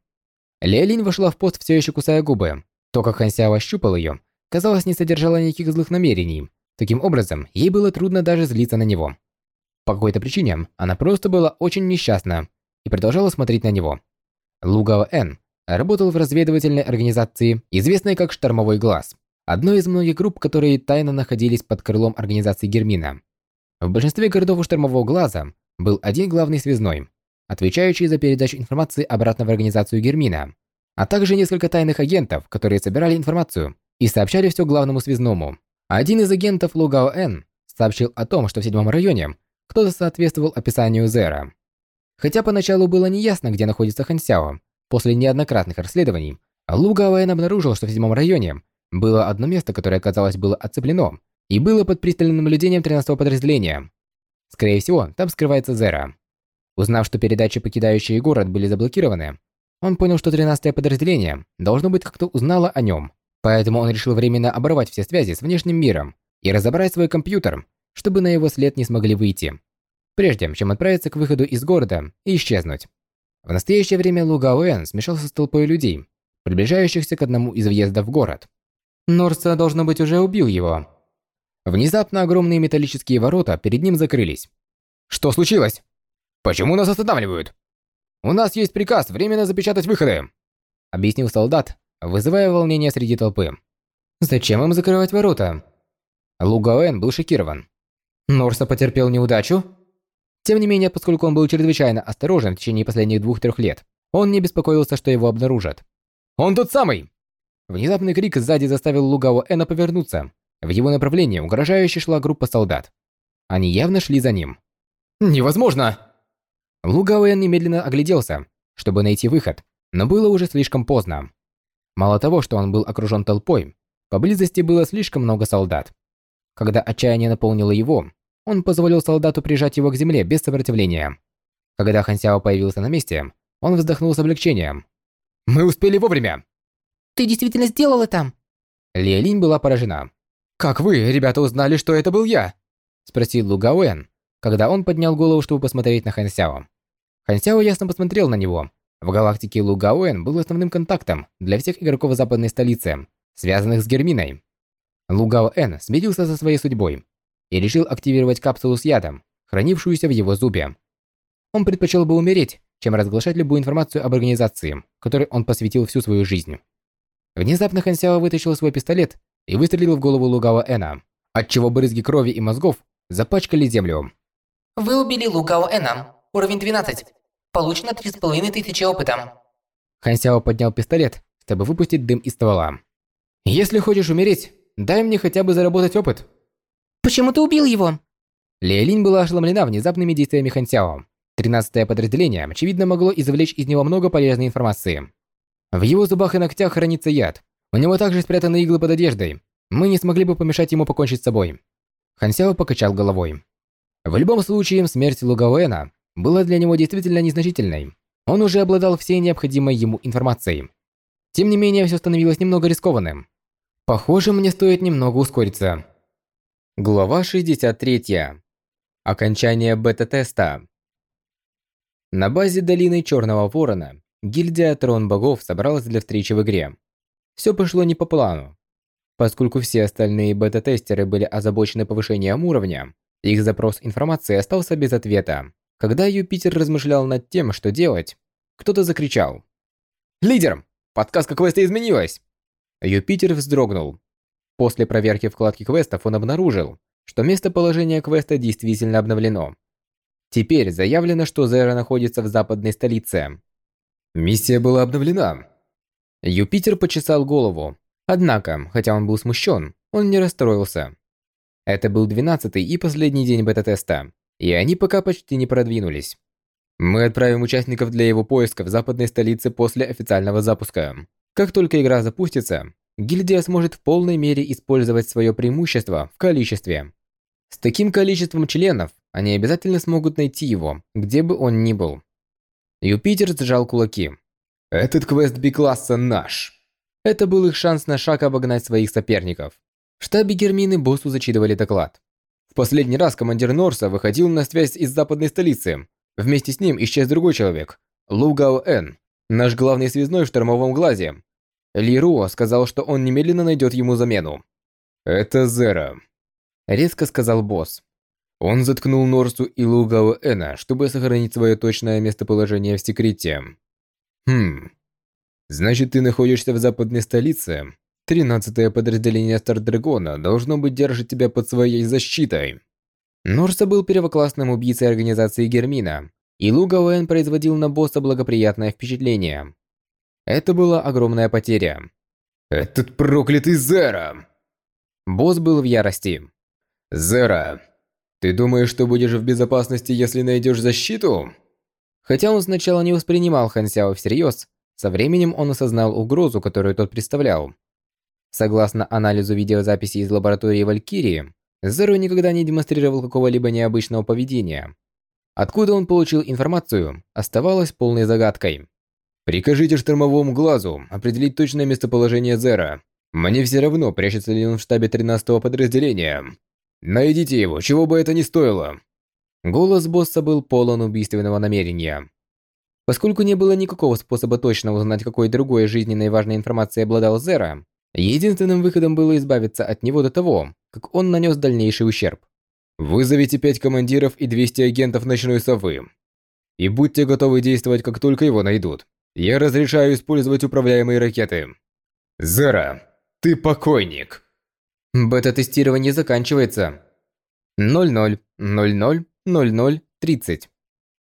Леолинь вошла в пост, все еще кусая губы. То, как Хан Сяо ощупал ее, казалось, не содержало никаких злых намерений. Таким образом, ей было трудно даже злиться на него. По какой-то причине, она просто была очень несчастна и продолжала смотреть на него. Лу Гао Эн работал в разведывательной организации, известной как «Штормовой глаз», одной из многих групп, которые тайно находились под крылом организации Гермина. В большинстве городов у «Штормового глаза» был один главный связной, отвечающий за передачу информации обратно в организацию Гермина, а также несколько тайных агентов, которые собирали информацию и сообщали все главному связному. Один из агентов Лугао Н сообщил о том, что в седьмом районе кто-то соответствовал описанию Зера. Хотя поначалу было неясно, где находится Хансяо, После неоднократных расследований, Лу Гаоэн обнаружил, что в седьмом районе было одно место, которое, казалось, было отцеплено и было под пристальным наблюдением 13-го подразделения. Скорее всего, там скрывается Зера. Узнав, что передачи, покидающие город, были заблокированы, он понял, что 13-е подразделение должно быть как-то узнало о нем Поэтому он решил временно оборвать все связи с внешним миром и разобрать свой компьютер, чтобы на его след не смогли выйти, прежде чем отправиться к выходу из города и исчезнуть. В настоящее время Лу Гаоэн смешался с толпой людей, приближающихся к одному из въездов в город. Норса, должно быть, уже убил его. Внезапно огромные металлические ворота перед ним закрылись. Что случилось? Почему нас останавливают? У нас есть приказ временно запечатать выходы, объяснил солдат, вызывая волнение среди толпы. Зачем им закрывать ворота? Лу Гаоэн был шокирован. Норса потерпел неудачу? Тем не менее, поскольку он был чрезвычайно осторожен в течение последних двух-трех лет, он не беспокоился, что его обнаружат. «Он тот самый!» Внезапный крик сзади заставил Лугао Эна повернуться. В его направлении угрожающе шла группа солдат. Они явно шли за ним. «Невозможно!» Лугао Эн немедленно огляделся, чтобы найти выход, но было уже слишком поздно. Мало того, что он был окружен толпой, поблизости было слишком много солдат. Когда отчаяние наполнило его, он позволил солдату прижать его к земле без сопротивления. Когда Хансяо появился на месте, он вздохнул с облегчением. «Мы успели вовремя!» Ты действительно сделал это?» Лиэлинь была поражена. «Как вы, ребята, узнали, что это был я?» Спросил Лу Гаоэн, когда он поднял голову, чтобы посмотреть на Хансяо. Хансяо ясно посмотрел на него. В галактике Лу Гаоэн был основным контактом для всех игроков западной столицы, связанных с Герминой. Лу Гаоэн смирился со своей судьбой и решил активировать капсулу с ядом, хранившуюся в его зубе. Он предпочел бы умереть, чем разглашать любую информацию об организации, которой он посвятил всю свою жизнь. Внезапно Хансяо вытащил свой пистолет и выстрелил в голову Лугао Эна, отчего брызги крови и мозгов запачкали землю. Вы убили Лугао Эна. Уровень 12. Получено 3500 опыта. Хансяо поднял пистолет, чтобы выпустить дым из ствола. «Если хочешь умереть, дай мне хотя бы заработать опыт». «Почему ты убил его?» Леолинь была ошеломлена внезапными действиями Хансяо. Тринадцатое подразделение, очевидно, могло извлечь из него много полезной информации. В его зубах и ногтях хранится яд. У него также спрятаны иглы под одеждой. Мы не смогли бы помешать ему покончить с собой. Хансяо покачал головой. В любом случае, смерть Лугауэна была для него действительно незначительной. Он уже обладал всей необходимой ему информацией. Тем не менее, все становилось немного рискованным. Похоже, мне стоит немного ускориться. Глава 63. Окончание бета-теста. На базе долины Черного Ворона гильдия Трон Богов собралась для встречи в игре. Все пошло не по плану. Поскольку все остальные бета-тестеры были озабочены повышением уровня, их запрос информации остался без ответа. Когда Юпитер размышлял над тем, что делать, кто-то закричал. «Лидер! Подсказка квеста изменилась!» Юпитер вздрогнул. После проверки вкладки квестов он обнаружил, что местоположение квеста действительно обновлено. Теперь заявлено, что Зера находится в западной столице. Миссия была обновлена. Юпитер почесал голову. Однако, хотя он был смущен, он не расстроился. Это был двенадцатый и последний день бета-теста, и они пока почти не продвинулись. Мы отправим участников для его поиска в западной столице после официального запуска. Как только игра запустится, гильдия сможет в полной мере использовать свое преимущество в количестве. С таким количеством членов они обязательно смогут найти его, где бы он ни был. Юпитер сжал кулаки. Этот квест Би-класса наш. Это был их шанс на шаг обогнать своих соперников. В штабе Гермины боссу зачитывали доклад. Последний раз командир Норса выходил на связь из западной столицы. Вместе с ним исчез другой человек. Лу Гао Эн, наш главный связной в штормовом глазе. Ли Руо сказал, что он немедленно найдет ему замену. «Это Зера», — резко сказал босс. Он заткнул Норсу и Лугао Эна, чтобы сохранить свое точное местоположение в секрете. Хм. Значит, ты находишься в западной столице. Тринадцатое подразделение Стардрагона должно быть держит тебя под своей защитой. Норса был первоклассным убийцей организации Гермина, и Лугао производил на босса благоприятное впечатление. Это была огромная потеря. Этот проклятый Зера! Босс был в ярости. Зера, ты думаешь, что будешь в безопасности, если найдешь защиту? Хотя он сначала не воспринимал Хансяо всерьез, со временем он осознал угрозу, которую тот представлял. Согласно анализу видеозаписи из лаборатории Валькирии, Зеро никогда не демонстрировал какого-либо необычного поведения. Откуда он получил информацию, оставалось полной загадкой. Прикажите штормовому глазу определить точное местоположение Зера Мне все равно, прячется ли он в штабе 13-го подразделения. Найдите его, чего бы это ни стоило. Голос босса был полон убийственного намерения. Поскольку не было никакого способа точно узнать, какой другой жизненной важной информацией обладал Зера, единственным выходом было избавиться от него до того, как он нанес дальнейший ущерб. Вызовите пять командиров и 200 агентов Ночной Совы. И будьте готовы действовать, как только его найдут. Я разрешаю использовать управляемые ракеты. Зера, ты покойник. Бета-тестирование заканчивается. 00, 00, 00, 30.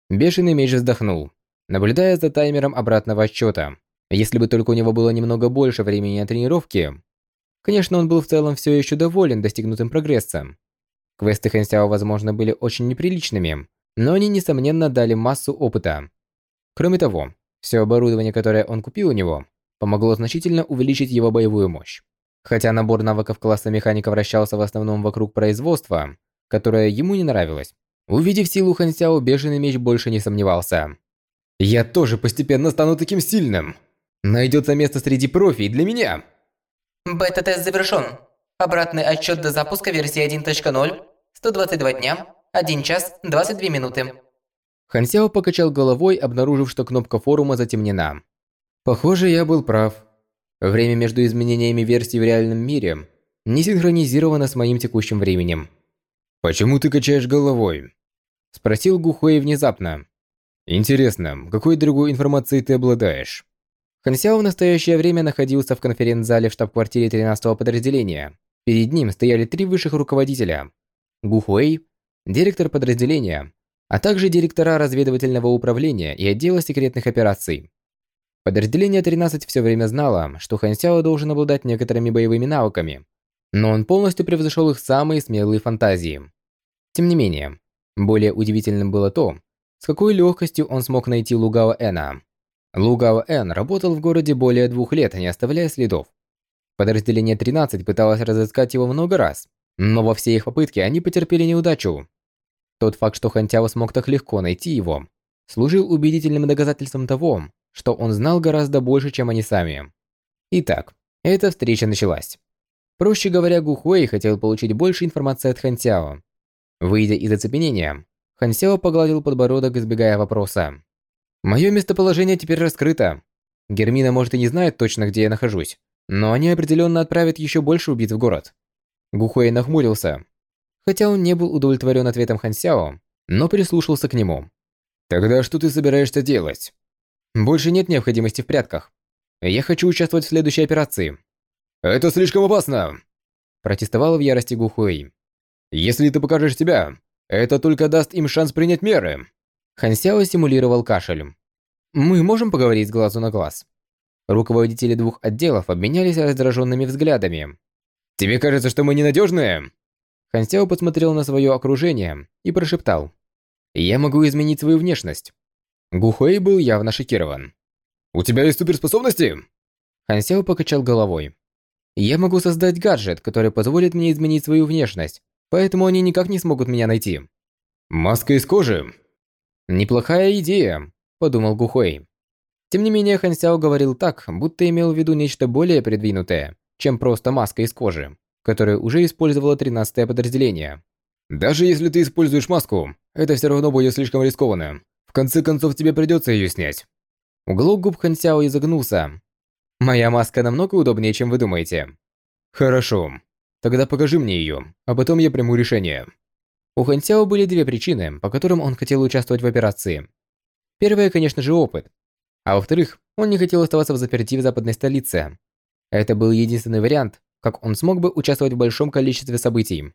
Бешеный меч вздохнул, наблюдая за таймером обратного отсчета. Если бы только у него было немного больше времени на тренировки. Конечно, он был в целом все еще доволен достигнутым прогрессом. Квесты Хэнсяо, возможно, были очень неприличными, но они, несомненно, дали массу опыта. Кроме того, все оборудование, которое он купил у него, помогло значительно увеличить его боевую мощь. Хотя набор навыков класса механика вращался в основном вокруг производства, которое ему не нравилось, увидев силу Хансяо, бешеный меч больше не сомневался. «Я тоже постепенно стану таким сильным! Найдется место среди профи для меня!» Бета-тест завершен. Обратный отчет до запуска версии 1.0. 122 дня, 1 час, 22 минуты. Хансяо покачал головой, обнаружив, что кнопка форума затемнена. Похоже, я был прав. Время между изменениями версий в реальном мире не синхронизировано с моим текущим временем. «Почему ты качаешь головой?» Спросил Гухуэй внезапно. «Интересно, какой другой информацией ты обладаешь?» Хансяо в настоящее время находился в конференц-зале в штаб-квартире 13-го подразделения. Перед ним стояли три высших руководителя. Гухуэй, директор подразделения, а также директора разведывательного управления и отдела секретных операций. Подразделение 13 все время знало, что Хан Сяо должен обладать некоторыми боевыми навыками, но он полностью превзошел их самые смелые фантазии. Тем не менее, более удивительным было то, с какой легкостью он смог найти Лугао Эна. Лугао Эн работал в городе более двух лет, не оставляя следов. Подразделение 13 пыталось разыскать его много раз, но во все их попытки они потерпели неудачу. Тот факт, что Хантяо смог так легко найти его, служил убедительным доказательством того, что он знал гораздо больше, чем они сами. Итак, эта встреча началась. Проще говоря, Гухуэй хотел получить больше информации от Хансяо. Выйдя из оцепенения, Хансяо погладил подбородок, избегая вопроса. «Мое местоположение теперь раскрыто. Гермина, может, и не знает точно, где я нахожусь, но они определенно отправят еще больше убийц в город». Гухуэй нахмурился. Хотя он не был удовлетворен ответом Хансяо, но прислушался к нему. «Тогда что ты собираешься делать?» Больше нет необходимости в прятках. Я хочу участвовать в следующей операции. Это слишком опасно. Протестовал в ярости Гухуэй. Если ты покажешь себя, это только даст им шанс принять меры. Хансяо симулировал кашель. Мы можем поговорить с глазу на глаз. Руководители двух отделов обменялись раздраженными взглядами. Тебе кажется, что мы ненадежные? Хансяо посмотрел на свое окружение и прошептал. Я могу изменить свою внешность. Гухуэй был явно шокирован. «У тебя есть суперспособности?» Хан покачал головой. «Я могу создать гаджет, который позволит мне изменить свою внешность, поэтому они никак не смогут меня найти». «Маска из кожи?» «Неплохая идея», – подумал Гухуэй. Тем не менее, Хан говорил так, будто имел в виду нечто более продвинутое, чем просто маска из кожи, которую уже использовало 13-е подразделение. «Даже если ты используешь маску, это все равно будет слишком рискованно. В конце концов, тебе придется ее снять. Уголок губ Хан Сяо изогнулся. Моя маска намного удобнее, чем вы думаете. Хорошо. Тогда покажи мне ее, а потом я приму решение. У Хан Сяо были две причины, по которым он хотел участвовать в операции. Первая, конечно же, опыт. А во-вторых, он не хотел оставаться в заперти в западной столице. Это был единственный вариант, как он смог бы участвовать в большом количестве событий.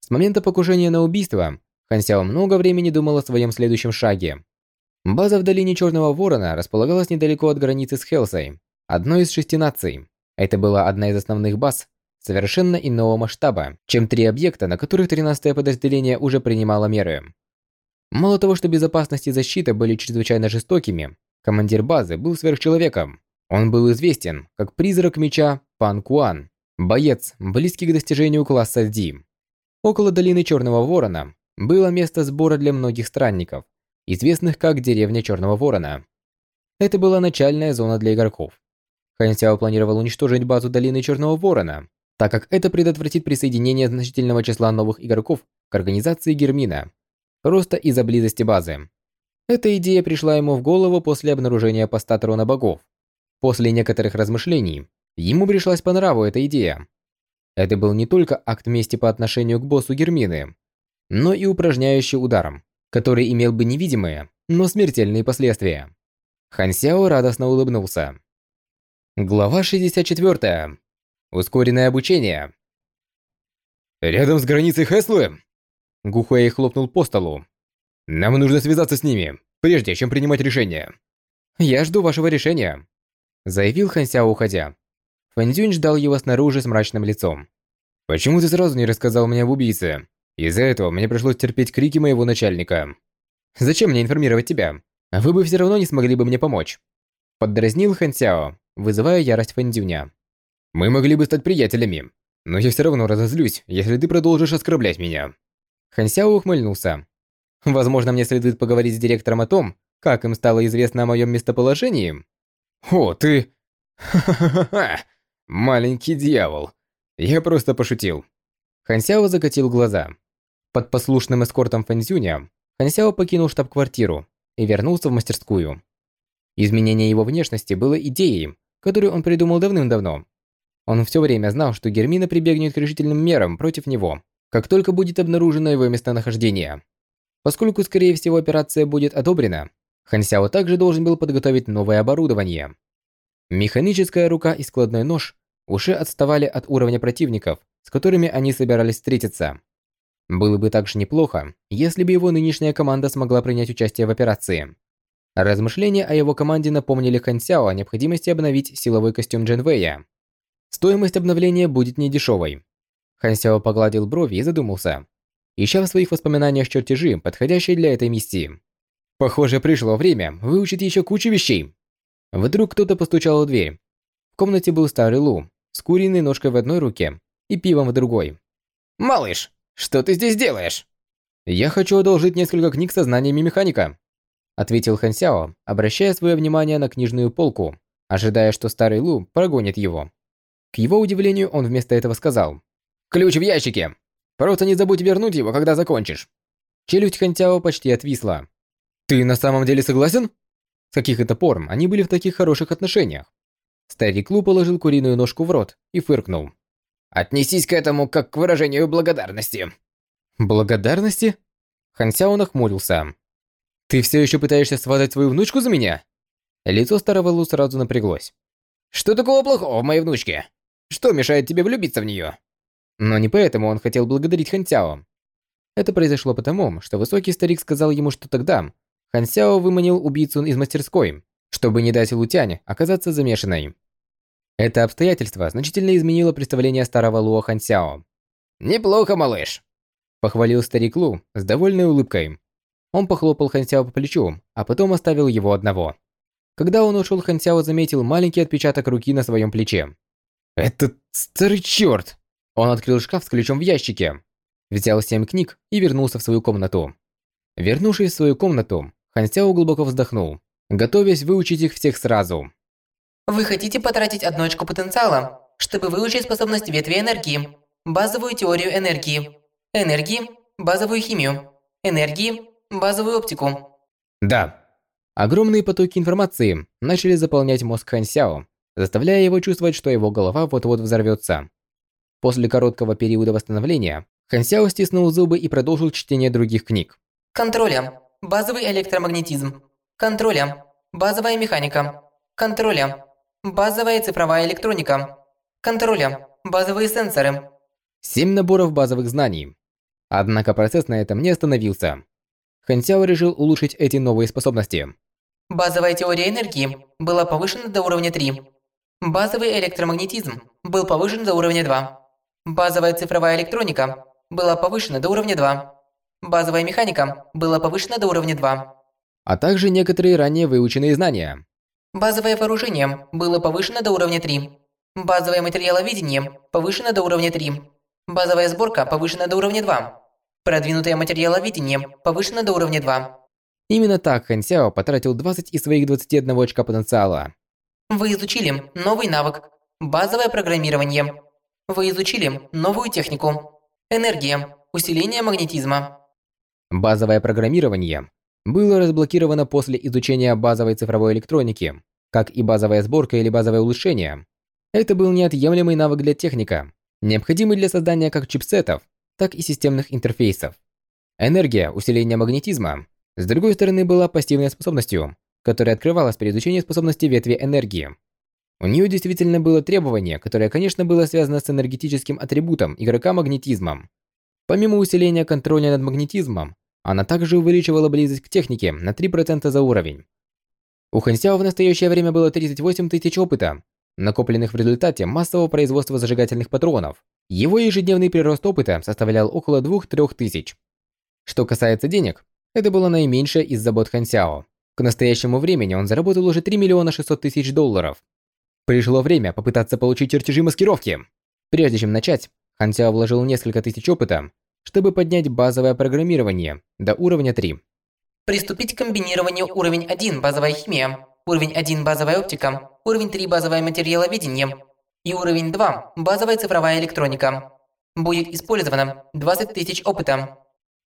С момента покушения на убийство, Хан Сяо много времени думал о своем следующем шаге. База в долине Черного Ворона располагалась недалеко от границы с Хелсой, одной из шести наций. Это была одна из основных баз, совершенно иного масштаба, чем три объекта, на которых 13-е подразделение уже принимало меры. Мало того, что безопасность и защита были чрезвычайно жестокими, командир базы был сверхчеловеком. Он был известен как призрак меча Пан Куан, боец, близкий к достижению класса D. Около долины Черного Ворона было место сбора для многих странников – известных как деревня Черного Ворона. Это была начальная зона для игроков. Хан Сяо планировал уничтожить базу Долины Черного Ворона, так как это предотвратит присоединение значительного числа новых игроков к организации Гермина, просто из-за близости базы. Эта идея пришла ему в голову после обнаружения поста Трона Богов. После некоторых размышлений, ему пришлась по нраву эта идея. Это был не только акт мести по отношению к боссу Гермины, но и упражняющий ударом, который имел бы невидимые, но смертельные последствия. Хан Сяо радостно улыбнулся. Глава 64. Ускоренное обучение. Рядом с границей Хэслы? Гухуэй хлопнул по столу. Нам нужно связаться с ними, прежде чем принимать решение. Я жду вашего решения, заявил Хан Сяо, уходя. Фэндзюнь ждал его снаружи с мрачным лицом. Почему ты сразу не рассказал мне об убийце? Из-за этого мне пришлось терпеть крики моего начальника. Зачем мне информировать тебя? Вы бы все равно не смогли бы мне помочь. Поддразнил Хан Сяо, вызывая ярость Фэндзюня. Мы могли бы стать приятелями, но я все равно разозлюсь, если ты продолжишь оскорблять меня. Хан Сяо ухмыльнулся. Возможно, мне следует поговорить с директором о том, как им стало известно о моем местоположении. О, ты... Ха-ха-ха-ха! Маленький дьявол. Я просто пошутил. Хан Сяо закатил глаза. Под послушным эскортом Фэнзюня Хан Сяо покинул штаб-квартиру и вернулся в мастерскую. Изменение его внешности было идеей, которую он придумал давным-давно. Он все время знал, что Гермина прибегнет к решительным мерам против него, как только будет обнаружено его местонахождение. Поскольку, скорее всего, операция будет одобрена, Хан Сяо также должен был подготовить новое оборудование. Механическая рука и складной нож уже отставали от уровня противников, с которыми они собирались встретиться. Было бы также неплохо, если бы его нынешняя команда смогла принять участие в операции. Размышления о его команде напомнили Хан Сяо о необходимости обновить силовой костюм Джен Вэя. Стоимость обновления будет недешевой. Хан Сяо погладил брови и задумался, ища в своих воспоминаниях чертежи, подходящие для этой миссии. Похоже, пришло время выучить еще кучу вещей. Вдруг кто-то постучал в дверь. В комнате был старый Лу, с куриной ножкой в одной руке и пивом в другой. «Малыш, что ты здесь делаешь?» «Я хочу одолжить несколько книг со знаниями механика», ответил Хан Сяо, обращая свое внимание на книжную полку, ожидая, что старый Лу прогонит его. К его удивлению, он вместо этого сказал. «Ключ в ящике! Просто не забудь вернуть его, когда закончишь!» Челюсть Хан Сяо почти отвисла. «Ты на самом деле согласен?» С каких это пор они были в таких хороших отношениях? Старик Лу положил куриную ножку в рот и фыркнул. Отнесись к этому как к выражению благодарности. Благодарности? Хансяо нахмурился. Ты все еще пытаешься сватать свою внучку за меня? Лицо старого Лу сразу напряглось. Что такого плохого в моей внучке? Что мешает тебе влюбиться в нее? Но не поэтому он хотел благодарить Хансяо. Это произошло потому, что высокий старик сказал ему, что тогда Хансяо выманил убийцу из мастерской, чтобы не дать Лутянь оказаться замешанной. Это обстоятельство значительно изменило представление старого Луо Хансяо. «Неплохо, малыш!» Похвалил старик Лу с довольной улыбкой. Он похлопал Хансяо по плечу, а потом оставил его одного. Когда он ушел, Хансяо заметил маленький отпечаток руки на своем плече. «Этот старый черт!» Он открыл шкаф с ключом в ящике, взял семь книг и вернулся в свою комнату. Вернувшись в свою комнату, Хансяо глубоко вздохнул, готовясь выучить их всех сразу. Вы хотите потратить одну очко потенциала, чтобы выучить способность ветви энергии, базовую теорию энергии, энергии, базовую химию, энергии, базовую оптику. Да. Огромные потоки информации начали заполнять мозг Хан Сяо, заставляя его чувствовать, что его голова вот-вот взорвется. После короткого периода восстановления, Хан Сяо стиснул зубы и продолжил чтение других книг. Контроля. Базовый электромагнетизм. Контроля. Базовая механика. Контроля. Базовая цифровая электроника. Контроля. Базовые сенсоры. Семь наборов базовых знаний. Однако процесс на этом не остановился. Хан Сяо решил улучшить эти новые способности. Базовая теория энергии была повышена до уровня 3. Базовый электромагнетизм был повышен до уровня 2. Базовая цифровая электроника была повышена до уровня 2. Базовая механика была повышена до уровня 2. А также некоторые ранее выученные знания. Базовое вооружение было повышено до уровня 3. Базовое материаловедение повышено до уровня 3. Базовая сборка повышена до уровня 2. Продвинутое материаловедение повышено до уровня 2. Именно так Хан Сяо потратил 20 из своих 21 очка потенциала. Вы изучили новый навык – базовое программирование. Вы изучили новую технику – энергия, усиление магнетизма. Базовое программирование было разблокировано после изучения базовой цифровой электроники, как и базовая сборка или базовое улучшение. Это был неотъемлемый навык для техника, необходимый для создания как чипсетов, так и системных интерфейсов. Энергия усиления магнетизма, с другой стороны, была пассивной способностью, которая открывалась при изучении способности ветви энергии. У нее действительно было требование, которое, конечно, было связано с энергетическим атрибутом игрока магнетизмом. Помимо усиления контроля над магнетизмом, она также увеличивала близость к технике на 3% за уровень. У Хансяо в настоящее время было 38 тысяч опыта, накопленных в результате массового производства зажигательных патронов. Его ежедневный прирост опыта составлял около 2-3 тысяч. Что касается денег, это было наименьшее из забот Хансяо. К настоящему времени он заработал уже 3 миллиона 600 тысяч долларов. Пришло время попытаться получить чертежи маскировки. Прежде чем начать, Хансяо вложил несколько тысяч опыта, чтобы поднять базовое программирование до уровня 3. Приступить к комбинированию уровень 1 базовая химия, уровень 1 базовая оптика, уровень 3 базовое материаловедение и уровень 2 базовая цифровая электроника. Будет использовано 20 тысяч опыта.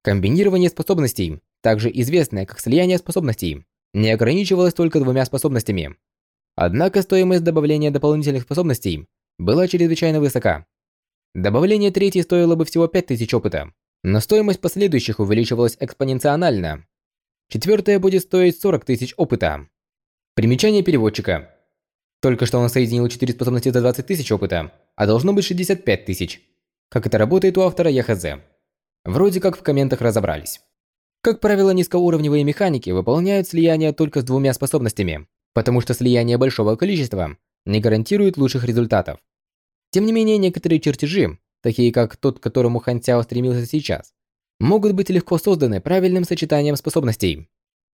Комбинирование способностей, также известное как слияние способностей, не ограничивалось только двумя способностями. Однако стоимость добавления дополнительных способностей была чрезвычайно высока. Добавление третьей стоило бы всего 5000 опыта, но стоимость последующих увеличивалась экспоненциально. Четвертая будет стоить 40 тысяч опыта. Примечание переводчика. Только что он соединил 4 способности за 20 тысяч опыта, а должно быть 65 тысяч. Как это работает у автора ЯХЗ. Вроде как в комментах разобрались. Как правило, низкоуровневые механики выполняют слияние только с двумя способностями, потому что слияние большого количества не гарантирует лучших результатов. Тем не менее, некоторые чертежи, такие как тот, к которому Хан Цяо стремился сейчас, могут быть легко созданы правильным сочетанием способностей.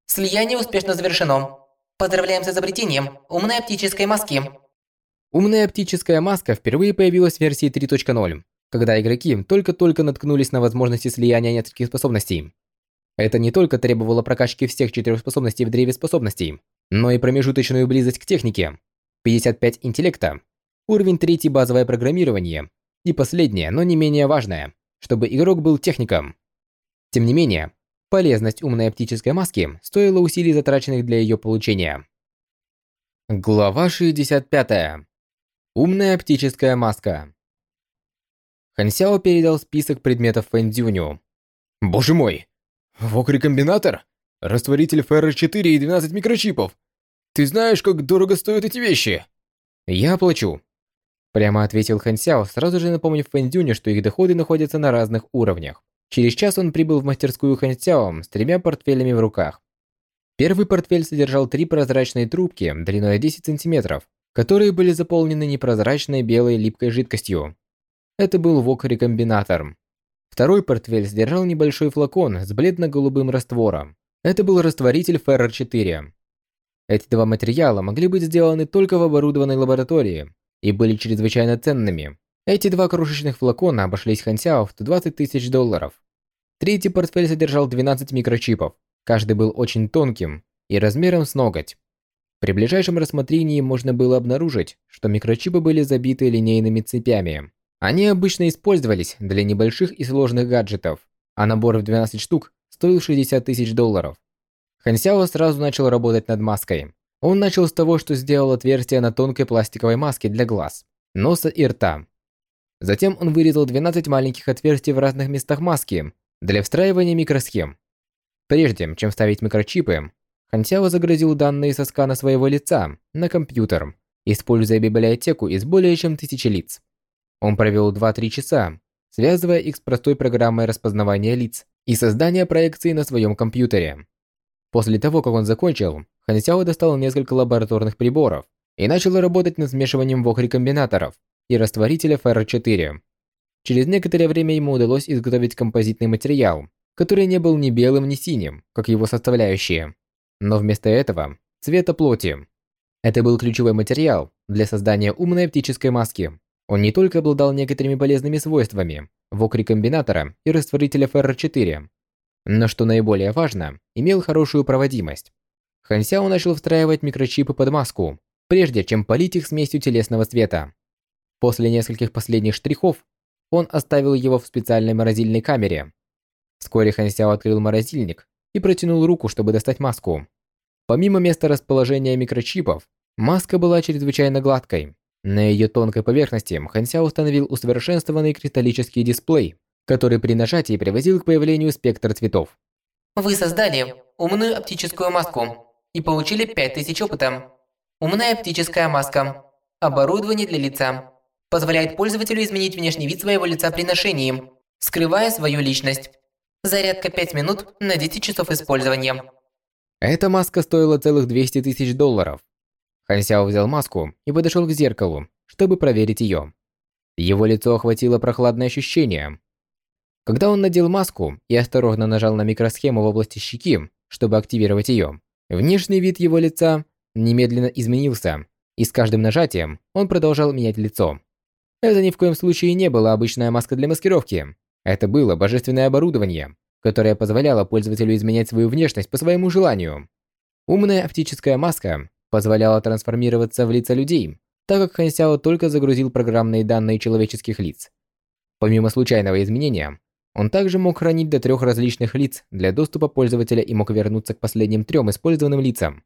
Слияние успешно завершено. Поздравляем с изобретением умной оптической маски. Умная оптическая маска впервые появилась в версии 3.0, когда игроки только-только наткнулись на возможности слияния нескольких способностей. Это не только требовало прокачки всех четырех способностей в древе способностей, но и промежуточную близость к технике, 55 интеллекта, уровень 3 базовое программирование и последнее, но не менее важное, чтобы игрок был техником. Тем не менее, полезность умной оптической маски стоила усилий, затраченных для ее получения. Глава 65. Умная оптическая маска. Хансяо передал список предметов Фэндзюню. «Боже мой! Вокрекомбинатор? Растворитель ФР-4 и 12 микрочипов! Ты знаешь, как дорого стоят эти вещи?» «Я оплачу», Прямо ответил Хансяо, сразу же напомнив Фэндзюню, что их доходы находятся на разных уровнях. Через час он прибыл в мастерскую Хансяо с тремя портфелями в руках. Первый портфель содержал три прозрачные трубки длиной 10 сантиметров, которые были заполнены непрозрачной белой липкой жидкостью. Это был вок-рекомбинатор. Второй портфель содержал небольшой флакон с бледно-голубым раствором. Это был растворитель ФР-4. Эти два материала могли быть сделаны только в оборудованной лаборатории и были чрезвычайно ценными. Эти два крошечных флакона обошлись Хансяо в 120 тысяч долларов. Третий портфель содержал 12 микрочипов. Каждый был очень тонким и размером с ноготь. При ближайшем рассмотрении можно было обнаружить, что микрочипы были забиты линейными цепями. Они обычно использовались для небольших и сложных гаджетов, а набор в 12 штук стоил 60 тысяч долларов. Хансяо сразу начал работать над маской. Он начал с того, что сделал отверстие на тонкой пластиковой маске для глаз, носа и рта. Затем он вырезал 12 маленьких отверстий в разных местах маски для встраивания микросхем. Прежде чем вставить микрочипы, Хансяо загрузил данные со скана своего лица на компьютер, используя библиотеку из более чем тысячи лиц. Он провел 2-3 часа, связывая их с простой программой распознавания лиц и создания проекции на своем компьютере. После того, как он закончил, Хансяо достал несколько лабораторных приборов и начал работать над смешиванием вок-рекомбинаторов и растворителя ФР-4. Через некоторое время ему удалось изготовить композитный материал, который не был ни белым, ни синим, как его составляющие, но вместо этого цвета плоти. Это был ключевой материал для создания умной оптической маски. Он не только обладал некоторыми полезными свойствами вок-рекомбинатора и растворителя ФР-4, но что наиболее важно, имел хорошую проводимость. Хансяо начал встраивать микрочипы под маску, прежде чем полить их смесью телесного цвета. После нескольких последних штрихов он оставил его в специальной морозильной камере. Вскоре Хан Сяо открыл морозильник и протянул руку, чтобы достать маску. Помимо места расположения микрочипов, маска была чрезвычайно гладкой. На ее тонкой поверхности Хан Сяо установил усовершенствованный кристаллический дисплей, который при нажатии приводил к появлению спектра цветов. Вы создали умную оптическую маску и получили 5000 опыта. Умная оптическая маска. Оборудование для лица. Позволяет пользователю изменить внешний вид своего лица при ношении, скрывая свою личность. Зарядка 5 минут на 10 часов использования. Эта маска стоила целых 200 тысяч долларов. Хан Сяо взял маску и подошел к зеркалу, чтобы проверить ее. Его лицо охватило прохладное ощущение. Когда он надел маску и осторожно нажал на микросхему в области щеки, чтобы активировать ее, внешний вид его лица немедленно изменился, и с каждым нажатием он продолжал менять лицо. Это ни в коем случае не была обычная маска для маскировки. Это было божественное оборудование, которое позволяло пользователю изменять свою внешность по своему желанию. Умная оптическая маска позволяла трансформироваться в лица людей, так как Хан Сяо только загрузил программные данные человеческих лиц. Помимо случайного изменения, он также мог хранить до трех различных лиц для доступа пользователя и мог вернуться к последним трем использованным лицам.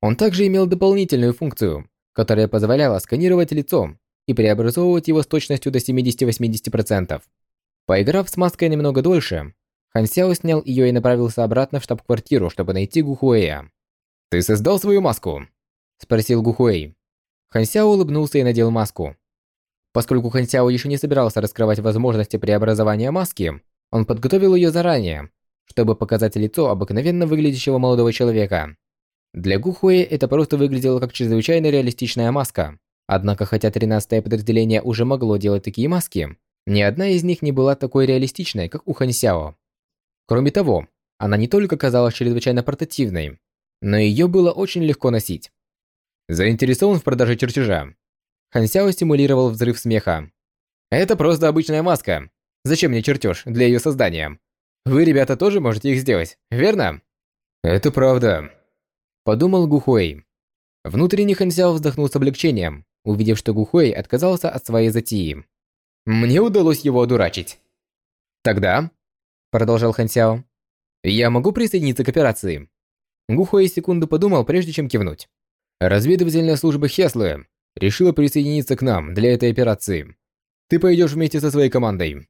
Он также имел дополнительную функцию, которая позволяла сканировать лицо и преобразовывать его с точностью до 70-80%. Поиграв с маской немного дольше, Хан Сяо снял ее и направился обратно в штаб-квартиру, чтобы найти Гухуэя. «Ты создал свою маску?» – спросил Гухуэй. Хан Сяо улыбнулся и надел маску. Поскольку Хан Сяо еще не собирался раскрывать возможности преобразования маски, он подготовил ее заранее, чтобы показать лицо обыкновенно выглядящего молодого человека. Для Гухуэ это просто выглядело как чрезвычайно реалистичная маска. Однако, хотя 13-е подразделение уже могло делать такие маски, ни одна из них не была такой реалистичной, как у Хан Сяо. Кроме того, она не только казалась чрезвычайно портативной, но ее было очень легко носить. Заинтересован в продаже чертежа. Хан Сяо стимулировал взрыв смеха. Это просто обычная маска. Зачем мне чертеж для ее создания? Вы, ребята, тоже можете их сделать, верно? Это правда. Подумал Гухуэй. Внутренний Хан Сяо вздохнул с облегчением, увидев, что Гухуэй отказался от своей затеи. Мне удалось его одурачить. Тогда, продолжал Хан Сяо, я могу присоединиться к операции. Гухуэй секунду подумал, прежде чем кивнуть. Разведывательная служба Хеслы решила присоединиться к нам для этой операции. Ты пойдешь вместе со своей командой.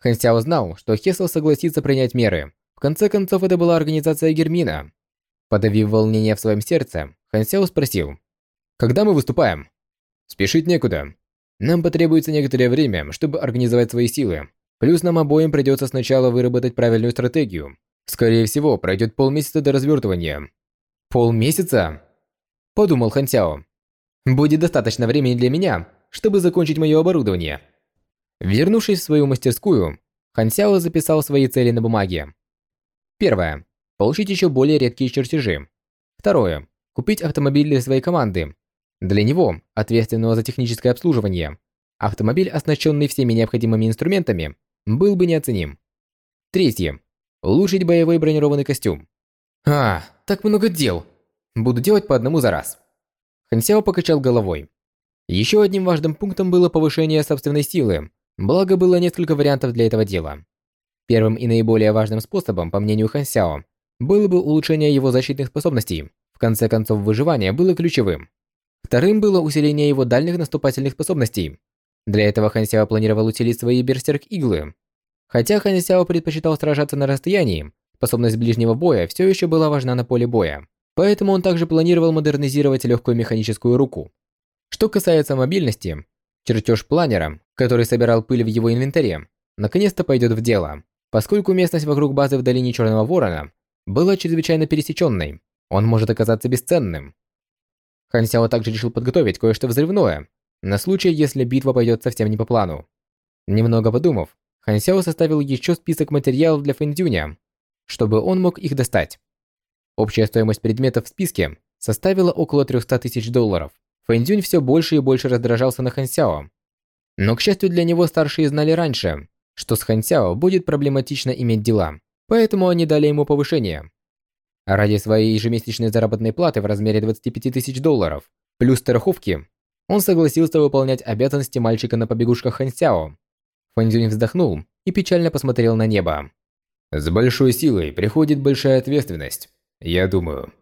Хан Сяо знал, что Хесл согласится принять меры. В конце концов, это была организация Гермина. Подавив волнение в своем сердце, Хан Сяо спросил. «Когда мы выступаем?» «Спешить некуда. Нам потребуется некоторое время, чтобы организовать свои силы. Плюс нам обоим придется сначала выработать правильную стратегию. Скорее всего, пройдет полмесяца до развертывания». «Полмесяца?» Подумал Хан Сяо. Будет достаточно времени для меня, чтобы закончить мое оборудование. Вернувшись в свою мастерскую, Хан Сяо записал свои цели на бумаге. Первое. Получить еще более редкие чертежи. Второе. Купить автомобиль для своей команды. Для него, ответственного за техническое обслуживание, автомобиль, оснащенный всеми необходимыми инструментами, был бы неоценим. Третье. Улучшить боевой бронированный костюм. А, так много дел. Буду делать по одному за раз. Хансяо покачал головой. Еще одним важным пунктом было повышение собственной силы, благо было несколько вариантов для этого дела. Первым и наиболее важным способом, по мнению Хансяо, было бы улучшение его защитных способностей. В конце концов, выживание было ключевым. Вторым было усиление его дальних наступательных способностей. Для этого Хансяо планировал усилить свои берсерк-иглы. Хотя Хансяо предпочитал сражаться на расстоянии, способность ближнего боя все еще была важна на поле боя. Поэтому он также планировал модернизировать легкую механическую руку. Что касается мобильности, чертеж планера, который собирал пыль в его инвентаре, наконец-то пойдет в дело. Поскольку местность вокруг базы в долине Черного Ворона была чрезвычайно пересеченной, он может оказаться бесценным. Хан Сяо также решил подготовить кое-что взрывное, на случай, если битва пойдет совсем не по плану. Немного подумав, Хан Сяо составил еще список материалов для Фэндюня, чтобы он мог их достать. Общая стоимость предметов в списке составила около 300 тысяч долларов. Фэндзюнь все больше и больше раздражался на Хансяо. Но, к счастью для него, старшие знали раньше, что с Хансяо будет проблематично иметь дела, поэтому они дали ему повышение. Ради своей ежемесячной заработной платы в размере 25 тысяч долларов, плюс страховки, он согласился выполнять обязанности мальчика на побегушках Хансяо. Фэнзюнь вздохнул и печально посмотрел на небо. С большой силой приходит большая ответственность. Я думаю,